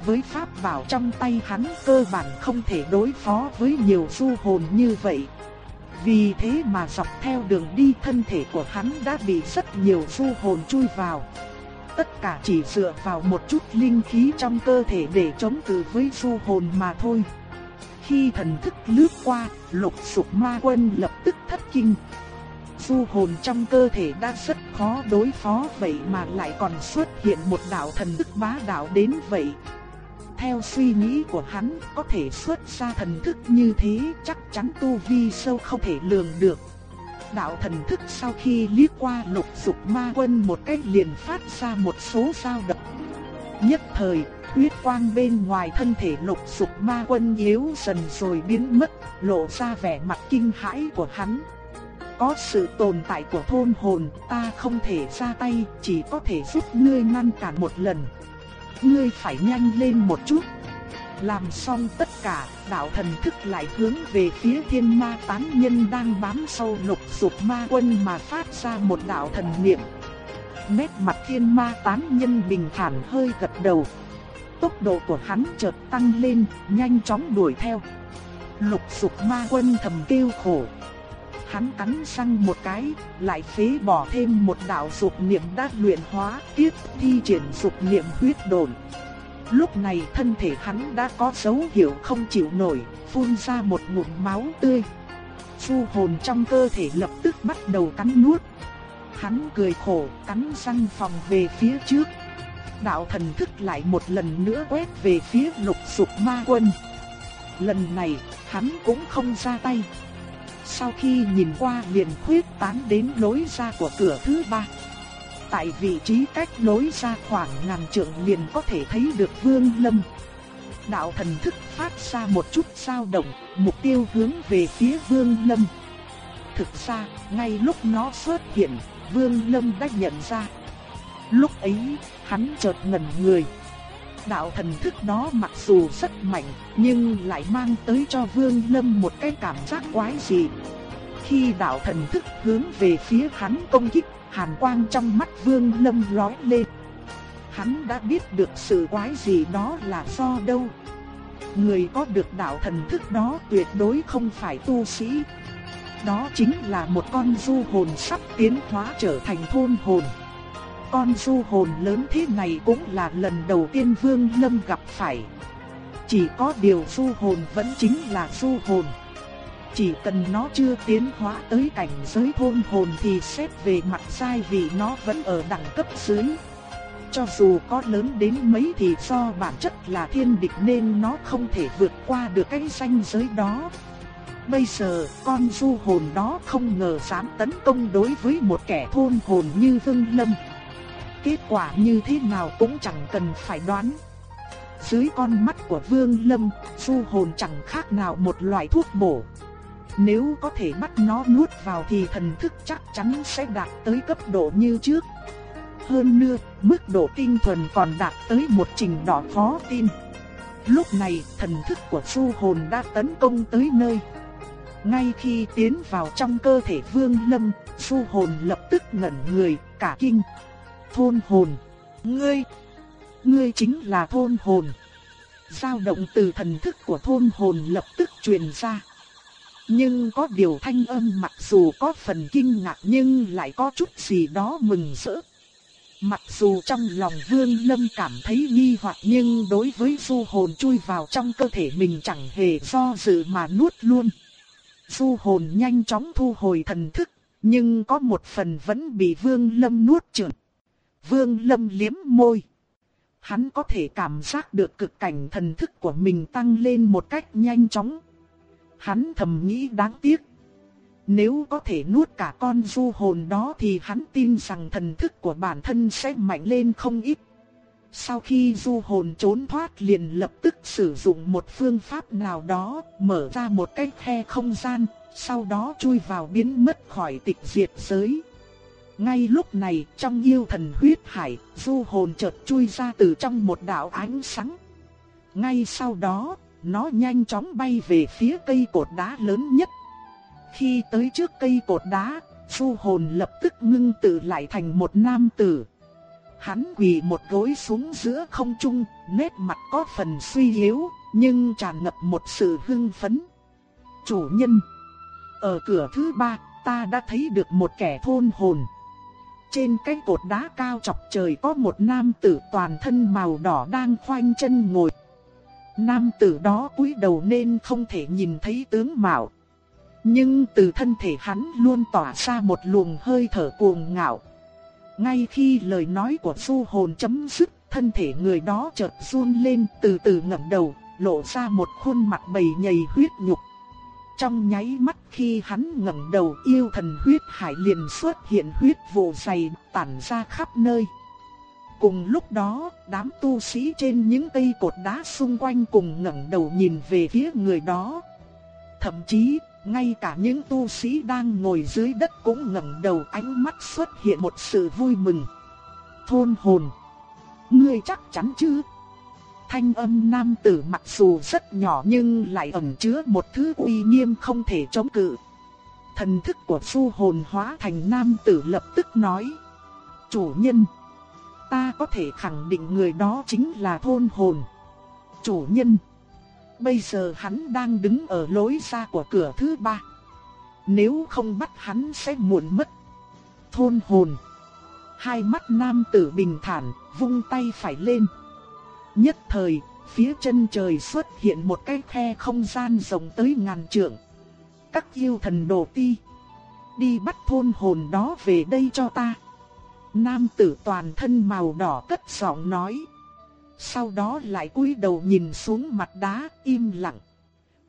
Với pháp bảo trong tay hắn cơ bản không thể đối phó với nhiều du hồn như vậy. Vì thế mà dọc theo đường đi thân thể của hắn đã bị rất nhiều du hồn chui vào tất cả chỉ dựa vào một chút linh khí trong cơ thể để chống cự với du hồn mà thôi. Khi thần thức lướt qua, lục sục ma quân lập tức thất kinh. Du hồn trong cơ thể đã rất khó đối phó vậy mà lại còn xuất hiện một đạo thần thức bá đạo đến vậy. Theo suy nghĩ của hắn, có thể xuất ra thần thức như thế chắc chắn tu vi sâu không thể lường được đạo thần thức sau khi liếc qua lục dục ma quân một cách liền phát ra một số sao động. Nhất thời, huyết quang bên ngoài thân thể lục dục ma quân yếu dần rồi biến mất, lộ ra vẻ mặt kinh hãi của hắn. Có sự tồn tại của thôn hồn, ta không thể ra tay, chỉ có thể giúp ngươi ngăn cản một lần. Ngươi phải nhanh lên một chút. Làm xong tất cả, đạo thần thức lại hướng về phía thiên ma tán nhân đang bám sau lục dục ma quân mà phát ra một đạo thần niệm. Nét mặt thiên ma tán nhân bình thản hơi gật đầu. Tốc độ của hắn chợt tăng lên, nhanh chóng đuổi theo. Lục dục ma quân thầm kêu khổ. Hắn cắn răng một cái, lại phế bỏ thêm một đạo dục niệm đã luyện hóa, tiếp thi triển dục niệm huyết đồn. Lúc này thân thể hắn đã có dấu hiệu không chịu nổi, phun ra một ngụm máu tươi. Phu hồn trong cơ thể lập tức bắt đầu cắn nuốt. Hắn cười khổ, cắn răng phòng về phía trước. Đạo thần thức lại một lần nữa quét về phía lục sục ma quân. Lần này, hắn cũng không ra tay. Sau khi nhìn qua liền khuyết tán đến lối ra của cửa thứ ba tại vị trí cách lối ra khoảng ngàn trượng liền có thể thấy được Vương Lâm. Đạo thần thức phát ra một chút dao động, mục tiêu hướng về phía Vương Lâm. Thực ra, ngay lúc nó xuất hiện, Vương Lâm đã nhận ra. Lúc ấy, hắn chợt ngẩn người. Đạo thần thức đó mặc dù rất mạnh, nhưng lại mang tới cho Vương Lâm một cái cảm giác quái dị. Khi đạo thần thức hướng về phía hắn công kích, hàn quang trong mắt Vương Lâm lóe lên. Hắn đã biết được sự quái gì đó là do đâu. Người có được đạo thần thức đó tuyệt đối không phải tu sĩ. đó chính là một con du hồn sắp tiến hóa trở thành thôn hồn. Con du hồn lớn thế này cũng là lần đầu tiên Vương Lâm gặp phải. Chỉ có điều du hồn vẫn chính là du hồn. Chỉ cần nó chưa tiến hóa tới cảnh giới thôn hồn thì xét về mặt sai vì nó vẫn ở đẳng cấp dưới. Cho dù có lớn đến mấy thì do bản chất là thiên địch nên nó không thể vượt qua được cái ranh giới đó. Bây giờ, con du hồn đó không ngờ dám tấn công đối với một kẻ thôn hồn như Vương Lâm. Kết quả như thế nào cũng chẳng cần phải đoán. Dưới con mắt của Vương Lâm, du hồn chẳng khác nào một loại thuốc bổ. Nếu có thể bắt nó nuốt vào thì thần thức chắc chắn sẽ đạt tới cấp độ như trước. Hơn nữa, mức độ tinh thuần còn đạt tới một trình độ khó tin. Lúc này, thần thức của du hồn đã tấn công tới nơi. Ngay khi tiến vào trong cơ thể Vương Lâm, du hồn lập tức ngẩn người, cả kinh. Thôn hồn, ngươi, ngươi chính là thôn hồn. Giao động từ thần thức của thôn hồn lập tức truyền ra. Nhưng có điều thanh âm mặc dù có phần kinh ngạc nhưng lại có chút gì đó mừng rỡ. Mặc dù trong lòng Vương Lâm cảm thấy nghi hoặc nhưng đối với du hồn chui vào trong cơ thể mình chẳng hề do dự mà nuốt luôn. Du hồn nhanh chóng thu hồi thần thức, nhưng có một phần vẫn bị Vương Lâm nuốt chửng. Vương Lâm liếm môi. Hắn có thể cảm giác được cực cảnh thần thức của mình tăng lên một cách nhanh chóng. Hắn thầm nghĩ đáng tiếc. Nếu có thể nuốt cả con du hồn đó thì hắn tin rằng thần thức của bản thân sẽ mạnh lên không ít. Sau khi du hồn trốn thoát liền lập tức sử dụng một phương pháp nào đó mở ra một cái khe không gian, sau đó chui vào biến mất khỏi tịch diệt giới. Ngay lúc này trong yêu thần huyết hải, du hồn chợt chui ra từ trong một đạo ánh sáng. Ngay sau đó, nó nhanh chóng bay về phía cây cột đá lớn nhất. Khi tới trước cây cột đá, du hồn lập tức ngưng tự lại thành một nam tử. Hắn quỳ một gối xuống giữa không trung, nét mặt có phần suy yếu, nhưng tràn ngập một sự hưng phấn. Chủ nhân, ở cửa thứ ba, ta đã thấy được một kẻ thôn hồn. Trên cái cột đá cao chọc trời có một nam tử toàn thân màu đỏ đang khoanh chân ngồi. Nam tử đó cúi đầu nên không thể nhìn thấy tướng mạo. Nhưng từ thân thể hắn luôn tỏa ra một luồng hơi thở cuồng ngạo. Ngay khi lời nói của du hồn chấm dứt, thân thể người đó chợt run lên từ từ ngẩng đầu, lộ ra một khuôn mặt bầy nhầy huyết nhục. Trong nháy mắt khi hắn ngẩng đầu yêu thần huyết hải liền xuất hiện huyết vụ dày tản ra khắp nơi. Cùng lúc đó, đám tu sĩ trên những cây cột đá xung quanh cùng ngẩng đầu nhìn về phía người đó. Thậm chí, ngay cả những tu sĩ đang ngồi dưới đất cũng ngẩng đầu ánh mắt xuất hiện một sự vui mừng. Thôn hồn, ngươi chắc chắn chứ? Thanh âm nam tử mặc dù rất nhỏ nhưng lại ẩn chứa một thứ uy nghiêm không thể chống cự. Thần thức của phu hồn hóa thành nam tử lập tức nói. Chủ nhân, ta có thể khẳng định người đó chính là thôn hồn. Chủ nhân, bây giờ hắn đang đứng ở lối ra của cửa thứ ba. Nếu không bắt hắn sẽ muộn mất. Thôn hồn. Hai mắt nam tử bình thản, vung tay phải lên. Nhất thời, phía chân trời xuất hiện một cái khe không gian rộng tới ngàn trượng. Các yêu thần đồ ti, đi bắt thôn hồn đó về đây cho ta. Nam tử toàn thân màu đỏ cất giọng nói. Sau đó lại cúi đầu nhìn xuống mặt đá im lặng.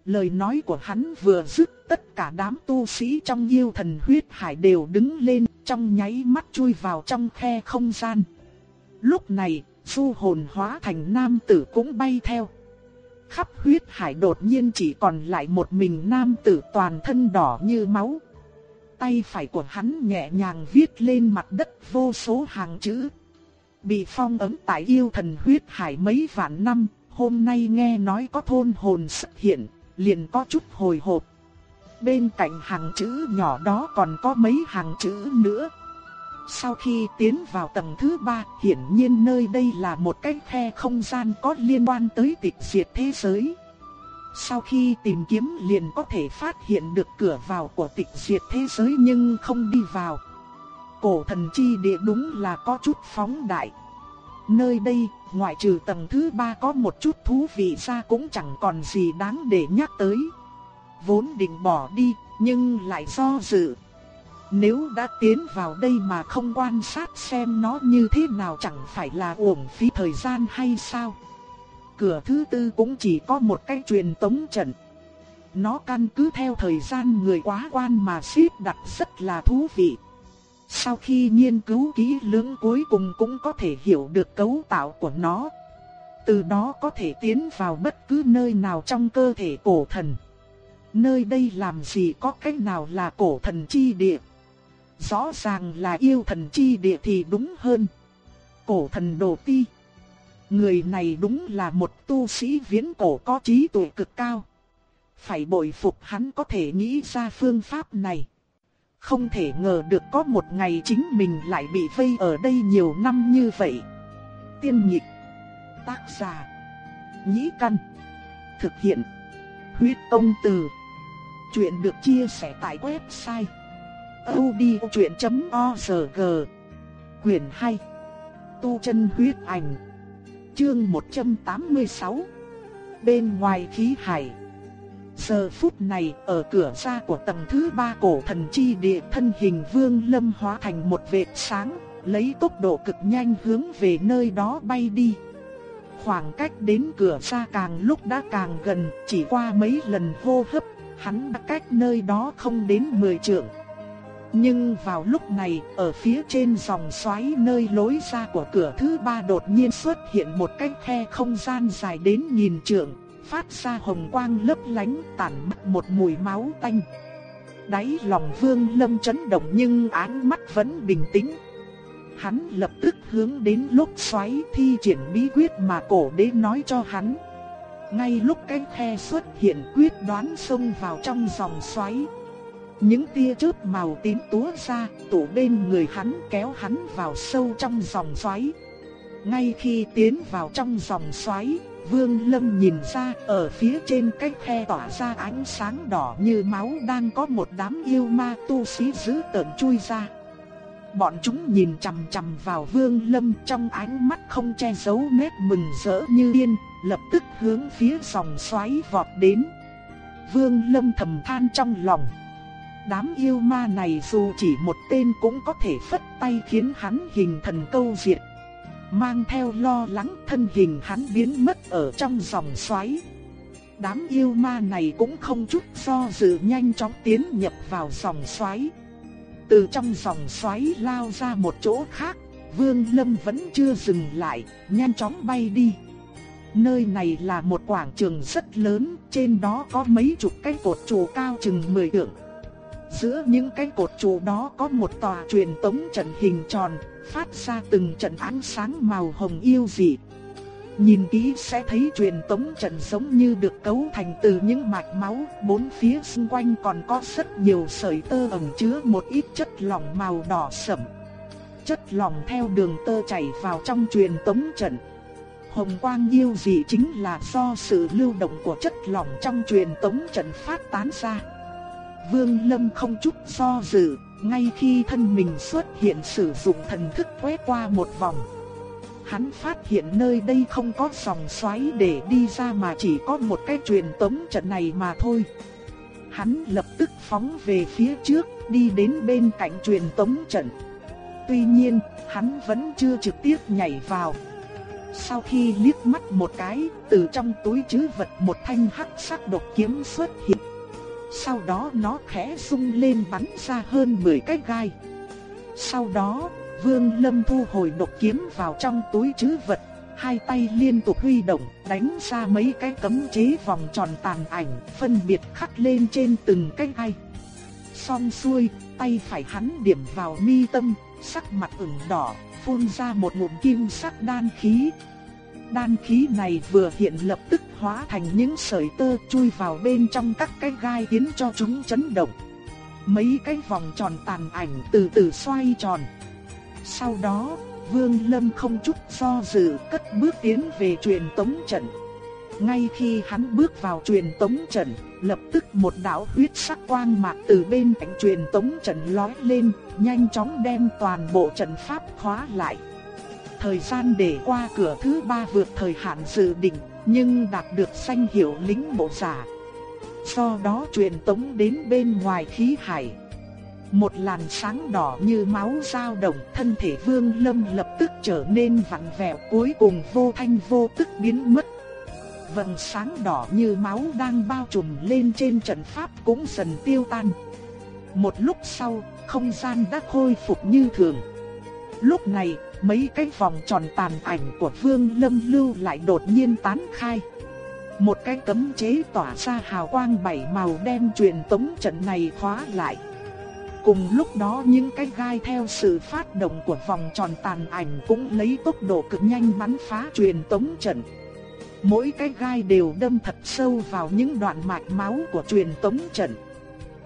Lời nói của hắn vừa dứt tất cả đám tu sĩ trong yêu thần huyết hải đều đứng lên trong nháy mắt chui vào trong khe không gian. Lúc này Du hồn hóa thành nam tử cũng bay theo. Khắp huyết hải đột nhiên chỉ còn lại một mình nam tử toàn thân đỏ như máu. Tay phải của hắn nhẹ nhàng viết lên mặt đất vô số hàng chữ. Bị phong ấn tại yêu thần huyết hải mấy vạn năm, hôm nay nghe nói có thôn hồn xuất hiện, liền có chút hồi hộp. Bên cạnh hàng chữ nhỏ đó còn có mấy hàng chữ nữa. Sau khi tiến vào tầng thứ ba, hiển nhiên nơi đây là một cái khe không gian có liên quan tới tịch diệt thế giới. Sau khi tìm kiếm liền có thể phát hiện được cửa vào của tịch diệt thế giới nhưng không đi vào. Cổ thần chi địa đúng là có chút phóng đại. Nơi đây, ngoại trừ tầng thứ ba có một chút thú vị ra cũng chẳng còn gì đáng để nhắc tới. Vốn định bỏ đi, nhưng lại do dự. Nếu đã tiến vào đây mà không quan sát xem nó như thế nào chẳng phải là uổng phí thời gian hay sao? Cửa thứ tư cũng chỉ có một cái truyền tống trận. Nó căn cứ theo thời gian người quá quan mà xếp đặt rất là thú vị. Sau khi nghiên cứu kỹ lưỡng cuối cùng cũng có thể hiểu được cấu tạo của nó. Từ đó có thể tiến vào bất cứ nơi nào trong cơ thể cổ thần. Nơi đây làm gì có cách nào là cổ thần chi địa. Rõ ràng là yêu thần chi địa thì đúng hơn. Cổ thần đồ ti. Người này đúng là một tu sĩ viễn cổ có trí tuệ cực cao. Phải bội phục hắn có thể nghĩ ra phương pháp này. Không thể ngờ được có một ngày chính mình lại bị vây ở đây nhiều năm như vậy. Tiên nhịp. Tác giả. Nhĩ căn. Thực hiện. Huyết công từ. Chuyện được chia sẻ tại website odchuyện.org Quyền 2. Tu chân huyết ảnh. Chương 186. Bên ngoài khí hải. Giờ phút này, ở cửa ra của tầng thứ ba cổ thần chi địa thân hình vương lâm hóa thành một vệt sáng, lấy tốc độ cực nhanh hướng về nơi đó bay đi. Khoảng cách đến cửa ra càng lúc đã càng gần, chỉ qua mấy lần hô hấp, hắn đã cách nơi đó không đến 10 trượng. Nhưng vào lúc này, ở phía trên dòng xoáy nơi lối ra của cửa thứ ba đột nhiên xuất hiện một cái khe không gian dài đến nghìn trượng, phát ra hồng quang lấp lánh tản mất một mùi máu tanh. Đáy lòng vương lâm chấn động nhưng ánh mắt vẫn bình tĩnh. Hắn lập tức hướng đến lúc xoáy thi triển bí quyết mà cổ đế nói cho hắn. Ngay lúc cái khe xuất hiện quyết đoán xông vào trong dòng xoáy. Những tia chớp màu tím túa ra, tụ bên người hắn kéo hắn vào sâu trong dòng xoáy. Ngay khi tiến vào trong dòng xoáy, Vương Lâm nhìn ra ở phía trên cái khe tỏa ra ánh sáng đỏ như máu đang có một đám yêu ma tu sĩ dữ tợn chui ra. Bọn chúng nhìn chằm chằm vào Vương Lâm trong ánh mắt không che giấu nét mừng rỡ như điên, lập tức hướng phía dòng xoáy vọt đến. Vương Lâm thầm than trong lòng. Đám yêu ma này dù chỉ một tên cũng có thể phất tay khiến hắn hình thần câu diệt mang theo lo lắng thân hình hắn biến mất ở trong dòng xoáy. Đám yêu ma này cũng không chút do dự nhanh chóng tiến nhập vào dòng xoáy. Từ trong dòng xoáy lao ra một chỗ khác, Vương Lâm vẫn chưa dừng lại, nhanh chóng bay đi. Nơi này là một quảng trường rất lớn, trên đó có mấy chục cái cột trụ cao chừng 10 trượng. Giữa những cái cột trụ đó có một tòa truyền tống trận hình tròn, phát ra từng trận ánh sáng màu hồng yêu dị. Nhìn kỹ sẽ thấy truyền tống trận giống như được cấu thành từ những mạch máu, bốn phía xung quanh còn có rất nhiều sợi tơ ẩn chứa một ít chất lỏng màu đỏ sẫm. Chất lỏng theo đường tơ chảy vào trong truyền tống trận. Hồng quang yêu dị chính là do sự lưu động của chất lỏng trong truyền tống trận phát tán ra. Vương Lâm không chút do dự, ngay khi thân mình xuất hiện sử dụng thần thức quét qua một vòng. Hắn phát hiện nơi đây không có dòng xoáy để đi ra mà chỉ có một cái truyền tống trận này mà thôi. Hắn lập tức phóng về phía trước, đi đến bên cạnh truyền tống trận. Tuy nhiên, hắn vẫn chưa trực tiếp nhảy vào. Sau khi liếc mắt một cái, từ trong túi trữ vật một thanh hắc sắc độc kiếm xuất hiện. Sau đó nó khẽ rung lên bắn ra hơn 10 cái gai. Sau đó, Vương Lâm thu hồi độc kiếm vào trong túi trữ vật, hai tay liên tục huy động, đánh ra mấy cái cấm chế vòng tròn tàn ảnh, phân biệt khắc lên trên từng cái gai. Xong xuôi, tay phải hắn điểm vào mi tâm, sắc mặt ửng đỏ, phun ra một ngụm kim sắc đan khí, đan khí này vừa hiện lập tức hóa thành những sợi tơ chui vào bên trong các cái gai khiến cho chúng chấn động. Mấy cái vòng tròn tàn ảnh từ từ xoay tròn. Sau đó, Vương Lâm không chút do dự cất bước tiến về truyền tống trận. Ngay khi hắn bước vào truyền tống trận, lập tức một đạo huyết sắc quang mạc từ bên cạnh truyền tống trận lói lên, nhanh chóng đem toàn bộ trận pháp khóa lại. Thời gian để qua cửa thứ ba vượt thời hạn dự định, nhưng đạt được danh hiệu lính bộ giả. Do đó truyền tống đến bên ngoài khí hải. Một làn sáng đỏ như máu dao động, thân thể Vương Lâm lập tức trở nên vặn vẹo, cuối cùng vô thanh vô tức biến mất. Vầng sáng đỏ như máu đang bao trùm lên trên trận pháp cũng dần tiêu tan. Một lúc sau, không gian đã khôi phục như thường. Lúc này, mấy cái vòng tròn tàn ảnh của Vương Lâm lưu lại đột nhiên tán khai. Một cái cấm chế tỏa ra hào quang bảy màu đem truyền tống trận này khóa lại. Cùng lúc đó những cái gai theo sự phát động của vòng tròn tàn ảnh cũng lấy tốc độ cực nhanh bắn phá truyền tống trận. Mỗi cái gai đều đâm thật sâu vào những đoạn mạch máu của truyền tống trận.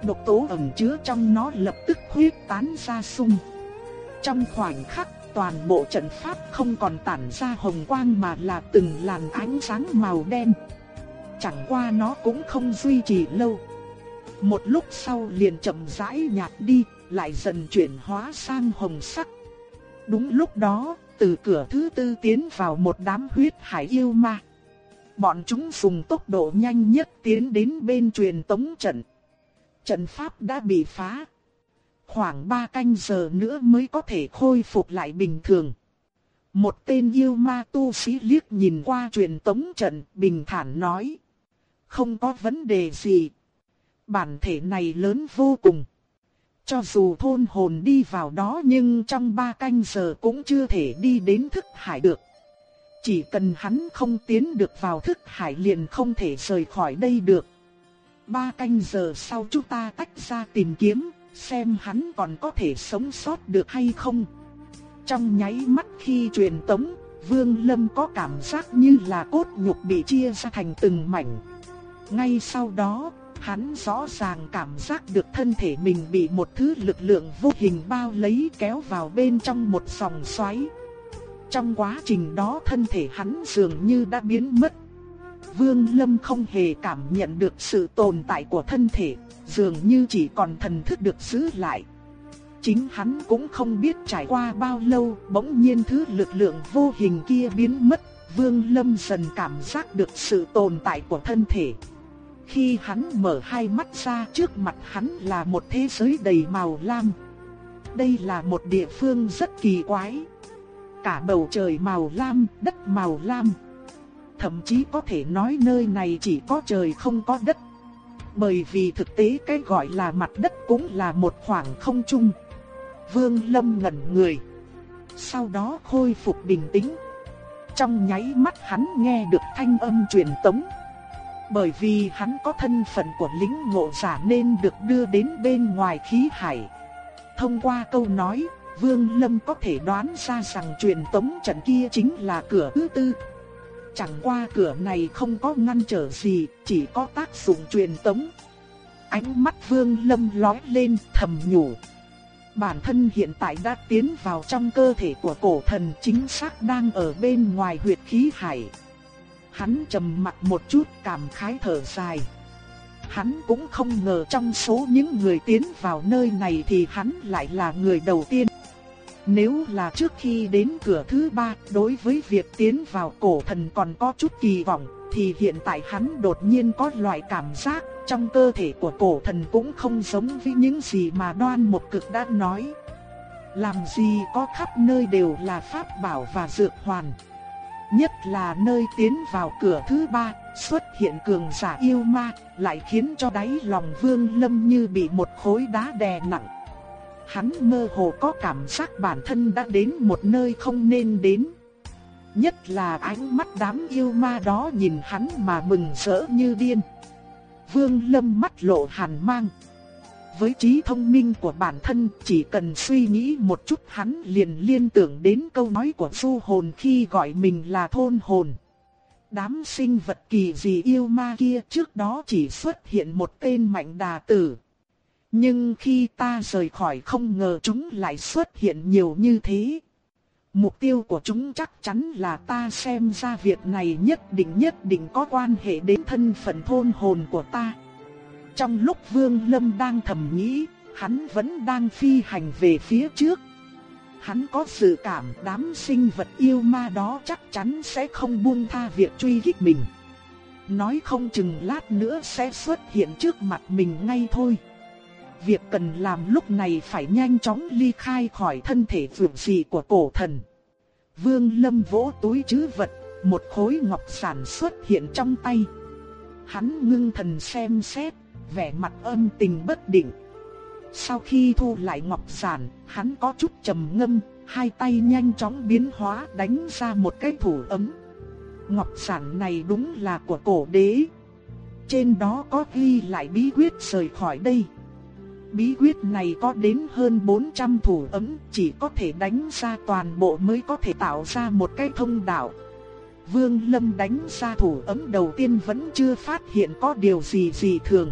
Độc tố ẩn chứa trong nó lập tức huyết tán ra sung. Trong khoảnh khắc toàn bộ trận pháp không còn tản ra hồng quang mà là từng làn ánh sáng màu đen. Chẳng qua nó cũng không duy trì lâu. Một lúc sau liền chậm rãi nhạt đi, lại dần chuyển hóa sang hồng sắc. Đúng lúc đó, từ cửa thứ tư tiến vào một đám huyết hải yêu ma. Bọn chúng dùng tốc độ nhanh nhất tiến đến bên truyền tống trận. Trận pháp đã bị phá. Khoảng 3 canh giờ nữa mới có thể khôi phục lại bình thường. Một tên yêu ma tu sĩ liếc nhìn qua truyền tống trận, bình thản nói. Không có vấn đề gì. Bản thể này lớn vô cùng. Cho dù thôn hồn đi vào đó nhưng trong ba canh giờ cũng chưa thể đi đến thức hải được. Chỉ cần hắn không tiến được vào thức hải liền không thể rời khỏi đây được. Ba canh giờ sau chúng ta tách ra tìm kiếm, xem hắn còn có thể sống sót được hay không. Trong nháy mắt khi truyền tống, Vương Lâm có cảm giác như là cốt nhục bị chia ra thành từng mảnh. Ngay sau đó, hắn rõ ràng cảm giác được thân thể mình bị một thứ lực lượng vô hình bao lấy kéo vào bên trong một dòng xoáy. Trong quá trình đó thân thể hắn dường như đã biến mất. Vương Lâm không hề cảm nhận được sự tồn tại của thân thể, dường như chỉ còn thần thức được giữ lại. Chính hắn cũng không biết trải qua bao lâu, bỗng nhiên thứ lực lượng vô hình kia biến mất, Vương Lâm dần cảm giác được sự tồn tại của thân thể. Khi hắn mở hai mắt ra trước mặt hắn là một thế giới đầy màu lam. Đây là một địa phương rất kỳ quái. Cả bầu trời màu lam, đất màu lam. Thậm chí có thể nói nơi này chỉ có trời không có đất. Bởi vì thực tế cái gọi là mặt đất cũng là một khoảng không trung. Vương Lâm ngẩn người. Sau đó khôi phục bình tĩnh. Trong nháy mắt hắn nghe được thanh âm truyền tống. Bởi vì hắn có thân phận của lính ngộ giả nên được đưa đến bên ngoài khí hải. Thông qua câu nói, Vương Lâm có thể đoán ra rằng truyền tống trận kia chính là cửa thứ tư. Chẳng qua cửa này không có ngăn trở gì, chỉ có tác dụng truyền tống. Ánh mắt Vương Lâm lóe lên thầm nhủ. Bản thân hiện tại đã tiến vào trong cơ thể của cổ thần chính xác đang ở bên ngoài huyệt khí hải. Hắn trầm mặt một chút cảm khái thở dài. Hắn cũng không ngờ trong số những người tiến vào nơi này thì hắn lại là người đầu tiên. Nếu là trước khi đến cửa thứ ba, đối với việc tiến vào cổ thần còn có chút kỳ vọng, thì hiện tại hắn đột nhiên có loại cảm giác trong cơ thể của cổ thần cũng không giống với những gì mà đoan một cực đã nói. Làm gì có khắp nơi đều là pháp bảo và dược hoàn. Nhất là nơi tiến vào cửa thứ ba, xuất hiện cường giả yêu ma, lại khiến cho đáy lòng vương lâm như bị một khối đá đè nặng. Hắn mơ hồ có cảm giác bản thân đã đến một nơi không nên đến. Nhất là ánh mắt đám yêu ma đó nhìn hắn mà mừng rỡ như điên. Vương lâm mắt lộ hàn mang. Với trí thông minh của bản thân, chỉ cần suy nghĩ một chút, hắn liền liên tưởng đến câu nói của du hồn khi gọi mình là thôn hồn. Đám sinh vật kỳ gì yêu ma kia trước đó chỉ xuất hiện một tên mạnh đà tử. Nhưng khi ta rời khỏi không ngờ chúng lại xuất hiện nhiều như thế. Mục tiêu của chúng chắc chắn là ta xem ra việc này nhất định nhất định có quan hệ đến thân phận thôn hồn của ta. Trong lúc Vương Lâm đang thầm nghĩ, hắn vẫn đang phi hành về phía trước. Hắn có sự cảm đám sinh vật yêu ma đó chắc chắn sẽ không buông tha việc truy kích mình. Nói không chừng lát nữa sẽ xuất hiện trước mặt mình ngay thôi. Việc cần làm lúc này phải nhanh chóng ly khai khỏi thân thể vượt dị của cổ thần. Vương Lâm vỗ túi chứ vật, một khối ngọc sản xuất hiện trong tay. Hắn ngưng thần xem xét, vẻ mặt âm tình bất định. Sau khi thu lại ngọc sản, hắn có chút trầm ngâm, hai tay nhanh chóng biến hóa đánh ra một cái thủ ấm. Ngọc sản này đúng là của cổ đế. Trên đó có ghi lại bí quyết rời khỏi đây. Bí quyết này có đến hơn 400 thủ ấm, chỉ có thể đánh ra toàn bộ mới có thể tạo ra một cái thông đạo. Vương Lâm đánh ra thủ ấm đầu tiên vẫn chưa phát hiện có điều gì gì thường.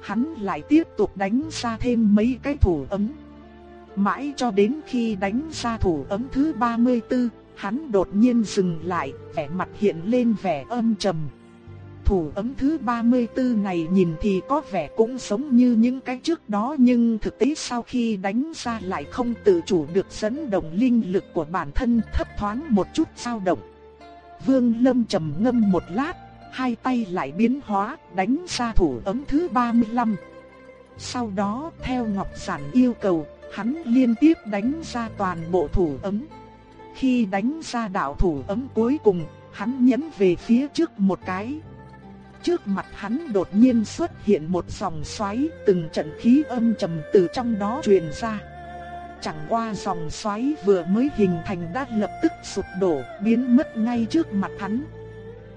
Hắn lại tiếp tục đánh ra thêm mấy cái thủ ấm. Mãi cho đến khi đánh ra thủ ấm thứ 34, hắn đột nhiên dừng lại, vẻ mặt hiện lên vẻ âm trầm. Thủ ấm thứ 34 này nhìn thì có vẻ cũng giống như những cái trước đó nhưng thực tế sau khi đánh ra lại không tự chủ được dẫn động linh lực của bản thân thấp thoáng một chút dao động. Vương Lâm trầm ngâm một lát, hai tay lại biến hóa, đánh ra thủ ấm thứ 35. Sau đó, theo Ngọc Giản yêu cầu, hắn liên tiếp đánh ra toàn bộ thủ ấm. Khi đánh ra đạo thủ ấm cuối cùng, hắn nhấn về phía trước một cái. Trước mặt hắn đột nhiên xuất hiện một dòng xoáy, từng trận khí âm trầm từ trong đó truyền ra. Chẳng qua dòng xoáy vừa mới hình thành đã lập tức sụp đổ, biến mất ngay trước mặt hắn.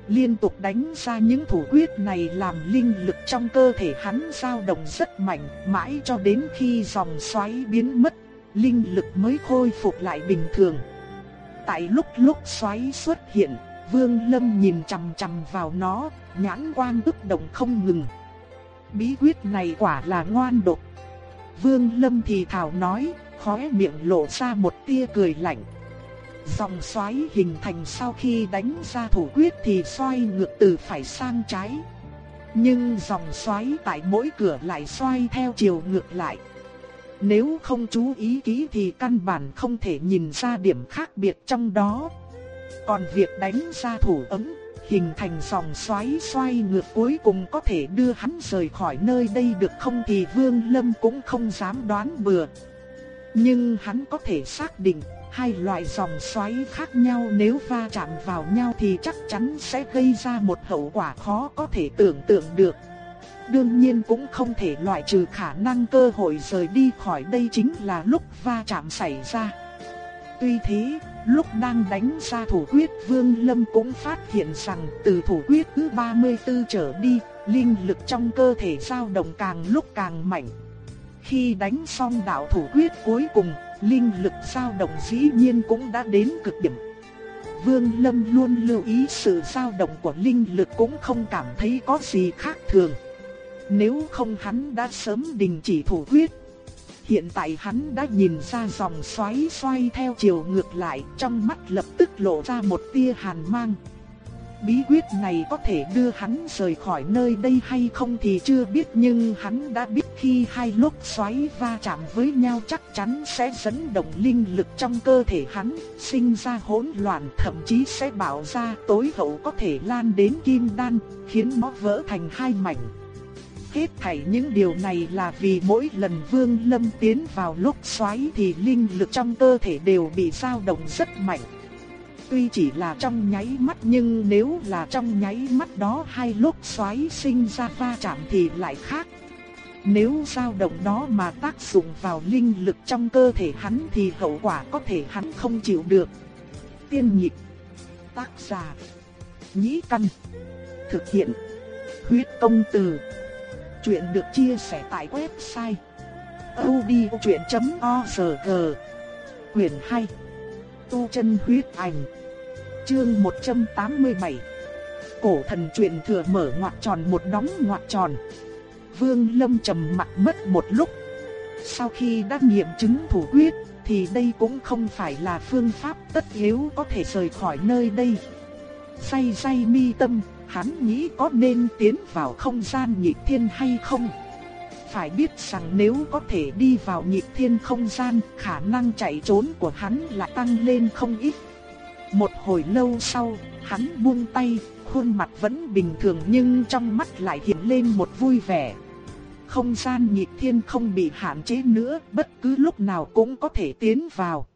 Liên tục đánh ra những thủ quyết này làm linh lực trong cơ thể hắn dao động rất mạnh, mãi cho đến khi dòng xoáy biến mất, linh lực mới khôi phục lại bình thường. Tại lúc lúc xoáy xuất hiện, Vương Lâm nhìn chằm chằm vào nó, nhãn quang tức động không ngừng. Bí quyết này quả là ngoan độc. Vương Lâm thì thảo nói, khóe miệng lộ ra một tia cười lạnh. Dòng xoáy hình thành sau khi đánh ra thủ quyết thì xoay ngược từ phải sang trái. Nhưng dòng xoáy tại mỗi cửa lại xoay theo chiều ngược lại. Nếu không chú ý kỹ thì căn bản không thể nhìn ra điểm khác biệt trong đó. Còn việc đánh ra thủ ấm, hình thành dòng xoáy xoay ngược cuối cùng có thể đưa hắn rời khỏi nơi đây được không thì Vương Lâm cũng không dám đoán bừa. Nhưng hắn có thể xác định, hai loại dòng xoáy khác nhau nếu va chạm vào nhau thì chắc chắn sẽ gây ra một hậu quả khó có thể tưởng tượng được. Đương nhiên cũng không thể loại trừ khả năng cơ hội rời đi khỏi đây chính là lúc va chạm xảy ra. Tuy thế, lúc đang đánh ra thủ quyết Vương Lâm cũng phát hiện rằng từ thủ quyết thứ 34 trở đi, linh lực trong cơ thể dao động càng lúc càng mạnh. Khi đánh xong đạo thủ quyết cuối cùng, linh lực dao động dĩ nhiên cũng đã đến cực điểm. Vương Lâm luôn lưu ý sự dao động của linh lực cũng không cảm thấy có gì khác thường. Nếu không hắn đã sớm đình chỉ thủ quyết. Hiện tại hắn đã nhìn ra dòng xoáy xoay theo chiều ngược lại, trong mắt lập tức lộ ra một tia hàn mang. Bí quyết này có thể đưa hắn rời khỏi nơi đây hay không thì chưa biết nhưng hắn đã biết khi hai lốc xoáy va chạm với nhau chắc chắn sẽ dẫn động linh lực trong cơ thể hắn, sinh ra hỗn loạn thậm chí sẽ bảo ra tối hậu có thể lan đến kim đan, khiến nó vỡ thành hai mảnh. Hết thảy những điều này là vì mỗi lần Vương Lâm tiến vào lúc xoáy thì linh lực trong cơ thể đều bị dao động rất mạnh. Tuy chỉ là trong nháy mắt nhưng nếu là trong nháy mắt đó hai lúc xoáy sinh ra va chạm thì lại khác. Nếu dao động đó mà tác dụng vào linh lực trong cơ thể hắn thì hậu quả có thể hắn không chịu được. Tiên nhịp Tác giả, Nhĩ Căn, Thực hiện, Huyết công từ Chuyện được chia sẻ tại website odchuyện.org Quyền 2 Tu chân huyết ảnh Chương 187 Cổ thần truyền thừa mở ngoặt tròn một đóng ngoặt tròn. Vương Lâm trầm mặt mất một lúc. Sau khi đã nghiệm chứng thủ quyết thì đây cũng không phải là phương pháp tất yếu có thể rời khỏi nơi đây. Say say mi tâm, hắn nghĩ có nên tiến vào không gian nhị thiên hay không. Phải biết rằng nếu có thể đi vào nhị thiên không gian, khả năng chạy trốn của hắn lại tăng lên không ít. Một hồi lâu sau, hắn buông tay, khuôn mặt vẫn bình thường nhưng trong mắt lại hiện lên một vui vẻ. Không gian nhị thiên không bị hạn chế nữa, bất cứ lúc nào cũng có thể tiến vào.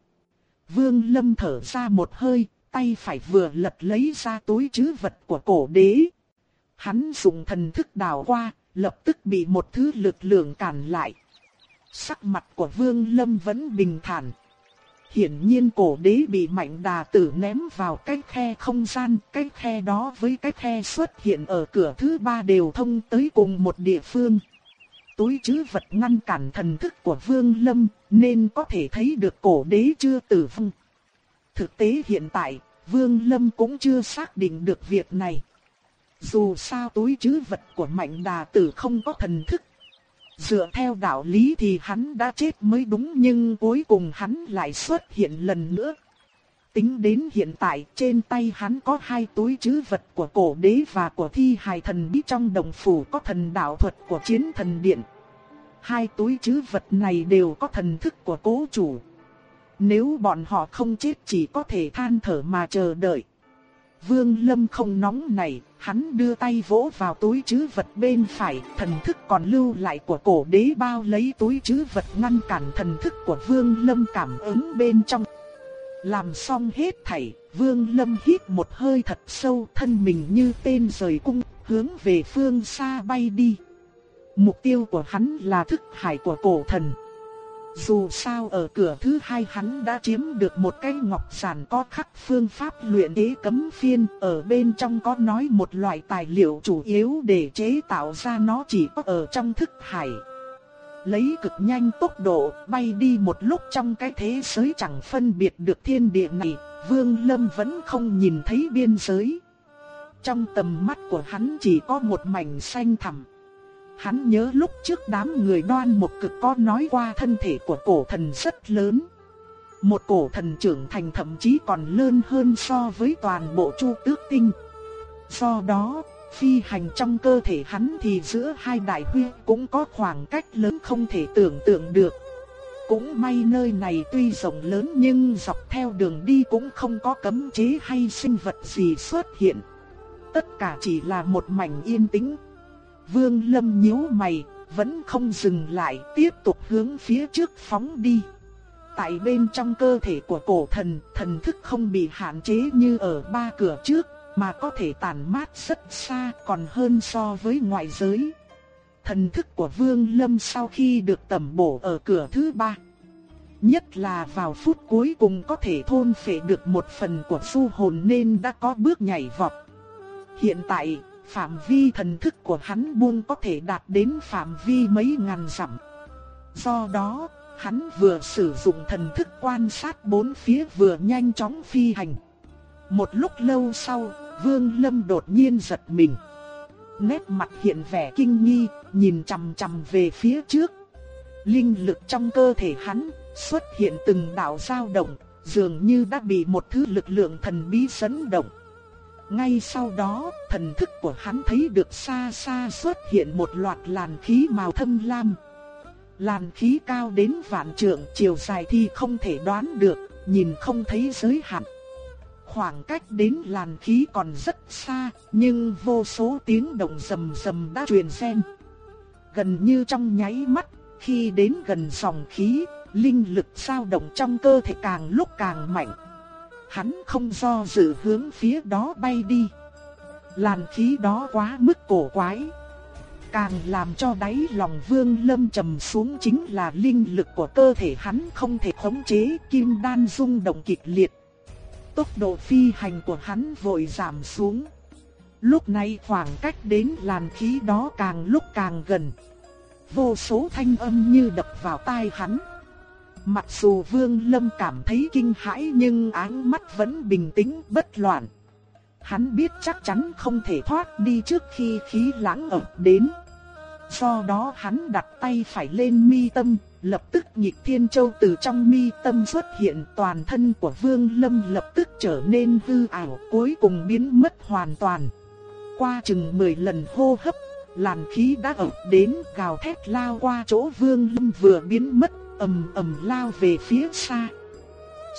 Vương Lâm thở ra một hơi, tay phải vừa lật lấy ra túi chứ vật của cổ đế. Hắn dùng thần thức đào qua, lập tức bị một thứ lực lượng cản lại. Sắc mặt của Vương Lâm vẫn bình thản. Hiển nhiên cổ đế bị mạnh đà tử ném vào cái khe không gian, cái khe đó với cái khe xuất hiện ở cửa thứ ba đều thông tới cùng một địa phương. Túi chứ vật ngăn cản thần thức của Vương Lâm, nên có thể thấy được cổ đế chưa tử vong. Thực tế hiện tại, Vương Lâm cũng chưa xác định được việc này. Dù sao túi chứ vật của mạnh đà tử không có thần thức. Dựa theo đạo lý thì hắn đã chết mới đúng nhưng cuối cùng hắn lại xuất hiện lần nữa. Tính đến hiện tại, trên tay hắn có hai túi chứ vật của cổ đế và của thi hài thần bí trong đồng phủ có thần đạo thuật của chiến thần điện. Hai túi chứ vật này đều có thần thức của cố chủ. Nếu bọn họ không chết chỉ có thể than thở mà chờ đợi. Vương Lâm không nóng này, hắn đưa tay vỗ vào túi chứ vật bên phải, thần thức còn lưu lại của cổ đế bao lấy túi chứ vật ngăn cản thần thức của Vương Lâm cảm ứng bên trong. Làm xong hết thảy, Vương Lâm hít một hơi thật sâu thân mình như tên rời cung, hướng về phương xa bay đi. Mục tiêu của hắn là thức hải của cổ thần. Dù sao ở cửa thứ hai hắn đã chiếm được một cái ngọc giản có khắc phương pháp luyện đế cấm phiên, ở bên trong có nói một loại tài liệu chủ yếu để chế tạo ra nó chỉ có ở trong thức hải. Lấy cực nhanh tốc độ bay đi một lúc trong cái thế giới chẳng phân biệt được thiên địa này, Vương Lâm vẫn không nhìn thấy biên giới. Trong tầm mắt của hắn chỉ có một mảnh xanh thẳm. Hắn nhớ lúc trước đám người đoan một cực có nói qua thân thể của cổ thần rất lớn. Một cổ thần trưởng thành thậm chí còn lớn hơn so với toàn bộ chu tước tinh. Do đó, phi hành trong cơ thể hắn thì giữa hai đại huy cũng có khoảng cách lớn không thể tưởng tượng được. Cũng may nơi này tuy rộng lớn nhưng dọc theo đường đi cũng không có cấm chế hay sinh vật gì xuất hiện. Tất cả chỉ là một mảnh yên tĩnh. Vương Lâm nhíu mày, vẫn không dừng lại, tiếp tục hướng phía trước phóng đi. Tại bên trong cơ thể của cổ thần, thần thức không bị hạn chế như ở ba cửa trước, mà có thể tản mát rất xa còn hơn so với ngoại giới. Thần thức của Vương Lâm sau khi được tẩm bổ ở cửa thứ ba. Nhất là vào phút cuối cùng có thể thôn phệ được một phần của su hồn nên đã có bước nhảy vọt. Hiện tại, phạm vi thần thức của hắn buông có thể đạt đến phạm vi mấy ngàn dặm. Do đó, hắn vừa sử dụng thần thức quan sát bốn phía vừa nhanh chóng phi hành. Một lúc lâu sau, Vương Lâm đột nhiên giật mình. Nét mặt hiện vẻ kinh nghi, nhìn chằm chằm về phía trước. Linh lực trong cơ thể hắn xuất hiện từng đạo dao động, dường như đã bị một thứ lực lượng thần bí dẫn động. Ngay sau đó, thần thức của hắn thấy được xa xa xuất hiện một loạt làn khí màu thâm lam. Làn khí cao đến vạn trượng, chiều dài thì không thể đoán được, nhìn không thấy giới hạn. Khoảng cách đến làn khí còn rất xa, nhưng vô số tiếng động rầm rầm đã truyền xen. Gần như trong nháy mắt, khi đến gần dòng khí, linh lực dao động trong cơ thể càng lúc càng mạnh. Hắn không do dự hướng phía đó bay đi. Làn khí đó quá mức cổ quái. Càng làm cho đáy lòng vương lâm trầm xuống chính là linh lực của cơ thể hắn không thể khống chế, kim đan rung động kịch liệt. Tốc độ phi hành của hắn vội giảm xuống. Lúc này khoảng cách đến làn khí đó càng lúc càng gần. Vô số thanh âm như đập vào tai hắn. Mặc dù Vương Lâm cảm thấy kinh hãi nhưng ánh mắt vẫn bình tĩnh bất loạn. Hắn biết chắc chắn không thể thoát đi trước khi khí lãng ập đến. Do đó hắn đặt tay phải lên mi tâm, lập tức nhịp thiên châu từ trong mi tâm xuất hiện toàn thân của Vương Lâm lập tức trở nên hư ảo cuối cùng biến mất hoàn toàn. Qua chừng 10 lần hô hấp, làn khí đã ập đến gào thét lao qua chỗ Vương Lâm vừa biến mất, ầm ầm lao về phía xa.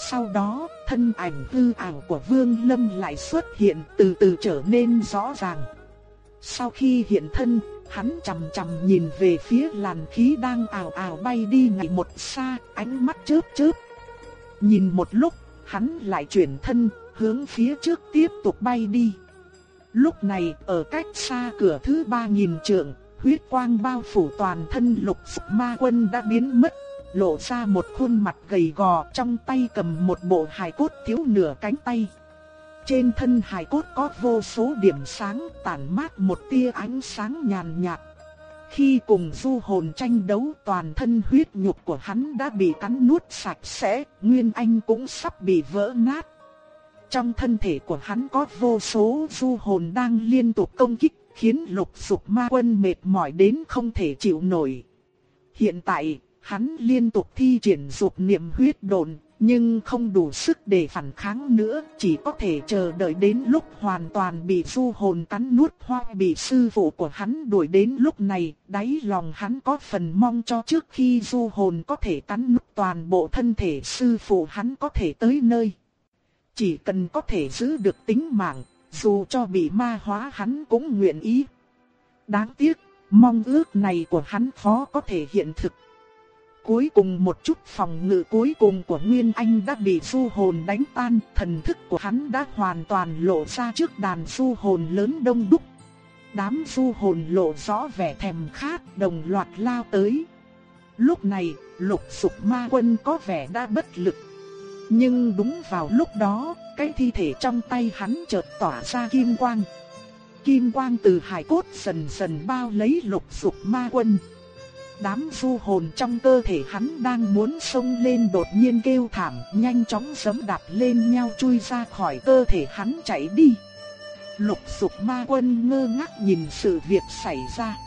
Sau đó, thân ảnh hư ảo của Vương Lâm lại xuất hiện từ từ trở nên rõ ràng. Sau khi hiện thân, hắn chằm chằm nhìn về phía làn khí đang ảo ảo bay đi ngày một xa, ánh mắt chớp chớp. Nhìn một lúc, hắn lại chuyển thân, hướng phía trước tiếp tục bay đi. Lúc này, ở cách xa cửa thứ ba nghìn trượng, huyết quang bao phủ toàn thân lục ma quân đã biến mất, lộ ra một khuôn mặt gầy gò trong tay cầm một bộ hài cốt thiếu nửa cánh tay. Trên thân hài cốt có vô số điểm sáng tản mát một tia ánh sáng nhàn nhạt. Khi cùng du hồn tranh đấu toàn thân huyết nhục của hắn đã bị cắn nuốt sạch sẽ, Nguyên Anh cũng sắp bị vỡ nát. Trong thân thể của hắn có vô số du hồn đang liên tục công kích, khiến lục sục ma quân mệt mỏi đến không thể chịu nổi. Hiện tại, hắn liên tục thi triển dục niệm huyết đồn, nhưng không đủ sức để phản kháng nữa, chỉ có thể chờ đợi đến lúc hoàn toàn bị du hồn cắn nuốt hoặc bị sư phụ của hắn đuổi đến lúc này, đáy lòng hắn có phần mong cho trước khi du hồn có thể cắn nuốt toàn bộ thân thể sư phụ hắn có thể tới nơi. Chỉ cần có thể giữ được tính mạng, dù cho bị ma hóa hắn cũng nguyện ý. Đáng tiếc, mong ước này của hắn khó có thể hiện thực. Cuối cùng một chút phòng ngự cuối cùng của Nguyên Anh đã bị phu hồn đánh tan, thần thức của hắn đã hoàn toàn lộ ra trước đàn phu hồn lớn đông đúc. Đám phu hồn lộ rõ vẻ thèm khát, đồng loạt lao tới. Lúc này, lục sục ma quân có vẻ đã bất lực. Nhưng đúng vào lúc đó, cái thi thể trong tay hắn chợt tỏa ra kim quang. Kim quang từ hải cốt dần dần bao lấy lục sục ma quân. Đám du hồn trong cơ thể hắn đang muốn xông lên đột nhiên kêu thảm, nhanh chóng giẫm đạp lên nhau chui ra khỏi cơ thể hắn chạy đi. Lục sục ma quân ngơ ngác nhìn sự việc xảy ra.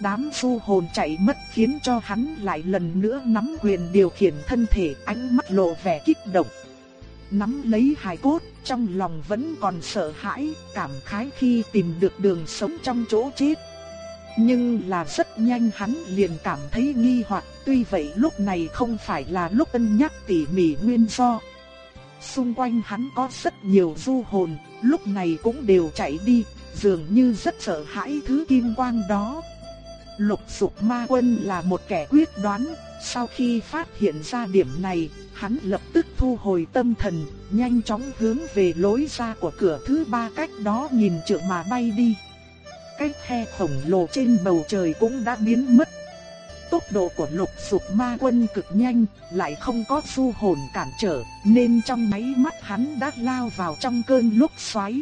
Đám du hồn chạy mất khiến cho hắn lại lần nữa nắm quyền điều khiển thân thể ánh mắt lộ vẻ kích động. Nắm lấy hài cốt, trong lòng vẫn còn sợ hãi, cảm khái khi tìm được đường sống trong chỗ chết. Nhưng là rất nhanh hắn liền cảm thấy nghi hoặc, tuy vậy lúc này không phải là lúc ân nhắc tỉ mỉ nguyên do. Xung quanh hắn có rất nhiều du hồn, lúc này cũng đều chạy đi, dường như rất sợ hãi thứ kim quang đó. Lục Sục Ma Quân là một kẻ quyết đoán, sau khi phát hiện ra điểm này, hắn lập tức thu hồi tâm thần, nhanh chóng hướng về lối ra của cửa thứ ba cách đó nhìn trượng mà bay đi cái khe khổng lồ trên bầu trời cũng đã biến mất. Tốc độ của lục sụp ma quân cực nhanh, lại không có phu hồn cản trở, nên trong máy mắt hắn đã lao vào trong cơn lúc xoáy.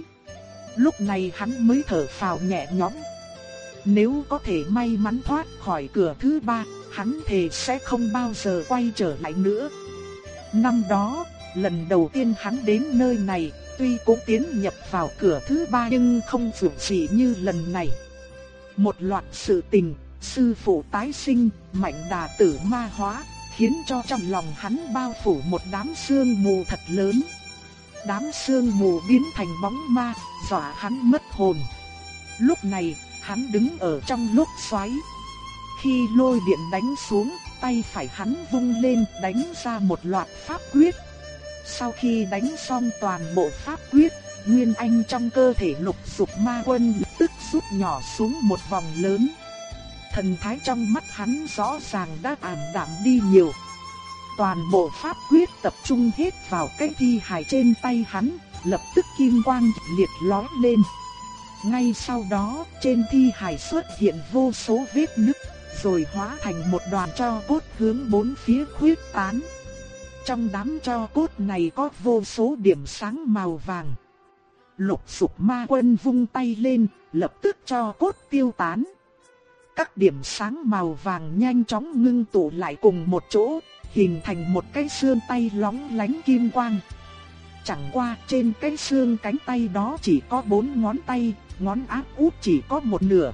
Lúc này hắn mới thở phào nhẹ nhõm. Nếu có thể may mắn thoát khỏi cửa thứ ba, hắn thề sẽ không bao giờ quay trở lại nữa. Năm đó, lần đầu tiên hắn đến nơi này, tuy cũng tiến nhập vào cửa thứ ba nhưng không vượt gì như lần này. Một loạt sự tình, sư phụ tái sinh, mạnh đà tử ma hóa, khiến cho trong lòng hắn bao phủ một đám sương mù thật lớn. Đám sương mù biến thành bóng ma, dọa hắn mất hồn. Lúc này, hắn đứng ở trong lúc xoáy. Khi lôi điện đánh xuống, tay phải hắn vung lên đánh ra một loạt pháp quyết sau khi đánh xong toàn bộ pháp quyết, Nguyên Anh trong cơ thể lục dục ma quân tức rút nhỏ xuống một vòng lớn. Thần thái trong mắt hắn rõ ràng đã ảm đạm đi nhiều. Toàn bộ pháp quyết tập trung hết vào cái thi hài trên tay hắn, lập tức kim quang liệt lói lên. Ngay sau đó, trên thi hài xuất hiện vô số vết nứt, rồi hóa thành một đoàn cho cốt hướng bốn phía khuyết tán. Trong đám cho cốt này có vô số điểm sáng màu vàng. Lục sục ma quân vung tay lên, lập tức cho cốt tiêu tán. Các điểm sáng màu vàng nhanh chóng ngưng tụ lại cùng một chỗ, hình thành một cái xương tay lóng lánh kim quang. Chẳng qua trên cái xương cánh tay đó chỉ có bốn ngón tay, ngón áp út chỉ có một nửa.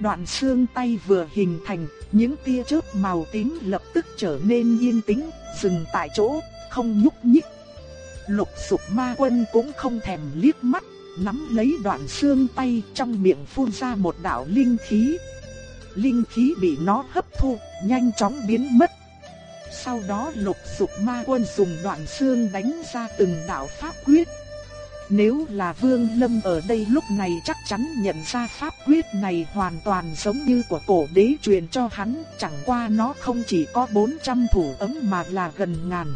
Đoạn xương tay vừa hình thành, những tia chớp màu tím lập tức trở nên yên tĩnh, dừng tại chỗ, không nhúc nhích. Lục sục ma quân cũng không thèm liếc mắt, nắm lấy đoạn xương tay trong miệng phun ra một đạo linh khí. Linh khí bị nó hấp thu, nhanh chóng biến mất. Sau đó lục sục ma quân dùng đoạn xương đánh ra từng đạo pháp quyết. Nếu là Vương Lâm ở đây lúc này chắc chắn nhận ra pháp quyết này hoàn toàn giống như của cổ đế truyền cho hắn, chẳng qua nó không chỉ có 400 thủ ấm mà là gần ngàn.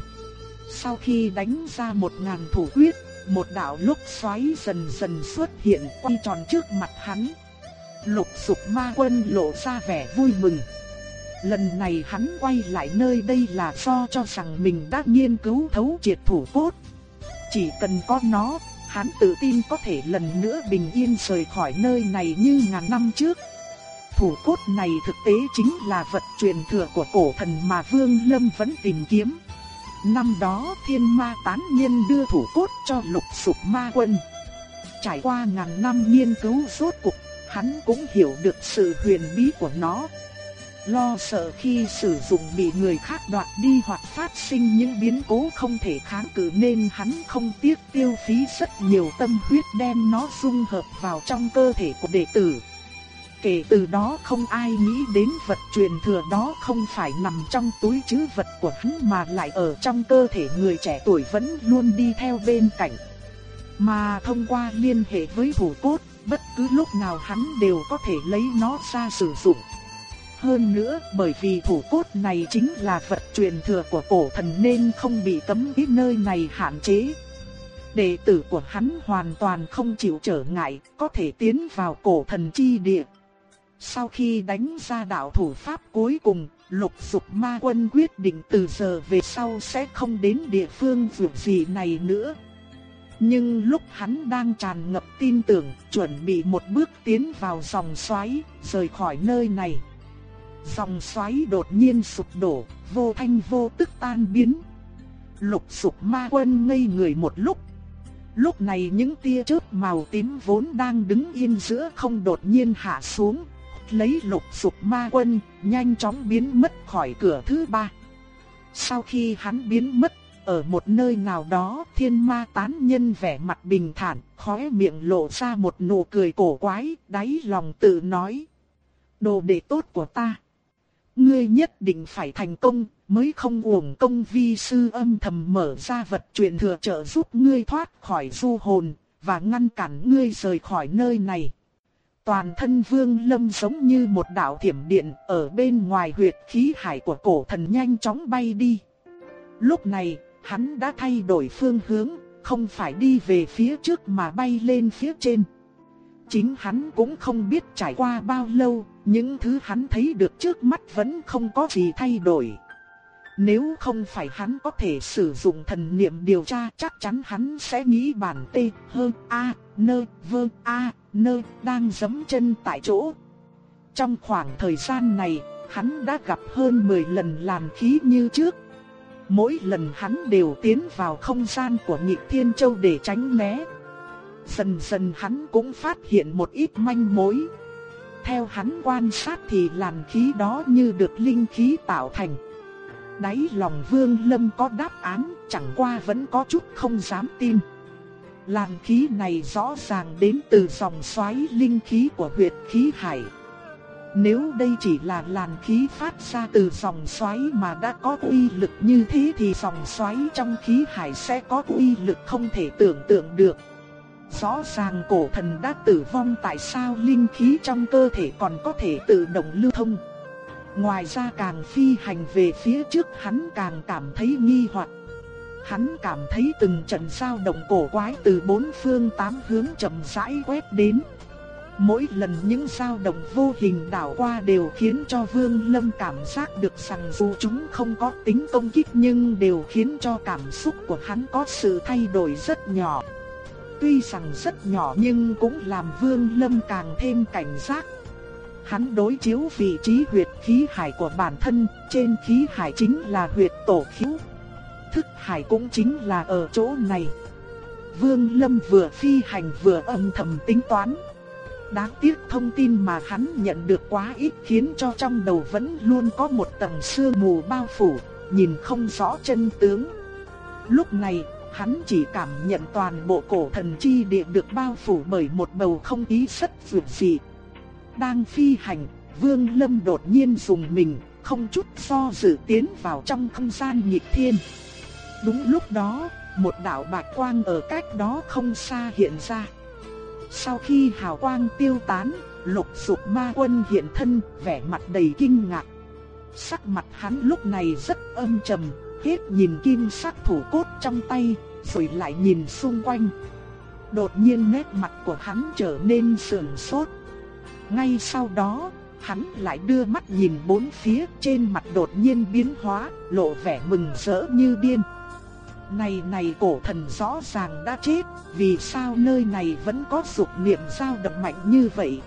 Sau khi đánh ra một ngàn thủ quyết, một đạo lúc xoáy dần dần xuất hiện quay tròn trước mặt hắn. Lục sục ma quân lộ ra vẻ vui mừng. Lần này hắn quay lại nơi đây là do cho rằng mình đã nghiên cứu thấu triệt thủ cốt. Chỉ cần có nó, hắn tự tin có thể lần nữa bình yên rời khỏi nơi này như ngàn năm trước. Thủ cốt này thực tế chính là vật truyền thừa của cổ thần mà Vương Lâm vẫn tìm kiếm. Năm đó thiên ma tán nhân đưa thủ cốt cho lục sục ma quân. Trải qua ngàn năm nghiên cứu rốt cuộc, hắn cũng hiểu được sự huyền bí của nó. Lo sợ khi sử dụng bị người khác đoạt đi hoặc phát sinh những biến cố không thể kháng cự nên hắn không tiếc tiêu phí rất nhiều tâm huyết đem nó dung hợp vào trong cơ thể của đệ tử. Kể từ đó không ai nghĩ đến vật truyền thừa đó không phải nằm trong túi chứ vật của hắn mà lại ở trong cơ thể người trẻ tuổi vẫn luôn đi theo bên cạnh. Mà thông qua liên hệ với thủ cốt, bất cứ lúc nào hắn đều có thể lấy nó ra sử dụng. Hơn nữa, bởi vì thủ cốt này chính là vật truyền thừa của cổ thần nên không bị cấm cái nơi này hạn chế. Đệ tử của hắn hoàn toàn không chịu trở ngại, có thể tiến vào cổ thần chi địa. Sau khi đánh ra đạo thủ pháp cuối cùng, lục dục ma quân quyết định từ giờ về sau sẽ không đến địa phương vượt gì này nữa. Nhưng lúc hắn đang tràn ngập tin tưởng, chuẩn bị một bước tiến vào dòng xoáy, rời khỏi nơi này. Dòng xoáy đột nhiên sụp đổ, vô thanh vô tức tan biến. Lục sụp ma quân ngây người một lúc. Lúc này những tia chớp màu tím vốn đang đứng yên giữa không đột nhiên hạ xuống, lấy lục sụp ma quân, nhanh chóng biến mất khỏi cửa thứ ba. Sau khi hắn biến mất, ở một nơi nào đó thiên ma tán nhân vẻ mặt bình thản, khóe miệng lộ ra một nụ cười cổ quái, đáy lòng tự nói. Đồ đệ tốt của ta. Ngươi nhất định phải thành công, mới không uổng công vi sư âm thầm mở ra vật truyền thừa trợ giúp ngươi thoát khỏi du hồn, và ngăn cản ngươi rời khỏi nơi này. Toàn thân vương lâm giống như một đạo thiểm điện ở bên ngoài huyệt khí hải của cổ thần nhanh chóng bay đi. Lúc này, hắn đã thay đổi phương hướng, không phải đi về phía trước mà bay lên phía trên. Chính hắn cũng không biết trải qua bao lâu, những thứ hắn thấy được trước mắt vẫn không có gì thay đổi. Nếu không phải hắn có thể sử dụng thần niệm điều tra chắc chắn hắn sẽ nghĩ bản T, hơn A, nơ, vương A, nơ, đang giẫm chân tại chỗ. Trong khoảng thời gian này, hắn đã gặp hơn 10 lần làn khí như trước. Mỗi lần hắn đều tiến vào không gian của nhị thiên châu để tránh né. Dần dần hắn cũng phát hiện một ít manh mối. Theo hắn quan sát thì làn khí đó như được linh khí tạo thành. Đáy lòng vương lâm có đáp án, chẳng qua vẫn có chút không dám tin. Làn khí này rõ ràng đến từ dòng xoáy linh khí của huyệt khí hải. Nếu đây chỉ là làn khí phát ra từ dòng xoáy mà đã có uy lực như thế thì dòng xoáy trong khí hải sẽ có uy lực không thể tưởng tượng được. Rõ ràng cổ thần đã tử vong, tại sao linh khí trong cơ thể còn có thể tự động lưu thông. Ngoài ra càng phi hành về phía trước, hắn càng cảm thấy nghi hoặc. Hắn cảm thấy từng trận sao động cổ quái từ bốn phương tám hướng chậm rãi quét đến. Mỗi lần những sao động vô hình đảo qua đều khiến cho Vương Lâm cảm giác được rằng dù chúng không có tính công kích nhưng đều khiến cho cảm xúc của hắn có sự thay đổi rất nhỏ. Tuy rằng rất nhỏ nhưng cũng làm Vương Lâm càng thêm cảnh giác. Hắn đối chiếu vị trí huyệt khí hải của bản thân, trên khí hải chính là huyệt tổ khiếu. Thức hải cũng chính là ở chỗ này. Vương Lâm vừa phi hành vừa âm thầm tính toán. Đáng tiếc thông tin mà hắn nhận được quá ít khiến cho trong đầu vẫn luôn có một tầng sương mù bao phủ, nhìn không rõ chân tướng. Lúc này, hắn chỉ cảm nhận toàn bộ cổ thần chi địa được bao phủ bởi một bầu không khí rất dịu dị. Đang phi hành, Vương Lâm đột nhiên dùng mình, không chút do dự tiến vào trong không gian nhịp thiên. Đúng lúc đó, một đạo bạch quang ở cách đó không xa hiện ra. Sau khi hào quang tiêu tán, lục dục ma quân hiện thân, vẻ mặt đầy kinh ngạc. Sắc mặt hắn lúc này rất âm trầm, hết nhìn kim sắc thủ cốt trong tay, rồi lại nhìn xung quanh. Đột nhiên nét mặt của hắn trở nên sườn sốt. Ngay sau đó, hắn lại đưa mắt nhìn bốn phía trên mặt đột nhiên biến hóa, lộ vẻ mừng rỡ như điên. Này này cổ thần rõ ràng đã chết, vì sao nơi này vẫn có dục niệm dao động mạnh như vậy?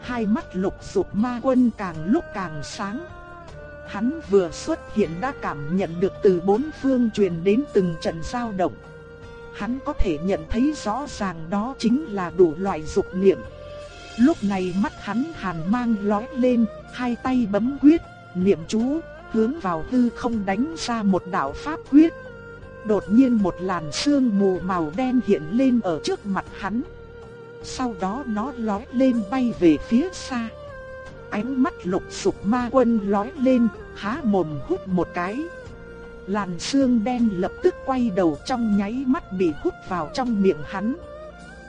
Hai mắt lục dục ma quân càng lúc càng sáng. Hắn vừa xuất hiện đã cảm nhận được từ bốn phương truyền đến từng trận dao động. Hắn có thể nhận thấy rõ ràng đó chính là đủ loại dục niệm. Lúc này mắt hắn hàn mang lóe lên, hai tay bấm quyết, niệm chú, hướng vào hư không đánh ra một đạo pháp quyết. Đột nhiên một làn sương mù màu đen hiện lên ở trước mặt hắn. Sau đó nó lóe lên bay về phía xa. Ánh mắt lục sục ma quân lói lên, há mồm hút một cái. Làn xương đen lập tức quay đầu trong nháy mắt bị hút vào trong miệng hắn.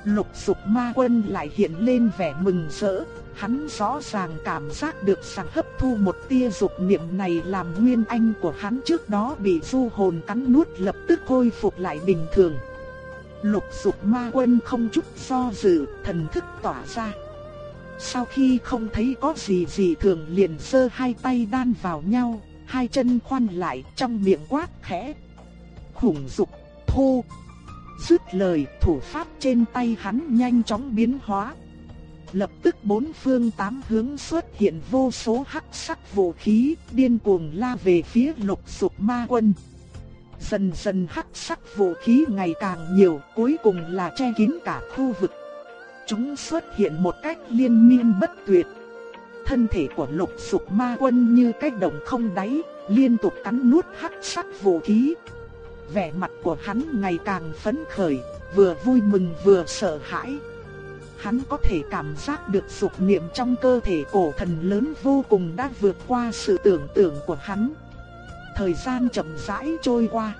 Lục sục ma quân lại hiện lên vẻ mừng rỡ, hắn rõ ràng cảm giác được rằng hấp thu một tia dục niệm này làm nguyên anh của hắn trước đó bị du hồn cắn nuốt lập tức khôi phục lại bình thường. Lục dục ma quân không chút do dự, thần thức tỏa ra. Sau khi không thấy có gì gì thường liền sơ hai tay đan vào nhau, hai chân khoan lại trong miệng quát khẽ. Khủng dục, thô. Dứt lời thủ pháp trên tay hắn nhanh chóng biến hóa. Lập tức bốn phương tám hướng xuất hiện vô số hắc sắc vũ khí điên cuồng la về phía lục dục ma quân. Dần dần hắc sắc vũ khí ngày càng nhiều cuối cùng là che kín cả khu vực. Chúng xuất hiện một cách liên miên bất tuyệt. Thân thể của lục sục ma quân như cái động không đáy, liên tục cắn nuốt hắc sắc vũ khí. Vẻ mặt của hắn ngày càng phấn khởi, vừa vui mừng vừa sợ hãi. Hắn có thể cảm giác được dục niệm trong cơ thể cổ thần lớn vô cùng đã vượt qua sự tưởng tượng của hắn. Thời gian chậm rãi trôi qua.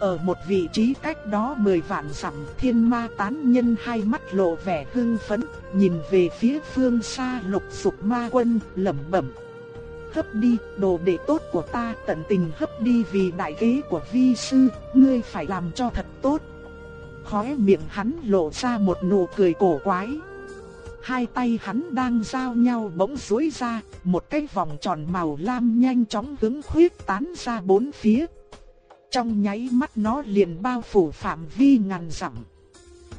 Ở một vị trí cách đó mười vạn dặm thiên ma tán nhân hai mắt lộ vẻ hưng phấn, nhìn về phía phương xa lục sục ma quân lẩm bẩm. Hấp đi, đồ đệ tốt của ta tận tình hấp đi vì đại kế của vi sư, ngươi phải làm cho thật tốt. Khóe miệng hắn lộ ra một nụ cười cổ quái. Hai tay hắn đang giao nhau bỗng duỗi ra, một cái vòng tròn màu lam nhanh chóng hướng khuyết tán ra bốn phía. Trong nháy mắt nó liền bao phủ phạm vi ngàn dặm.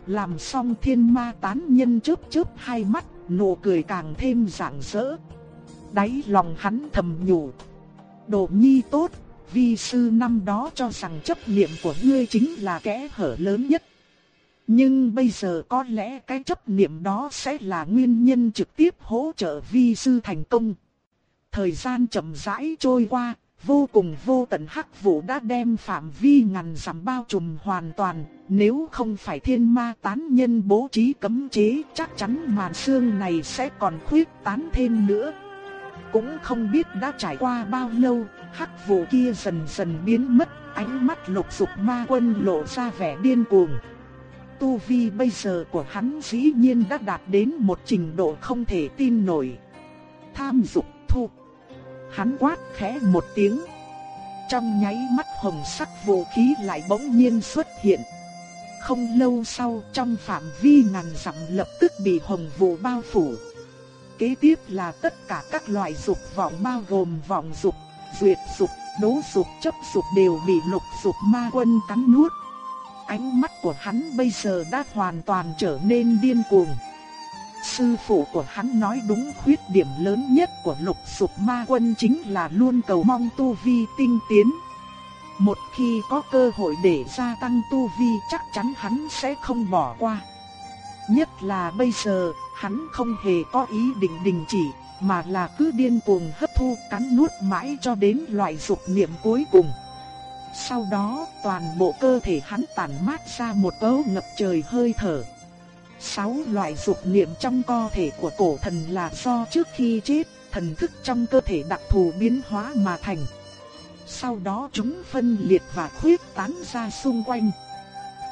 Làm xong thiên ma tán nhân chớp chớp hai mắt, nụ cười càng thêm rạng rỡ. Đáy lòng hắn thầm nhủ. Đồ nhi tốt, vi sư năm đó cho rằng chấp niệm của ngươi chính là kẽ hở lớn nhất. Nhưng bây giờ có lẽ cái chấp niệm đó sẽ là nguyên nhân trực tiếp hỗ trợ vi sư thành công. Thời gian chậm rãi trôi qua, vô cùng vô tận hắc vụ đã đem phạm vi ngàn dặm bao trùm hoàn toàn, nếu không phải thiên ma tán nhân bố trí cấm chế chắc chắn màn xương này sẽ còn khuyết tán thêm nữa. Cũng không biết đã trải qua bao lâu, hắc vụ kia dần dần biến mất, ánh mắt lục dục ma quân lộ ra vẻ điên cuồng. Tu vi bây giờ của hắn dĩ nhiên đã đạt đến một trình độ không thể tin nổi. Tham dục thu. Hắn quát khẽ một tiếng. Trong nháy mắt hồng sắc vũ khí lại bỗng nhiên xuất hiện. Không lâu sau trong phạm vi ngàn dặm lập tức bị hồng vụ bao phủ. Kế tiếp là tất cả các loại dục vọng bao gồm vọng dục, duyệt dục, đố dục, chấp dục đều bị lục dục ma quân cắn nuốt. Ánh mắt của hắn bây giờ đã hoàn toàn trở nên điên cuồng. Sư phụ của hắn nói đúng khuyết điểm lớn nhất của lục sụp ma quân chính là luôn cầu mong tu vi tinh tiến. Một khi có cơ hội để gia tăng tu vi chắc chắn hắn sẽ không bỏ qua. Nhất là bây giờ, hắn không hề có ý định đình chỉ, mà là cứ điên cuồng hấp thu cắn nuốt mãi cho đến loại dục niệm cuối cùng. Sau đó, toàn bộ cơ thể hắn tản mát ra một cấu ngập trời hơi thở. Sáu loại dục niệm trong cơ thể của cổ thần là do trước khi chết, thần thức trong cơ thể đặc thù biến hóa mà thành. Sau đó chúng phân liệt và khuyết tán ra xung quanh.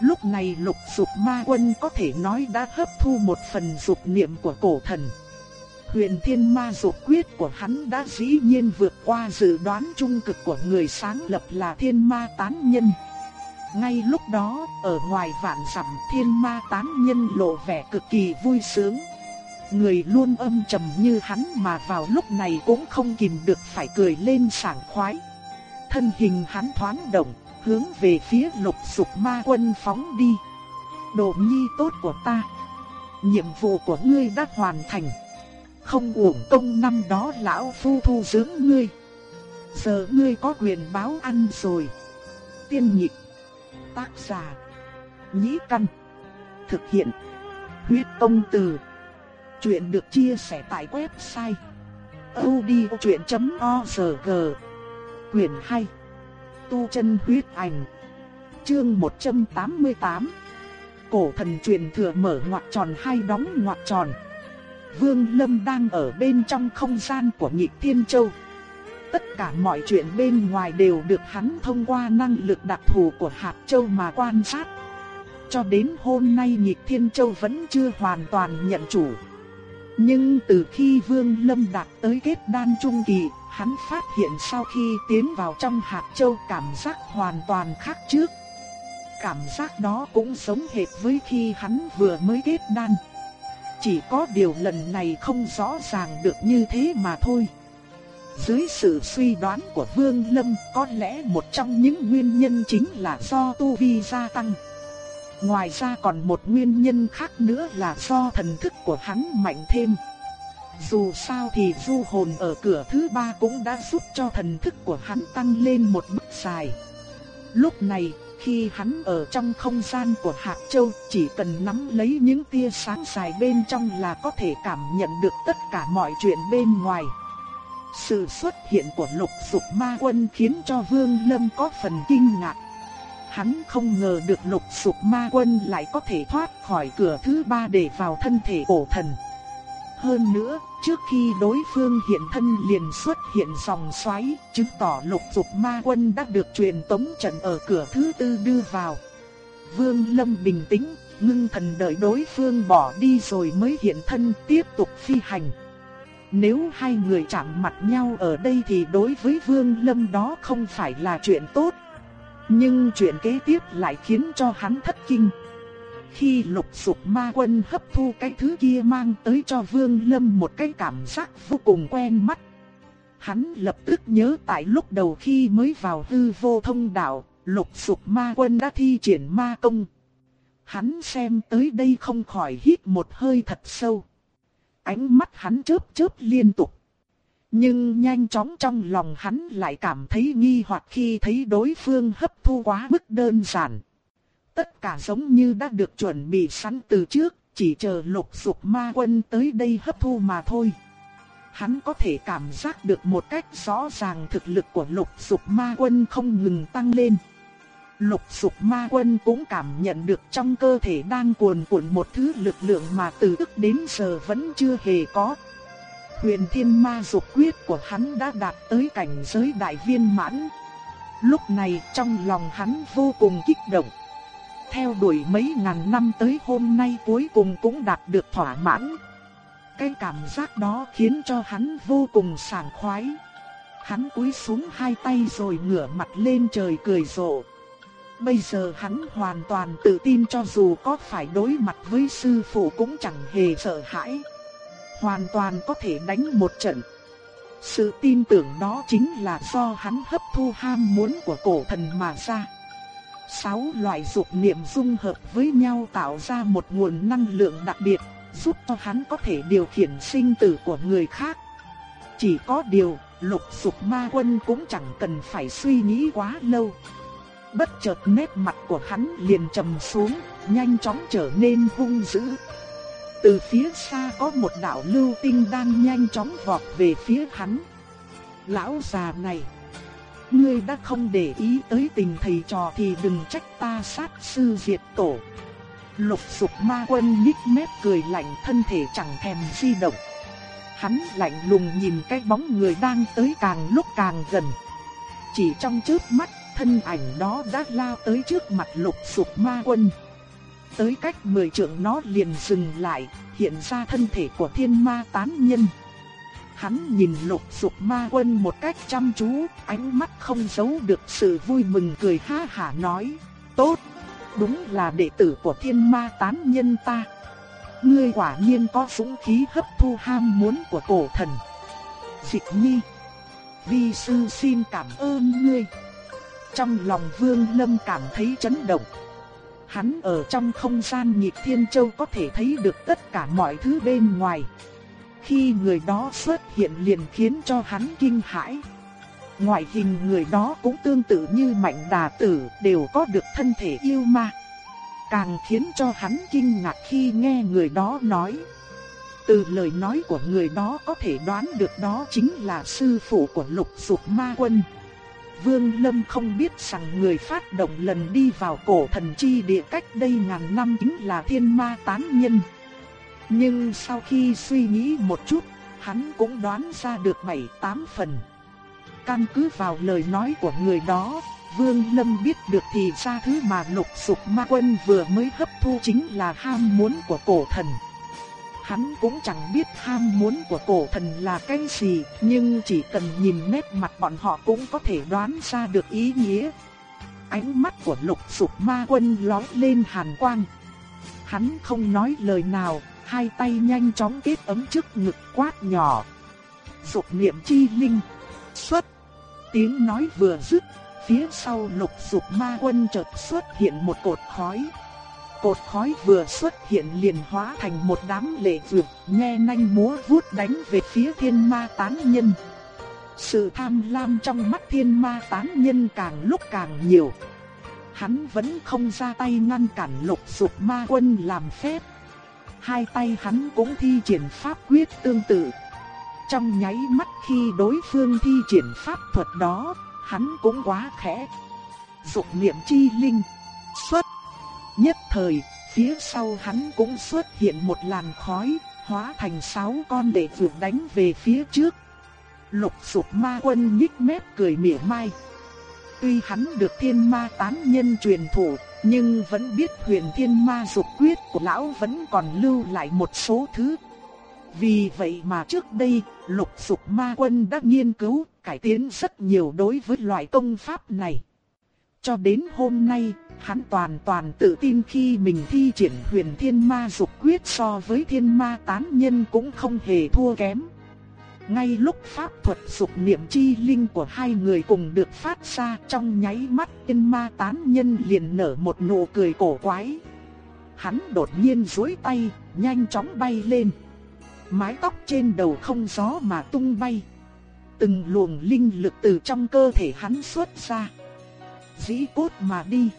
Lúc này lục dục ma quân có thể nói đã hấp thu một phần dục niệm của cổ thần. Huyền thiên ma dục quyết của hắn đã dĩ nhiên vượt qua dự đoán trung cực của người sáng lập là thiên ma tán nhân. Ngay lúc đó, ở ngoài vạn sẵm thiên ma tán nhân lộ vẻ cực kỳ vui sướng. Người luôn âm trầm như hắn mà vào lúc này cũng không kìm được phải cười lên sảng khoái. Thân hình hắn thoáng động, hướng về phía lục sục ma quân phóng đi. Đồ nhi tốt của ta, nhiệm vụ của ngươi đã hoàn thành. Không uổng công năm đó lão phu thu dưỡng ngươi. Giờ ngươi có quyền báo ăn rồi. Tiên nhịp, tác giả, nhĩ căn, thực hiện, huyết công từ. Chuyện được chia sẻ tại website odchuyện.org Quyền 2 Tu chân huyết ảnh Chương 188 Cổ thần truyền thừa mở ngoặc tròn hay đóng ngoặc tròn. Vương Lâm đang ở bên trong không gian của nhị Thiên Châu. Tất cả mọi chuyện bên ngoài đều được hắn thông qua năng lực đặc thù của hạt châu mà quan sát Cho đến hôm nay nhịp Thiên Châu vẫn chưa hoàn toàn nhận chủ nhưng từ khi Vương Lâm đạt tới kết đan trung kỳ, hắn phát hiện sau khi tiến vào trong hạt châu cảm giác hoàn toàn khác trước. Cảm giác đó cũng giống hệt với khi hắn vừa mới kết đan. Chỉ có điều lần này không rõ ràng được như thế mà thôi. Dưới sự suy đoán của Vương Lâm, có lẽ một trong những nguyên nhân chính là do tu vi gia tăng. Ngoài ra còn một nguyên nhân khác nữa là do thần thức của hắn mạnh thêm. Dù sao thì du hồn ở cửa thứ ba cũng đã giúp cho thần thức của hắn tăng lên một bước dài. Lúc này, khi hắn ở trong không gian của Hạc châu, chỉ cần nắm lấy những tia sáng dài bên trong là có thể cảm nhận được tất cả mọi chuyện bên ngoài. Sự xuất hiện của lục dục ma quân khiến cho Vương Lâm có phần kinh ngạc. Hắn không ngờ được lục dục ma quân lại có thể thoát khỏi cửa thứ ba để vào thân thể cổ thần. Hơn nữa, trước khi đối phương hiện thân liền xuất hiện dòng xoáy, chứng tỏ lục dục ma quân đã được truyền tống trận ở cửa thứ tư đưa vào. Vương Lâm bình tĩnh, ngưng thần đợi đối phương bỏ đi rồi mới hiện thân tiếp tục phi hành. Nếu hai người chạm mặt nhau ở đây thì đối với Vương Lâm đó không phải là chuyện tốt. Nhưng chuyện kế tiếp lại khiến cho hắn thất kinh. Khi lục sục ma quân hấp thu cái thứ kia mang tới cho Vương Lâm một cái cảm giác vô cùng quen mắt. Hắn lập tức nhớ tại lúc đầu khi mới vào hư vô thông đạo, lục sục ma quân đã thi triển ma công. Hắn xem tới đây không khỏi hít một hơi thật sâu. Ánh mắt hắn chớp chớp liên tục. Nhưng nhanh chóng trong lòng hắn lại cảm thấy nghi hoặc khi thấy đối phương hấp thu quá mức đơn giản. Tất cả giống như đã được chuẩn bị sẵn từ trước, chỉ chờ lục dục ma quân tới đây hấp thu mà thôi. Hắn có thể cảm giác được một cách rõ ràng thực lực của lục dục ma quân không ngừng tăng lên. Lục sục ma quân cũng cảm nhận được trong cơ thể đang cuồn cuộn một thứ lực lượng mà từ ức đến giờ vẫn chưa hề có. Huyền thiên ma dục quyết của hắn đã đạt tới cảnh giới đại viên mãn. Lúc này trong lòng hắn vô cùng kích động. Theo đuổi mấy ngàn năm tới hôm nay cuối cùng cũng đạt được thỏa mãn. Cái cảm giác đó khiến cho hắn vô cùng sảng khoái. Hắn cúi xuống hai tay rồi ngửa mặt lên trời cười rộ. Bây giờ hắn hoàn toàn tự tin cho dù có phải đối mặt với sư phụ cũng chẳng hề sợ hãi hoàn toàn có thể đánh một trận. Sự tin tưởng đó chính là do hắn hấp thu ham muốn của cổ thần mà ra. Sáu loại dục niệm dung hợp với nhau tạo ra một nguồn năng lượng đặc biệt, giúp cho hắn có thể điều khiển sinh tử của người khác. Chỉ có điều, lục dục ma quân cũng chẳng cần phải suy nghĩ quá lâu. Bất chợt nét mặt của hắn liền trầm xuống, nhanh chóng trở nên hung dữ. Từ phía xa có một đạo lưu tinh đang nhanh chóng vọt về phía hắn. Lão già này, ngươi đã không để ý tới tình thầy trò thì đừng trách ta sát sư diệt tổ. Lục sục ma quân nhích mép cười lạnh thân thể chẳng thèm di động. Hắn lạnh lùng nhìn cái bóng người đang tới càng lúc càng gần. Chỉ trong chớp mắt, thân ảnh đó đã lao tới trước mặt lục sụp ma quân. Tới cách mười trượng nó liền dừng lại, hiện ra thân thể của thiên ma tán nhân. Hắn nhìn lục sụp ma quân một cách chăm chú, ánh mắt không giấu được sự vui mừng cười ha hả nói, tốt, đúng là đệ tử của thiên ma tán nhân ta. Ngươi quả nhiên có dũng khí hấp thu ham muốn của cổ thần. Dịch nhi, vi sư xin cảm ơn ngươi. Trong lòng vương lâm cảm thấy chấn động. Hắn ở trong không gian nhịp thiên châu có thể thấy được tất cả mọi thứ bên ngoài. Khi người đó xuất hiện liền khiến cho hắn kinh hãi. Ngoại hình người đó cũng tương tự như mạnh đà tử, đều có được thân thể yêu ma. Càng khiến cho hắn kinh ngạc khi nghe người đó nói. Từ lời nói của người đó có thể đoán được đó chính là sư phụ của lục dục ma quân. Vương Lâm không biết rằng người phát động lần đi vào cổ thần chi địa cách đây ngàn năm chính là thiên ma tán nhân. Nhưng sau khi suy nghĩ một chút, hắn cũng đoán ra được bảy tám phần. Căn cứ vào lời nói của người đó, Vương Lâm biết được thì ra thứ mà lục sục ma quân vừa mới hấp thu chính là ham muốn của cổ thần. Hắn cũng chẳng biết ham muốn của cổ thần là cái gì, nhưng chỉ cần nhìn nét mặt bọn họ cũng có thể đoán ra được ý nghĩa. Ánh mắt của lục sục ma quân lóe lên hàn quang. Hắn không nói lời nào, hai tay nhanh chóng kết ấm trước ngực quát nhỏ. Dục niệm chi linh, xuất. Tiếng nói vừa dứt, phía sau lục sụp ma quân chợt xuất hiện một cột khói. Cột khói vừa xuất hiện liền hóa thành một đám lệ vượt, nghe nanh múa vuốt đánh về phía thiên ma tán nhân. Sự tham lam trong mắt thiên ma tán nhân càng lúc càng nhiều. Hắn vẫn không ra tay ngăn cản lục dục ma quân làm phép. Hai tay hắn cũng thi triển pháp quyết tương tự. Trong nháy mắt khi đối phương thi triển pháp thuật đó, hắn cũng quá khẽ. Dục niệm chi linh, xuất Nhất thời, phía sau hắn cũng xuất hiện một làn khói, hóa thành sáu con đệ vượt đánh về phía trước. Lục sụp ma quân nhích mép cười mỉa mai. Tuy hắn được thiên ma tán nhân truyền thủ, nhưng vẫn biết huyền thiên ma dục quyết của lão vẫn còn lưu lại một số thứ. Vì vậy mà trước đây, lục sụp ma quân đã nghiên cứu, cải tiến rất nhiều đối với loại công pháp này. Cho đến hôm nay, hắn toàn toàn tự tin khi mình thi triển huyền thiên ma dục quyết so với thiên ma tán nhân cũng không hề thua kém. Ngay lúc pháp thuật dục niệm chi linh của hai người cùng được phát ra trong nháy mắt thiên ma tán nhân liền nở một nụ cười cổ quái. Hắn đột nhiên duỗi tay, nhanh chóng bay lên. Mái tóc trên đầu không gió mà tung bay. Từng luồng linh lực từ trong cơ thể hắn xuất ra. Dĩ cốt mà đi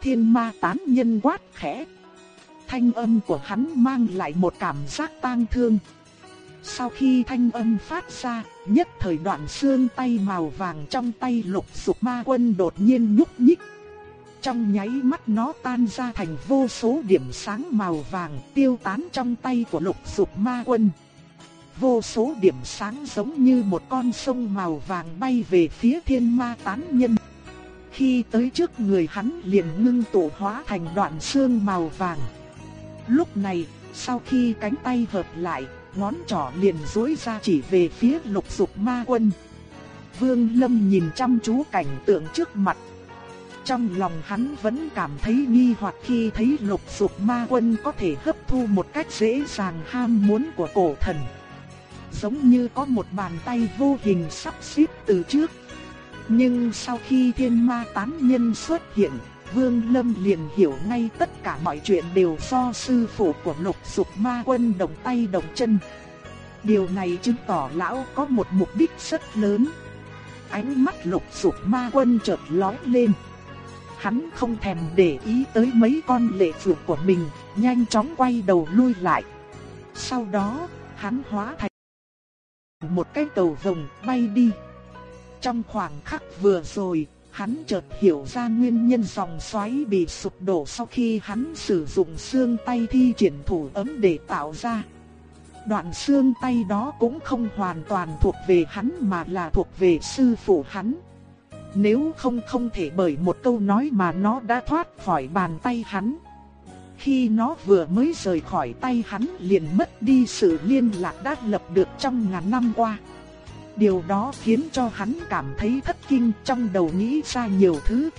thiên ma tán nhân quát khẽ. Thanh âm của hắn mang lại một cảm giác tang thương. Sau khi thanh âm phát ra, nhất thời đoạn xương tay màu vàng trong tay lục sục ma quân đột nhiên nhúc nhích. Trong nháy mắt nó tan ra thành vô số điểm sáng màu vàng tiêu tán trong tay của lục sục ma quân. Vô số điểm sáng giống như một con sông màu vàng bay về phía thiên ma tán nhân. Khi tới trước người hắn liền ngưng tụ hóa thành đoạn xương màu vàng. Lúc này, sau khi cánh tay hợp lại, ngón trỏ liền duỗi ra chỉ về phía lục dục ma quân. Vương Lâm nhìn chăm chú cảnh tượng trước mặt. Trong lòng hắn vẫn cảm thấy nghi hoặc khi thấy lục dục ma quân có thể hấp thu một cách dễ dàng ham muốn của cổ thần. Giống như có một bàn tay vô hình sắp xếp từ trước nhưng sau khi thiên ma tán nhân xuất hiện, Vương Lâm liền hiểu ngay tất cả mọi chuyện đều do sư phụ của lục dục ma quân động tay động chân. Điều này chứng tỏ lão có một mục đích rất lớn. Ánh mắt lục dục ma quân chợt lóe lên. Hắn không thèm để ý tới mấy con lệ phượng của mình, nhanh chóng quay đầu lui lại. Sau đó, hắn hóa thành một cái tàu vồng bay đi. Trong khoảng khắc vừa rồi, hắn chợt hiểu ra nguyên nhân dòng xoáy bị sụp đổ sau khi hắn sử dụng xương tay thi triển thủ ấm để tạo ra. Đoạn xương tay đó cũng không hoàn toàn thuộc về hắn mà là thuộc về sư phụ hắn. Nếu không không thể bởi một câu nói mà nó đã thoát khỏi bàn tay hắn. Khi nó vừa mới rời khỏi tay hắn liền mất đi sự liên lạc đã lập được trong ngàn năm qua. Điều đó khiến cho hắn cảm thấy thất kinh trong đầu nghĩ ra nhiều thứ.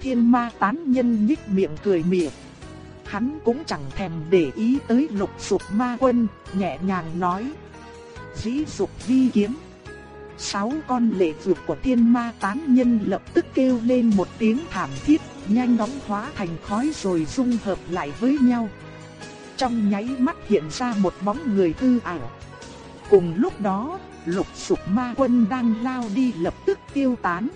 Thiên ma tán nhân nhích miệng cười mỉa. Hắn cũng chẳng thèm để ý tới lục sụp ma quân, nhẹ nhàng nói. Dĩ sụp vi kiếm. Sáu con lệ vượt của thiên ma tán nhân lập tức kêu lên một tiếng thảm thiết, nhanh chóng hóa thành khói rồi dung hợp lại với nhau. Trong nháy mắt hiện ra một bóng người hư ảo. Cùng lúc đó, lục sục ma quân đang lao đi lập tức tiêu tán.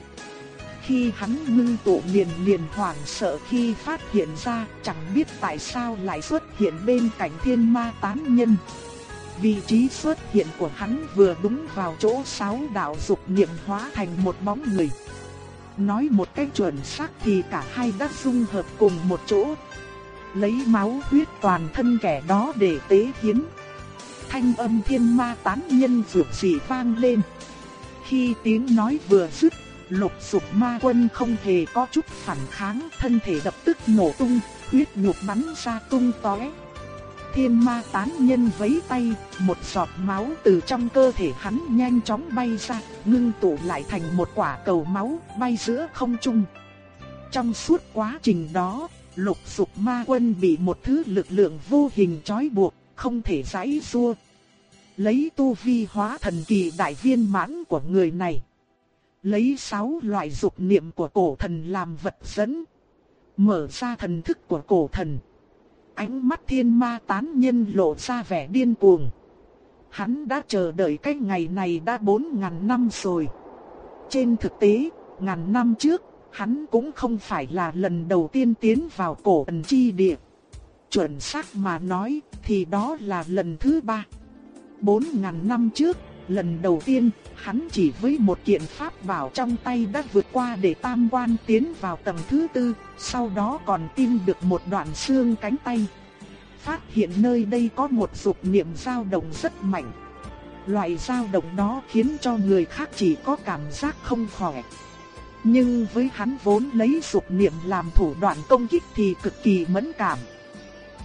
Khi hắn ngưng tụ liền liền hoảng sợ khi phát hiện ra, chẳng biết tại sao lại xuất hiện bên cạnh thiên ma tán nhân. Vị trí xuất hiện của hắn vừa đúng vào chỗ sáu đạo dục niệm hóa thành một bóng người. Nói một cách chuẩn xác thì cả hai đã dung hợp cùng một chỗ. Lấy máu huyết toàn thân kẻ đó để tế hiến. Thanh âm thiên ma tán nhân rượu dị vang lên. Khi tiếng nói vừa dứt, lục sụp ma quân không hề có chút phản kháng, thân thể lập tức nổ tung, huyết nhục bắn ra tung tóe thiên ma tán nhân vấy tay, một giọt máu từ trong cơ thể hắn nhanh chóng bay ra, ngưng tụ lại thành một quả cầu máu bay giữa không trung. Trong suốt quá trình đó, lục sụp ma quân bị một thứ lực lượng vô hình trói buộc, không thể giãy xua. Lấy tu vi hóa thần kỳ đại viên mãn của người này. Lấy sáu loại dục niệm của cổ thần làm vật dẫn. Mở ra thần thức của cổ thần Ánh mắt thiên ma tán nhân lộ ra vẻ điên cuồng. Hắn đã chờ đợi cái ngày này đã bốn ngàn năm rồi. Trên thực tế, ngàn năm trước, hắn cũng không phải là lần đầu tiên tiến vào cổ ẩn chi địa. Chuẩn xác mà nói, thì đó là lần thứ ba. Bốn ngàn năm trước, lần đầu tiên, hắn chỉ với một kiện pháp bảo trong tay đã vượt qua để tam quan tiến vào tầng thứ tư, sau đó còn tìm được một đoạn xương cánh tay. Phát hiện nơi đây có một dục niệm dao động rất mạnh. Loại dao động đó khiến cho người khác chỉ có cảm giác không khỏe. Nhưng với hắn vốn lấy dục niệm làm thủ đoạn công kích thì cực kỳ mẫn cảm.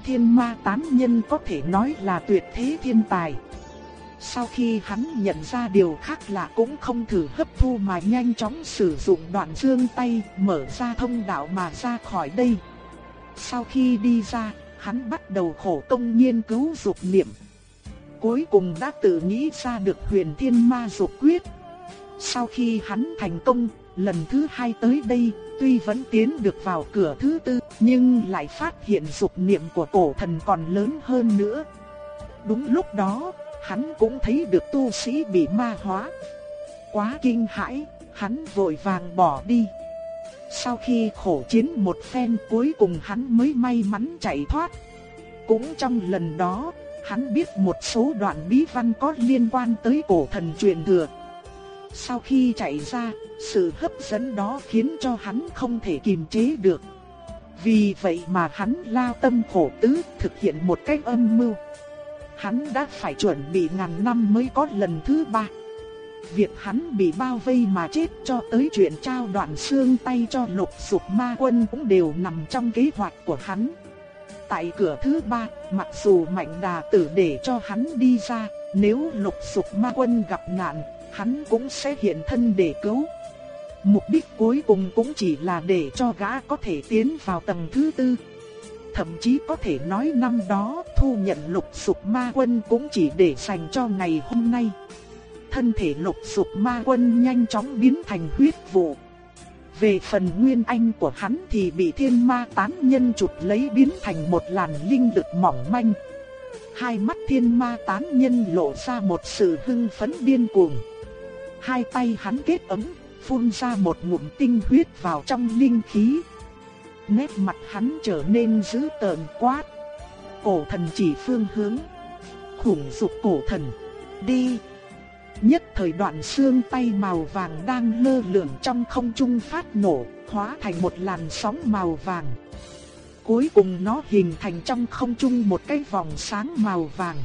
Thiên ma tán nhân có thể nói là tuyệt thế thiên tài. Sau khi hắn nhận ra điều khác lạ cũng không thử hấp thu mà nhanh chóng sử dụng đoạn dương tay mở ra thông đạo mà ra khỏi đây. Sau khi đi ra, hắn bắt đầu khổ công nghiên cứu dục niệm. Cuối cùng đã tự nghĩ ra được huyền thiên ma dục quyết. Sau khi hắn thành công, lần thứ hai tới đây, tuy vẫn tiến được vào cửa thứ tư, nhưng lại phát hiện dục niệm của cổ thần còn lớn hơn nữa. Đúng lúc đó, hắn cũng thấy được tu sĩ bị ma hóa. Quá kinh hãi, hắn vội vàng bỏ đi. Sau khi khổ chiến một phen cuối cùng hắn mới may mắn chạy thoát. Cũng trong lần đó, hắn biết một số đoạn bí văn có liên quan tới cổ thần truyền thừa. Sau khi chạy ra, sự hấp dẫn đó khiến cho hắn không thể kiềm chế được. Vì vậy mà hắn lao tâm khổ tứ thực hiện một cách âm mưu hắn đã phải chuẩn bị ngàn năm mới có lần thứ ba. Việc hắn bị bao vây mà chết cho tới chuyện trao đoạn xương tay cho lục sụp ma quân cũng đều nằm trong kế hoạch của hắn. Tại cửa thứ ba, mặc dù mạnh đà tử để cho hắn đi ra, nếu lục sụp ma quân gặp nạn, hắn cũng sẽ hiện thân để cứu. Mục đích cuối cùng cũng chỉ là để cho gã có thể tiến vào tầng thứ tư. Thậm chí có thể nói năm đó thu nhận lục sục ma quân cũng chỉ để dành cho ngày hôm nay. Thân thể lục sục ma quân nhanh chóng biến thành huyết vụ. Về phần nguyên anh của hắn thì bị thiên ma tán nhân chụp lấy biến thành một làn linh lực mỏng manh. Hai mắt thiên ma tán nhân lộ ra một sự hưng phấn điên cuồng. Hai tay hắn kết ấm, phun ra một ngụm tinh huyết vào trong linh khí nét mặt hắn trở nên dữ tợn quát. Cổ thần chỉ phương hướng. khủng dục cổ thần. Đi! Nhất thời đoạn xương tay màu vàng đang lơ lửng trong không trung phát nổ, hóa thành một làn sóng màu vàng. Cuối cùng nó hình thành trong không trung một cái vòng sáng màu vàng.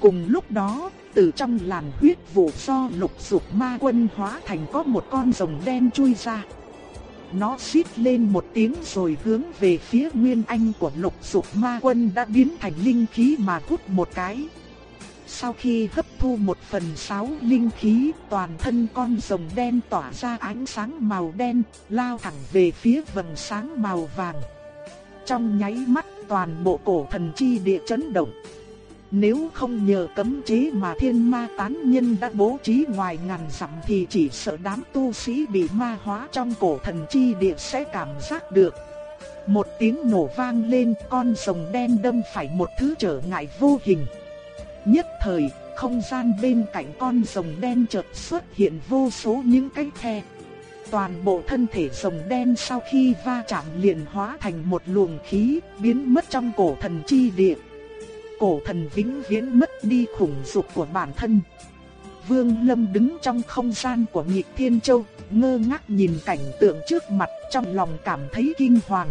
Cùng lúc đó, từ trong làn huyết vụ do lục dục ma quân hóa thành có một con rồng đen chui ra. Nó xít lên một tiếng rồi hướng về phía nguyên anh của lục dục ma quân đã biến thành linh khí mà hút một cái. Sau khi hấp thu một phần sáu linh khí, toàn thân con rồng đen tỏa ra ánh sáng màu đen, lao thẳng về phía vầng sáng màu vàng. Trong nháy mắt toàn bộ cổ thần chi địa chấn động. Nếu không nhờ cấm chế mà thiên ma tán nhân đã bố trí ngoài ngàn dặm thì chỉ sợ đám tu sĩ bị ma hóa trong cổ thần chi địa sẽ cảm giác được. Một tiếng nổ vang lên con rồng đen đâm phải một thứ trở ngại vô hình. Nhất thời, không gian bên cạnh con rồng đen chợt xuất hiện vô số những cái khe. Toàn bộ thân thể rồng đen sau khi va chạm liền hóa thành một luồng khí, biến mất trong cổ thần chi địa. Cổ thần vĩnh viễn mất đi khủng dục của bản thân. Vương Lâm đứng trong không gian của Nhị Thiên Châu, ngơ ngác nhìn cảnh tượng trước mặt trong lòng cảm thấy kinh hoàng.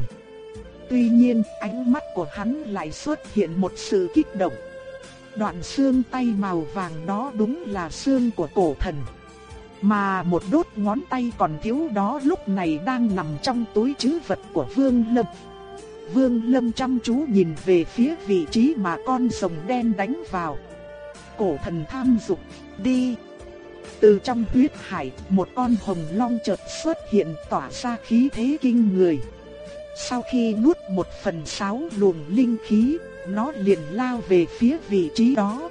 Tuy nhiên, ánh mắt của hắn lại xuất hiện một sự kích động. Đoạn xương tay màu vàng đó đúng là xương của cổ thần. Mà một đốt ngón tay còn thiếu đó lúc này đang nằm trong túi trữ vật của Vương Lâm. Vương Lâm chăm chú nhìn về phía vị trí mà con rồng đen đánh vào. Cổ thần tham dục, đi. Từ trong huyết hải, một con hồng long chợt xuất hiện tỏa ra khí thế kinh người. Sau khi nuốt một phần sáu luồng linh khí, nó liền lao về phía vị trí đó.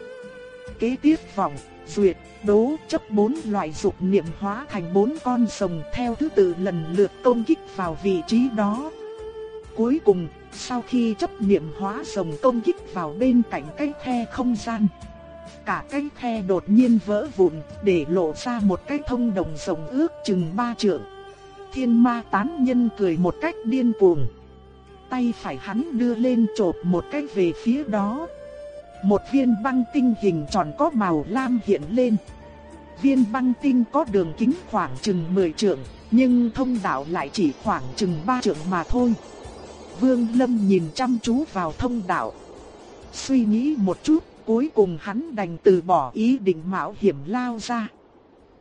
Kế tiếp vòng, duyệt, đố, chấp bốn loại dục niệm hóa thành bốn con rồng theo thứ tự lần lượt công kích vào vị trí đó. Cuối cùng, sau khi chấp niệm hóa rồng công kích vào bên cạnh cái khe không gian, cả cái khe đột nhiên vỡ vụn, để lộ ra một cái thông đồng rồng ước chừng ba trượng. Thiên ma tán nhân cười một cách điên cuồng tay phải hắn đưa lên chộp một cái về phía đó. Một viên băng tinh hình tròn có màu lam hiện lên. Viên băng tinh có đường kính khoảng chừng 10 trượng, nhưng thông đạo lại chỉ khoảng chừng 3 trượng mà thôi. Vương Lâm nhìn chăm chú vào thông đạo. Suy nghĩ một chút, cuối cùng hắn đành từ bỏ ý định mạo hiểm lao ra.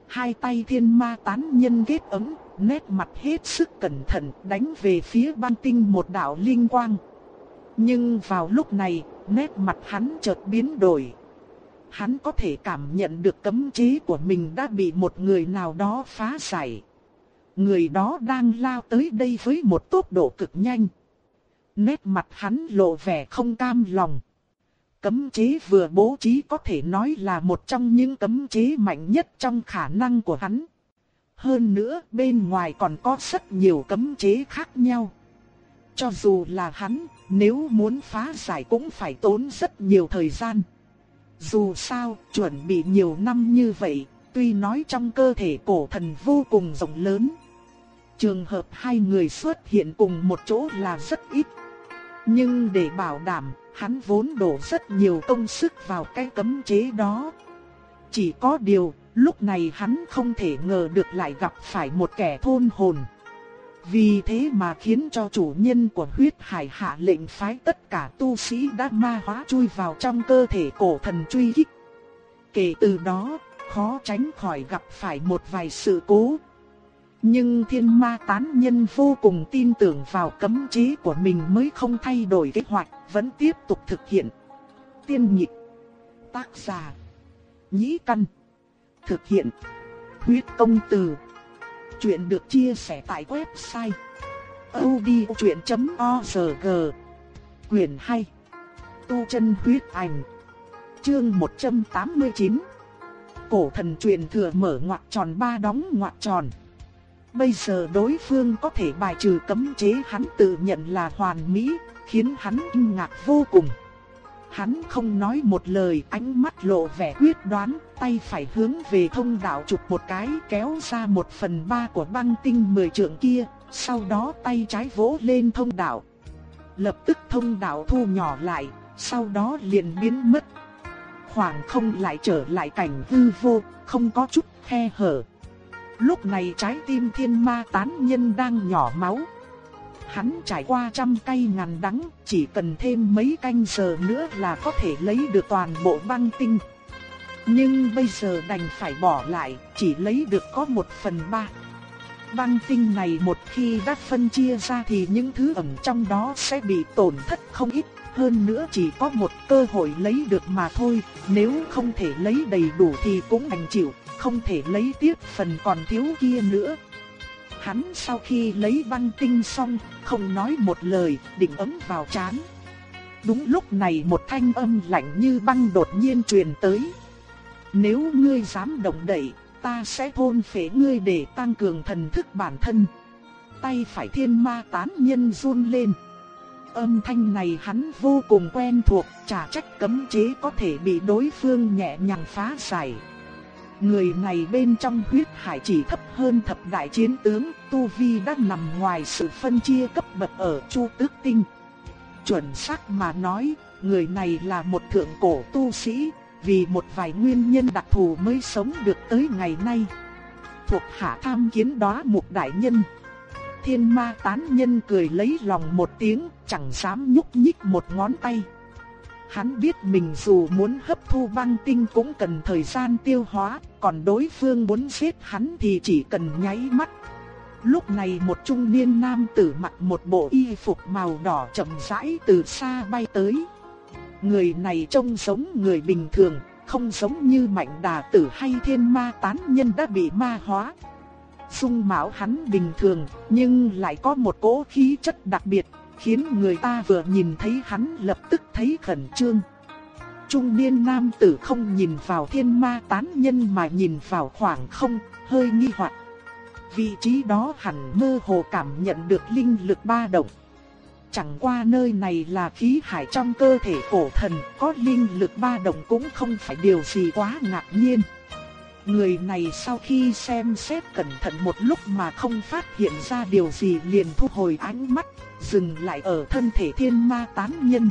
Hai tay thiên ma tán nhân kết ấm, nét mặt hết sức cẩn thận đánh về phía băng tinh một đạo linh quang. Nhưng vào lúc này, nét mặt hắn chợt biến đổi. Hắn có thể cảm nhận được cấm chế của mình đã bị một người nào đó phá giải. Người đó đang lao tới đây với một tốc độ cực nhanh. Nét mặt hắn lộ vẻ không cam lòng. Cấm chế vừa bố trí có thể nói là một trong những cấm chế mạnh nhất trong khả năng của hắn. Hơn nữa bên ngoài còn có rất nhiều cấm chế khác nhau. Cho dù là hắn, nếu muốn phá giải cũng phải tốn rất nhiều thời gian. Dù sao, chuẩn bị nhiều năm như vậy, tuy nói trong cơ thể cổ thần vô cùng rộng lớn. Trường hợp hai người xuất hiện cùng một chỗ là rất ít. Nhưng để bảo đảm, hắn vốn đổ rất nhiều công sức vào cái cấm chế đó. Chỉ có điều, Lúc này hắn không thể ngờ được lại gặp phải một kẻ thôn hồn. Vì thế mà khiến cho chủ nhân của huyết hải hạ lệnh phái tất cả tu sĩ đã ma hóa chui vào trong cơ thể cổ thần truy kích. Kể từ đó, khó tránh khỏi gặp phải một vài sự cố. Nhưng thiên ma tán nhân vô cùng tin tưởng vào cấm chế của mình mới không thay đổi kế hoạch, vẫn tiếp tục thực hiện. Tiên nhịp Tác giả Nhĩ Căn Thực hiện. Huyết công từ. Chuyện được chia sẻ tại website. odchuyện.org Quyền 2. Tu chân huyết ảnh. Chương 189. Cổ thần truyền thừa mở ngoặc tròn ba đóng ngoặc tròn. Bây giờ đối phương có thể bài trừ cấm chế hắn tự nhận là hoàn mỹ, khiến hắn kinh ngạc vô cùng. Hắn không nói một lời, ánh mắt lộ vẻ quyết đoán, tay phải hướng về thông đạo chụp một cái kéo ra một phần ba của băng tinh mười trượng kia, sau đó tay trái vỗ lên thông đạo. Lập tức thông đạo thu nhỏ lại, sau đó liền biến mất. khoảng không lại trở lại cảnh hư vô, không có chút khe hở. Lúc này trái tim thiên ma tán nhân đang nhỏ máu. Hắn trải qua trăm cây ngàn đắng, chỉ cần thêm mấy canh giờ nữa là có thể lấy được toàn bộ băng tinh. Nhưng bây giờ đành phải bỏ lại, chỉ lấy được có một phần ba. Băng tinh này một khi đã phân chia ra thì những thứ ẩn trong đó sẽ bị tổn thất không ít, hơn nữa chỉ có một cơ hội lấy được mà thôi, nếu không thể lấy đầy đủ thì cũng đành chịu, không thể lấy tiếp phần còn thiếu kia nữa. Hắn sau khi lấy băng tinh xong, không nói một lời, định ấm vào chán. Đúng lúc này một thanh âm lạnh như băng đột nhiên truyền tới. Nếu ngươi dám động đậy, ta sẽ thôn phế ngươi để tăng cường thần thức bản thân. Tay phải thiên ma tán nhân run lên. Âm thanh này hắn vô cùng quen thuộc, trả trách cấm chế có thể bị đối phương nhẹ nhàng phá giải. Người này bên trong huyết hải chỉ thấp hơn thập đại chiến tướng, Tu Vi đã nằm ngoài sự phân chia cấp bậc ở Chu Tước Tinh. Chuẩn xác mà nói, người này là một thượng cổ tu sĩ, vì một vài nguyên nhân đặc thù mới sống được tới ngày nay. Thuộc hạ tham kiến đó một đại nhân. Thiên ma tán nhân cười lấy lòng một tiếng, chẳng dám nhúc nhích một ngón tay. Hắn biết mình dù muốn hấp thu băng tinh cũng cần thời gian tiêu hóa, còn đối phương muốn giết hắn thì chỉ cần nháy mắt. Lúc này một trung niên nam tử mặc một bộ y phục màu đỏ chậm rãi từ xa bay tới. Người này trông giống người bình thường, không giống như mạnh đà tử hay thiên ma tán nhân đã bị ma hóa. Dung mạo hắn bình thường, nhưng lại có một cỗ khí chất đặc biệt, khiến người ta vừa nhìn thấy hắn lập tức thấy khẩn trương. Trung niên nam tử không nhìn vào thiên ma tán nhân mà nhìn vào khoảng không, hơi nghi hoặc. Vị trí đó hẳn mơ hồ cảm nhận được linh lực ba động. Chẳng qua nơi này là khí hải trong cơ thể cổ thần, có linh lực ba động cũng không phải điều gì quá ngạc nhiên. Người này sau khi xem xét cẩn thận một lúc mà không phát hiện ra điều gì liền thu hồi ánh mắt, dừng lại ở thân thể thiên ma tán nhân.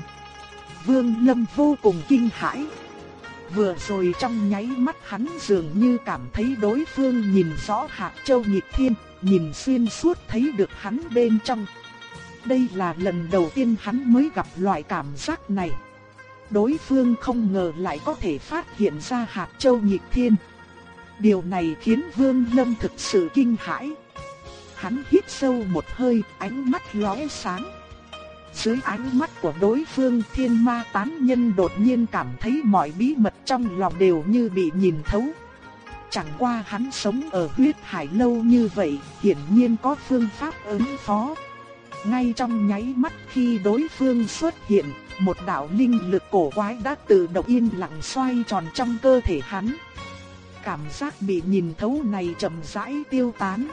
Vương Lâm vô cùng kinh hãi. Vừa rồi trong nháy mắt hắn dường như cảm thấy đối phương nhìn rõ hạt châu nhịp thiên, nhìn xuyên suốt thấy được hắn bên trong. Đây là lần đầu tiên hắn mới gặp loại cảm giác này. Đối phương không ngờ lại có thể phát hiện ra hạt châu nhịp thiên. Điều này khiến Vương Lâm thực sự kinh hãi. Hắn hít sâu một hơi, ánh mắt lóe sáng. Dưới ánh mắt của đối phương thiên ma tán nhân đột nhiên cảm thấy mọi bí mật trong lòng đều như bị nhìn thấu. Chẳng qua hắn sống ở huyết hải lâu như vậy, hiển nhiên có phương pháp ứng phó. Ngay trong nháy mắt khi đối phương xuất hiện, một đạo linh lực cổ quái đã tự động yên lặng xoay tròn trong cơ thể hắn. Cảm giác bị nhìn thấu này chậm rãi tiêu tán.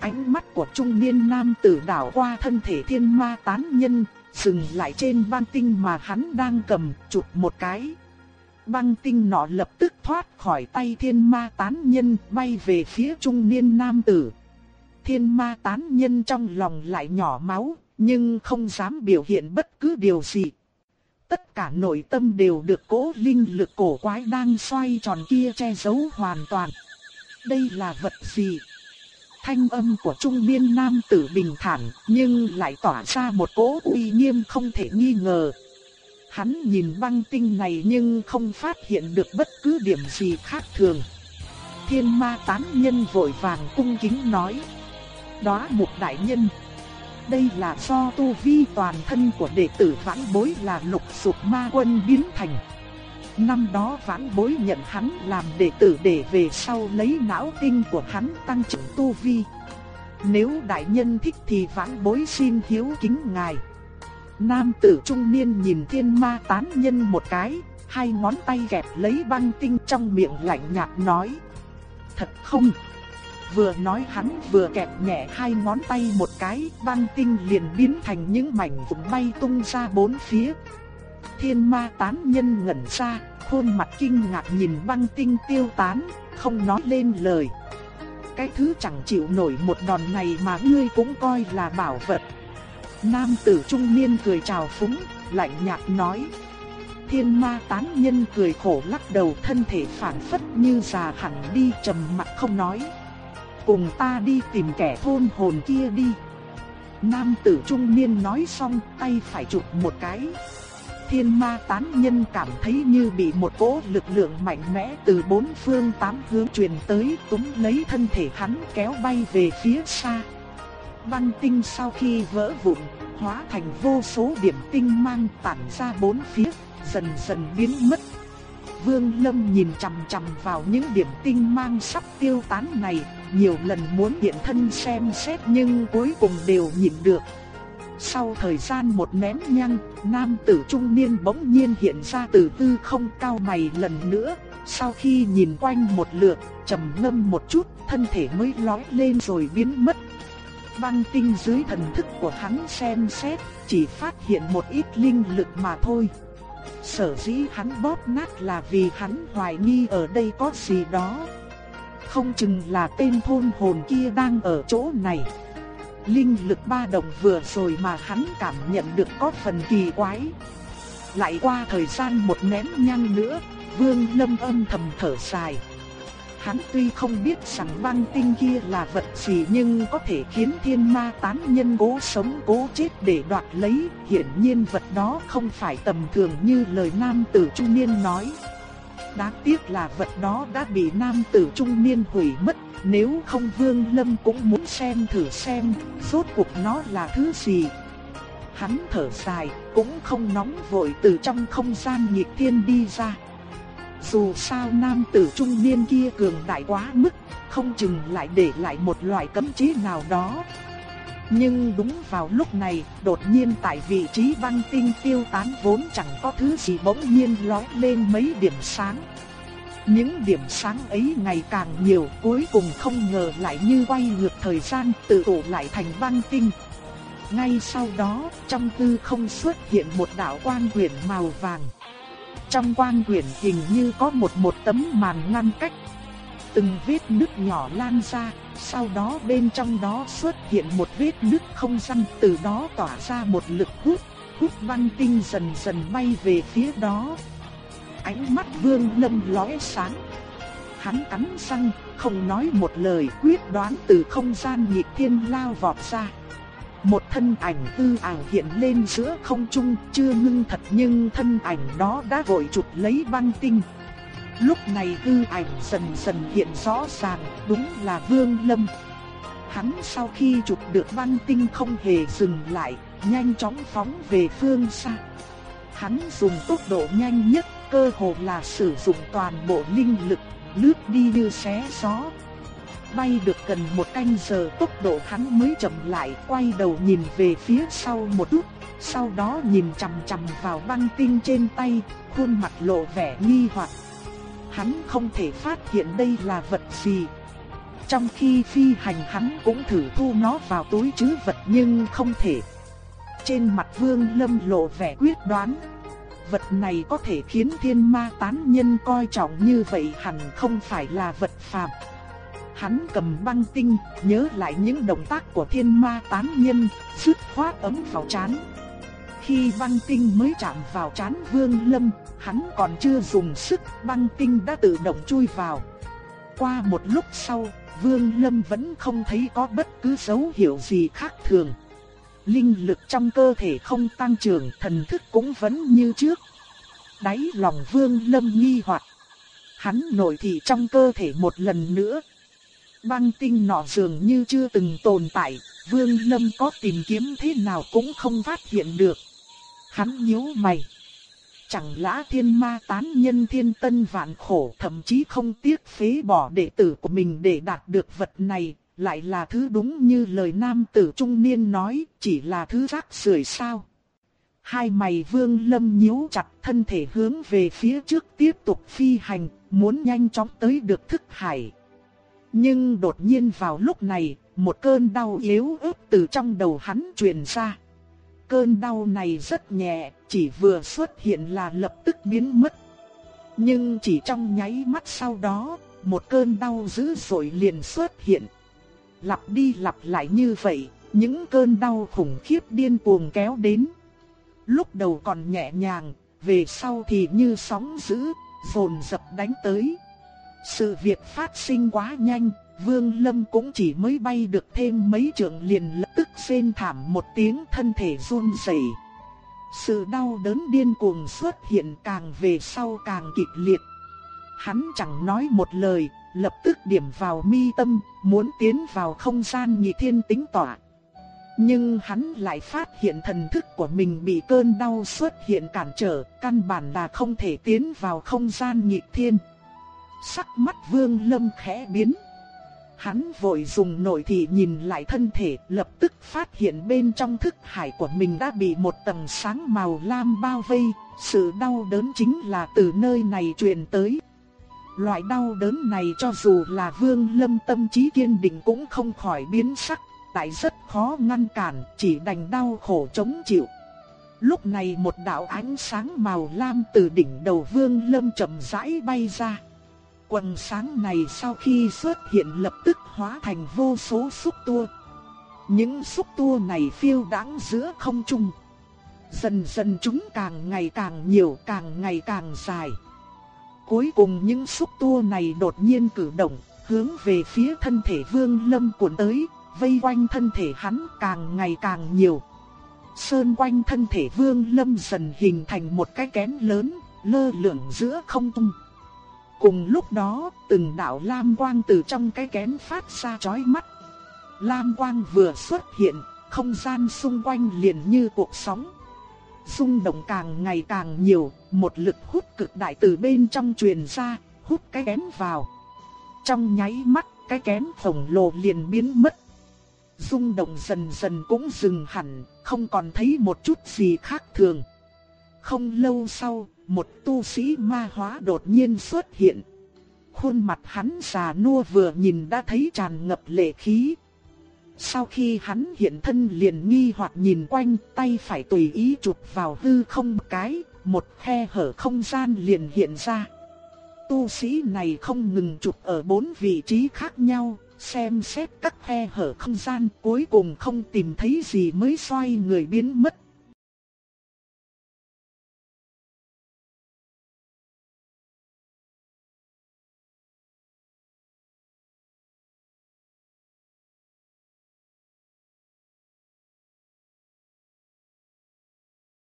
Ánh mắt của trung niên nam tử đảo qua thân thể thiên ma tán nhân, dừng lại trên băng tinh mà hắn đang cầm, chụp một cái. Băng tinh nọ lập tức thoát khỏi tay thiên ma tán nhân bay về phía trung niên nam tử. Thiên ma tán nhân trong lòng lại nhỏ máu, nhưng không dám biểu hiện bất cứ điều gì. Tất cả nội tâm đều được cố linh lực cổ quái đang xoay tròn kia che giấu hoàn toàn. Đây là vật gì? Thanh âm của trung niên nam tử bình thản, nhưng lại tỏa ra một cỗ uy nghiêm không thể nghi ngờ. Hắn nhìn băng tinh này nhưng không phát hiện được bất cứ điểm gì khác thường. Thiên ma tán nhân vội vàng cung kính nói. Đó một đại nhân. Đây là do tu vi toàn thân của đệ tử vãn bối là lục sụp ma quân biến thành. Năm đó vãn bối nhận hắn làm đệ tử để về sau lấy não tinh của hắn tăng trưởng tu vi. Nếu đại nhân thích thì vãn bối xin hiếu kính ngài. Nam tử trung niên nhìn thiên ma tán nhân một cái, hai ngón tay gẹp lấy băng tinh trong miệng lạnh nhạt nói. Thật không? Vừa nói hắn vừa kẹp nhẹ hai ngón tay một cái, băng tinh liền biến thành những mảnh vụn bay tung ra bốn phía. Thiên ma tán nhân ngẩn ra, khuôn mặt kinh ngạc nhìn băng tinh tiêu tán, không nói lên lời. Cái thứ chẳng chịu nổi một đòn này mà ngươi cũng coi là bảo vật. Nam tử trung niên cười chào phúng, lạnh nhạt nói. Thiên ma tán nhân cười khổ lắc đầu thân thể phản phất như già hẳn đi trầm mặt không nói. Cùng ta đi tìm kẻ thôn hồn kia đi. Nam tử trung niên nói xong tay phải chụp một cái. Thiên ma tán nhân cảm thấy như bị một cỗ lực lượng mạnh mẽ từ bốn phương tám hướng truyền tới túm lấy thân thể hắn kéo bay về phía xa. Băng tinh sau khi vỡ vụn, hóa thành vô số điểm tinh mang tản ra bốn phía, dần dần biến mất. Vương Lâm nhìn chằm chằm vào những điểm tinh mang sắp tiêu tán này, nhiều lần muốn hiện thân xem xét nhưng cuối cùng đều nhịn được. Sau thời gian một nén nhang, nam tử trung niên bỗng nhiên hiện ra từ tư không cao mày lần nữa, sau khi nhìn quanh một lượt, trầm ngâm một chút, thân thể mới lói lên rồi biến mất. Băng tinh dưới thần thức của hắn xem xét, chỉ phát hiện một ít linh lực mà thôi. Sở dĩ hắn bóp nát là vì hắn hoài nghi ở đây có gì đó. Không chừng là tên thôn hồn kia đang ở chỗ này. Linh lực ba đồng vừa rồi mà hắn cảm nhận được có phần kỳ quái. Lại qua thời gian một nén nhang nữa, Vương Lâm âm thầm thở dài. Hắn tuy không biết rằng băng tinh kia là vật gì nhưng có thể khiến thiên ma tán nhân cố sống cố chết để đoạt lấy, hiển nhiên vật đó không phải tầm thường như lời nam tử trung niên nói. Đáng tiếc là vật đó đã bị nam tử trung niên hủy mất, nếu không Vương Lâm cũng muốn xem thử xem, rốt cuộc nó là thứ gì. Hắn thở dài, cũng không nóng vội từ trong không gian nhiệt thiên đi ra. Dù sao nam tử trung niên kia cường đại quá mức, không chừng lại để lại một loại cấm chế nào đó. Nhưng đúng vào lúc này, đột nhiên tại vị trí băng tinh tiêu tán vốn chẳng có thứ gì bỗng nhiên lóe lên mấy điểm sáng. Những điểm sáng ấy ngày càng nhiều, cuối cùng không ngờ lại như quay ngược thời gian, tự tụ lại thành băng tinh. Ngay sau đó, trong tư không xuất hiện một đạo quang quyển màu vàng. Trong quang quyển hình như có một một tấm màn ngăn cách. Từng vết nứt nhỏ lan ra, sau đó bên trong đó xuất hiện một vết nứt không gian, từ đó tỏa ra một lực hút, hút văn tinh dần dần bay về phía đó. Ánh mắt Vương Lâm lóe sáng. Hắn cắn răng, không nói một lời quyết đoán từ không gian nhịp thiên lao vọt ra. Một thân ảnh tư ảo hiện lên giữa không trung, chưa ngưng thật nhưng thân ảnh đó đã vội chụp lấy băng tinh. Lúc này tư ảnh dần dần hiện rõ ràng, đúng là Vương Lâm. Hắn sau khi chụp được băng tinh không hề dừng lại, nhanh chóng phóng về phương xa. Hắn dùng tốc độ nhanh nhất, cơ hồ là sử dụng toàn bộ linh lực, lướt đi như xé gió, bay được gần một canh giờ tốc độ hắn mới chậm lại quay đầu nhìn về phía sau một chút, sau đó nhìn chằm chằm vào băng tinh trên tay, khuôn mặt lộ vẻ nghi hoặc. Hắn không thể phát hiện đây là vật gì. Trong khi phi hành hắn cũng thử thu nó vào túi chứ vật nhưng không thể. Trên mặt vương lâm lộ vẻ quyết đoán. Vật này có thể khiến thiên ma tán nhân coi trọng như vậy hẳn không phải là vật phàm. Hắn cầm băng tinh, nhớ lại những động tác của thiên ma tán nhân, sức khoát ấm vào chán. Khi băng tinh mới chạm vào chán vương lâm, hắn còn chưa dùng sức, băng tinh đã tự động chui vào. Qua một lúc sau, vương lâm vẫn không thấy có bất cứ dấu hiệu gì khác thường. Linh lực trong cơ thể không tăng trưởng, thần thức cũng vẫn như trước. Đáy lòng vương lâm nghi hoặc. Hắn nổi thị trong cơ thể một lần nữa, băng tinh nọ dường như chưa từng tồn tại, Vương Lâm có tìm kiếm thế nào cũng không phát hiện được. Hắn nhíu mày. Chẳng lẽ thiên ma tán nhân thiên tân vạn khổ thậm chí không tiếc phế bỏ đệ tử của mình để đạt được vật này, lại là thứ đúng như lời nam tử trung niên nói, chỉ là thứ rác rưởi sao. Hai mày vương lâm nhíu chặt thân thể hướng về phía trước tiếp tục phi hành, muốn nhanh chóng tới được thức hải. Nhưng đột nhiên vào lúc này, một cơn đau yếu ớt từ trong đầu hắn truyền ra. Cơn đau này rất nhẹ, chỉ vừa xuất hiện là lập tức biến mất. Nhưng chỉ trong nháy mắt sau đó, một cơn đau dữ dội liền xuất hiện. Lặp đi lặp lại như vậy, những cơn đau khủng khiếp điên cuồng kéo đến. Lúc đầu còn nhẹ nhàng, về sau thì như sóng dữ, dồn dập đánh tới. Sự việc phát sinh quá nhanh, Vương Lâm cũng chỉ mới bay được thêm mấy trượng liền lập tức rên thảm một tiếng thân thể run rẩy. Sự đau đớn điên cuồng xuất hiện càng về sau càng kịch liệt. Hắn chẳng nói một lời, lập tức điểm vào mi tâm, muốn tiến vào không gian nhị thiên tính tỏa. Nhưng hắn lại phát hiện thần thức của mình bị cơn đau xuất hiện cản trở, căn bản là không thể tiến vào không gian nhị thiên. Sắc mắt vương lâm khẽ biến. Hắn vội dùng nội thị nhìn lại thân thể, lập tức phát hiện bên trong thức hải của mình đã bị một tầng sáng màu lam bao vây, sự đau đớn chính là từ nơi này truyền tới. Loại đau đớn này cho dù là vương lâm tâm trí kiên định cũng không khỏi biến sắc, tại rất khó ngăn cản, chỉ đành đau khổ chống chịu. Lúc này một đạo ánh sáng màu lam từ đỉnh đầu vương lâm chậm rãi bay ra. Quần sáng này sau khi xuất hiện lập tức hóa thành vô số xúc tua. Những xúc tua này phiêu đãng giữa không trung. Dần dần chúng càng ngày càng nhiều, càng ngày càng dài. Cuối cùng những xúc tua này đột nhiên cử động, hướng về phía thân thể Vương Lâm cuốn tới, vây quanh thân thể hắn càng ngày càng nhiều. Sơn quanh thân thể Vương Lâm dần hình thành một cái kén lớn, lơ lửng giữa không trung. Cùng lúc đó, từng đạo lam quang từ trong cái kén phát ra chói mắt. Lam quang vừa xuất hiện, không gian xung quanh liền như cuộc sóng. Xung động càng ngày càng nhiều, một lực hút cực đại từ bên trong truyền ra, hút cái kén vào. Trong nháy mắt, cái kén khổng lồ liền biến mất. Xung động dần dần cũng dừng hẳn, không còn thấy một chút gì khác thường. Không lâu sau, một tu sĩ ma hóa đột nhiên xuất hiện. Khuôn mặt hắn già nua vừa nhìn đã thấy tràn ngập lệ khí. Sau khi hắn hiện thân liền nghi hoặc nhìn quanh, tay phải tùy ý chụp vào hư không một cái, một khe hở không gian liền hiện ra. Tu sĩ này không ngừng chụp ở bốn vị trí khác nhau, xem xét các khe hở không gian, cuối cùng không tìm thấy gì mới xoay người biến mất.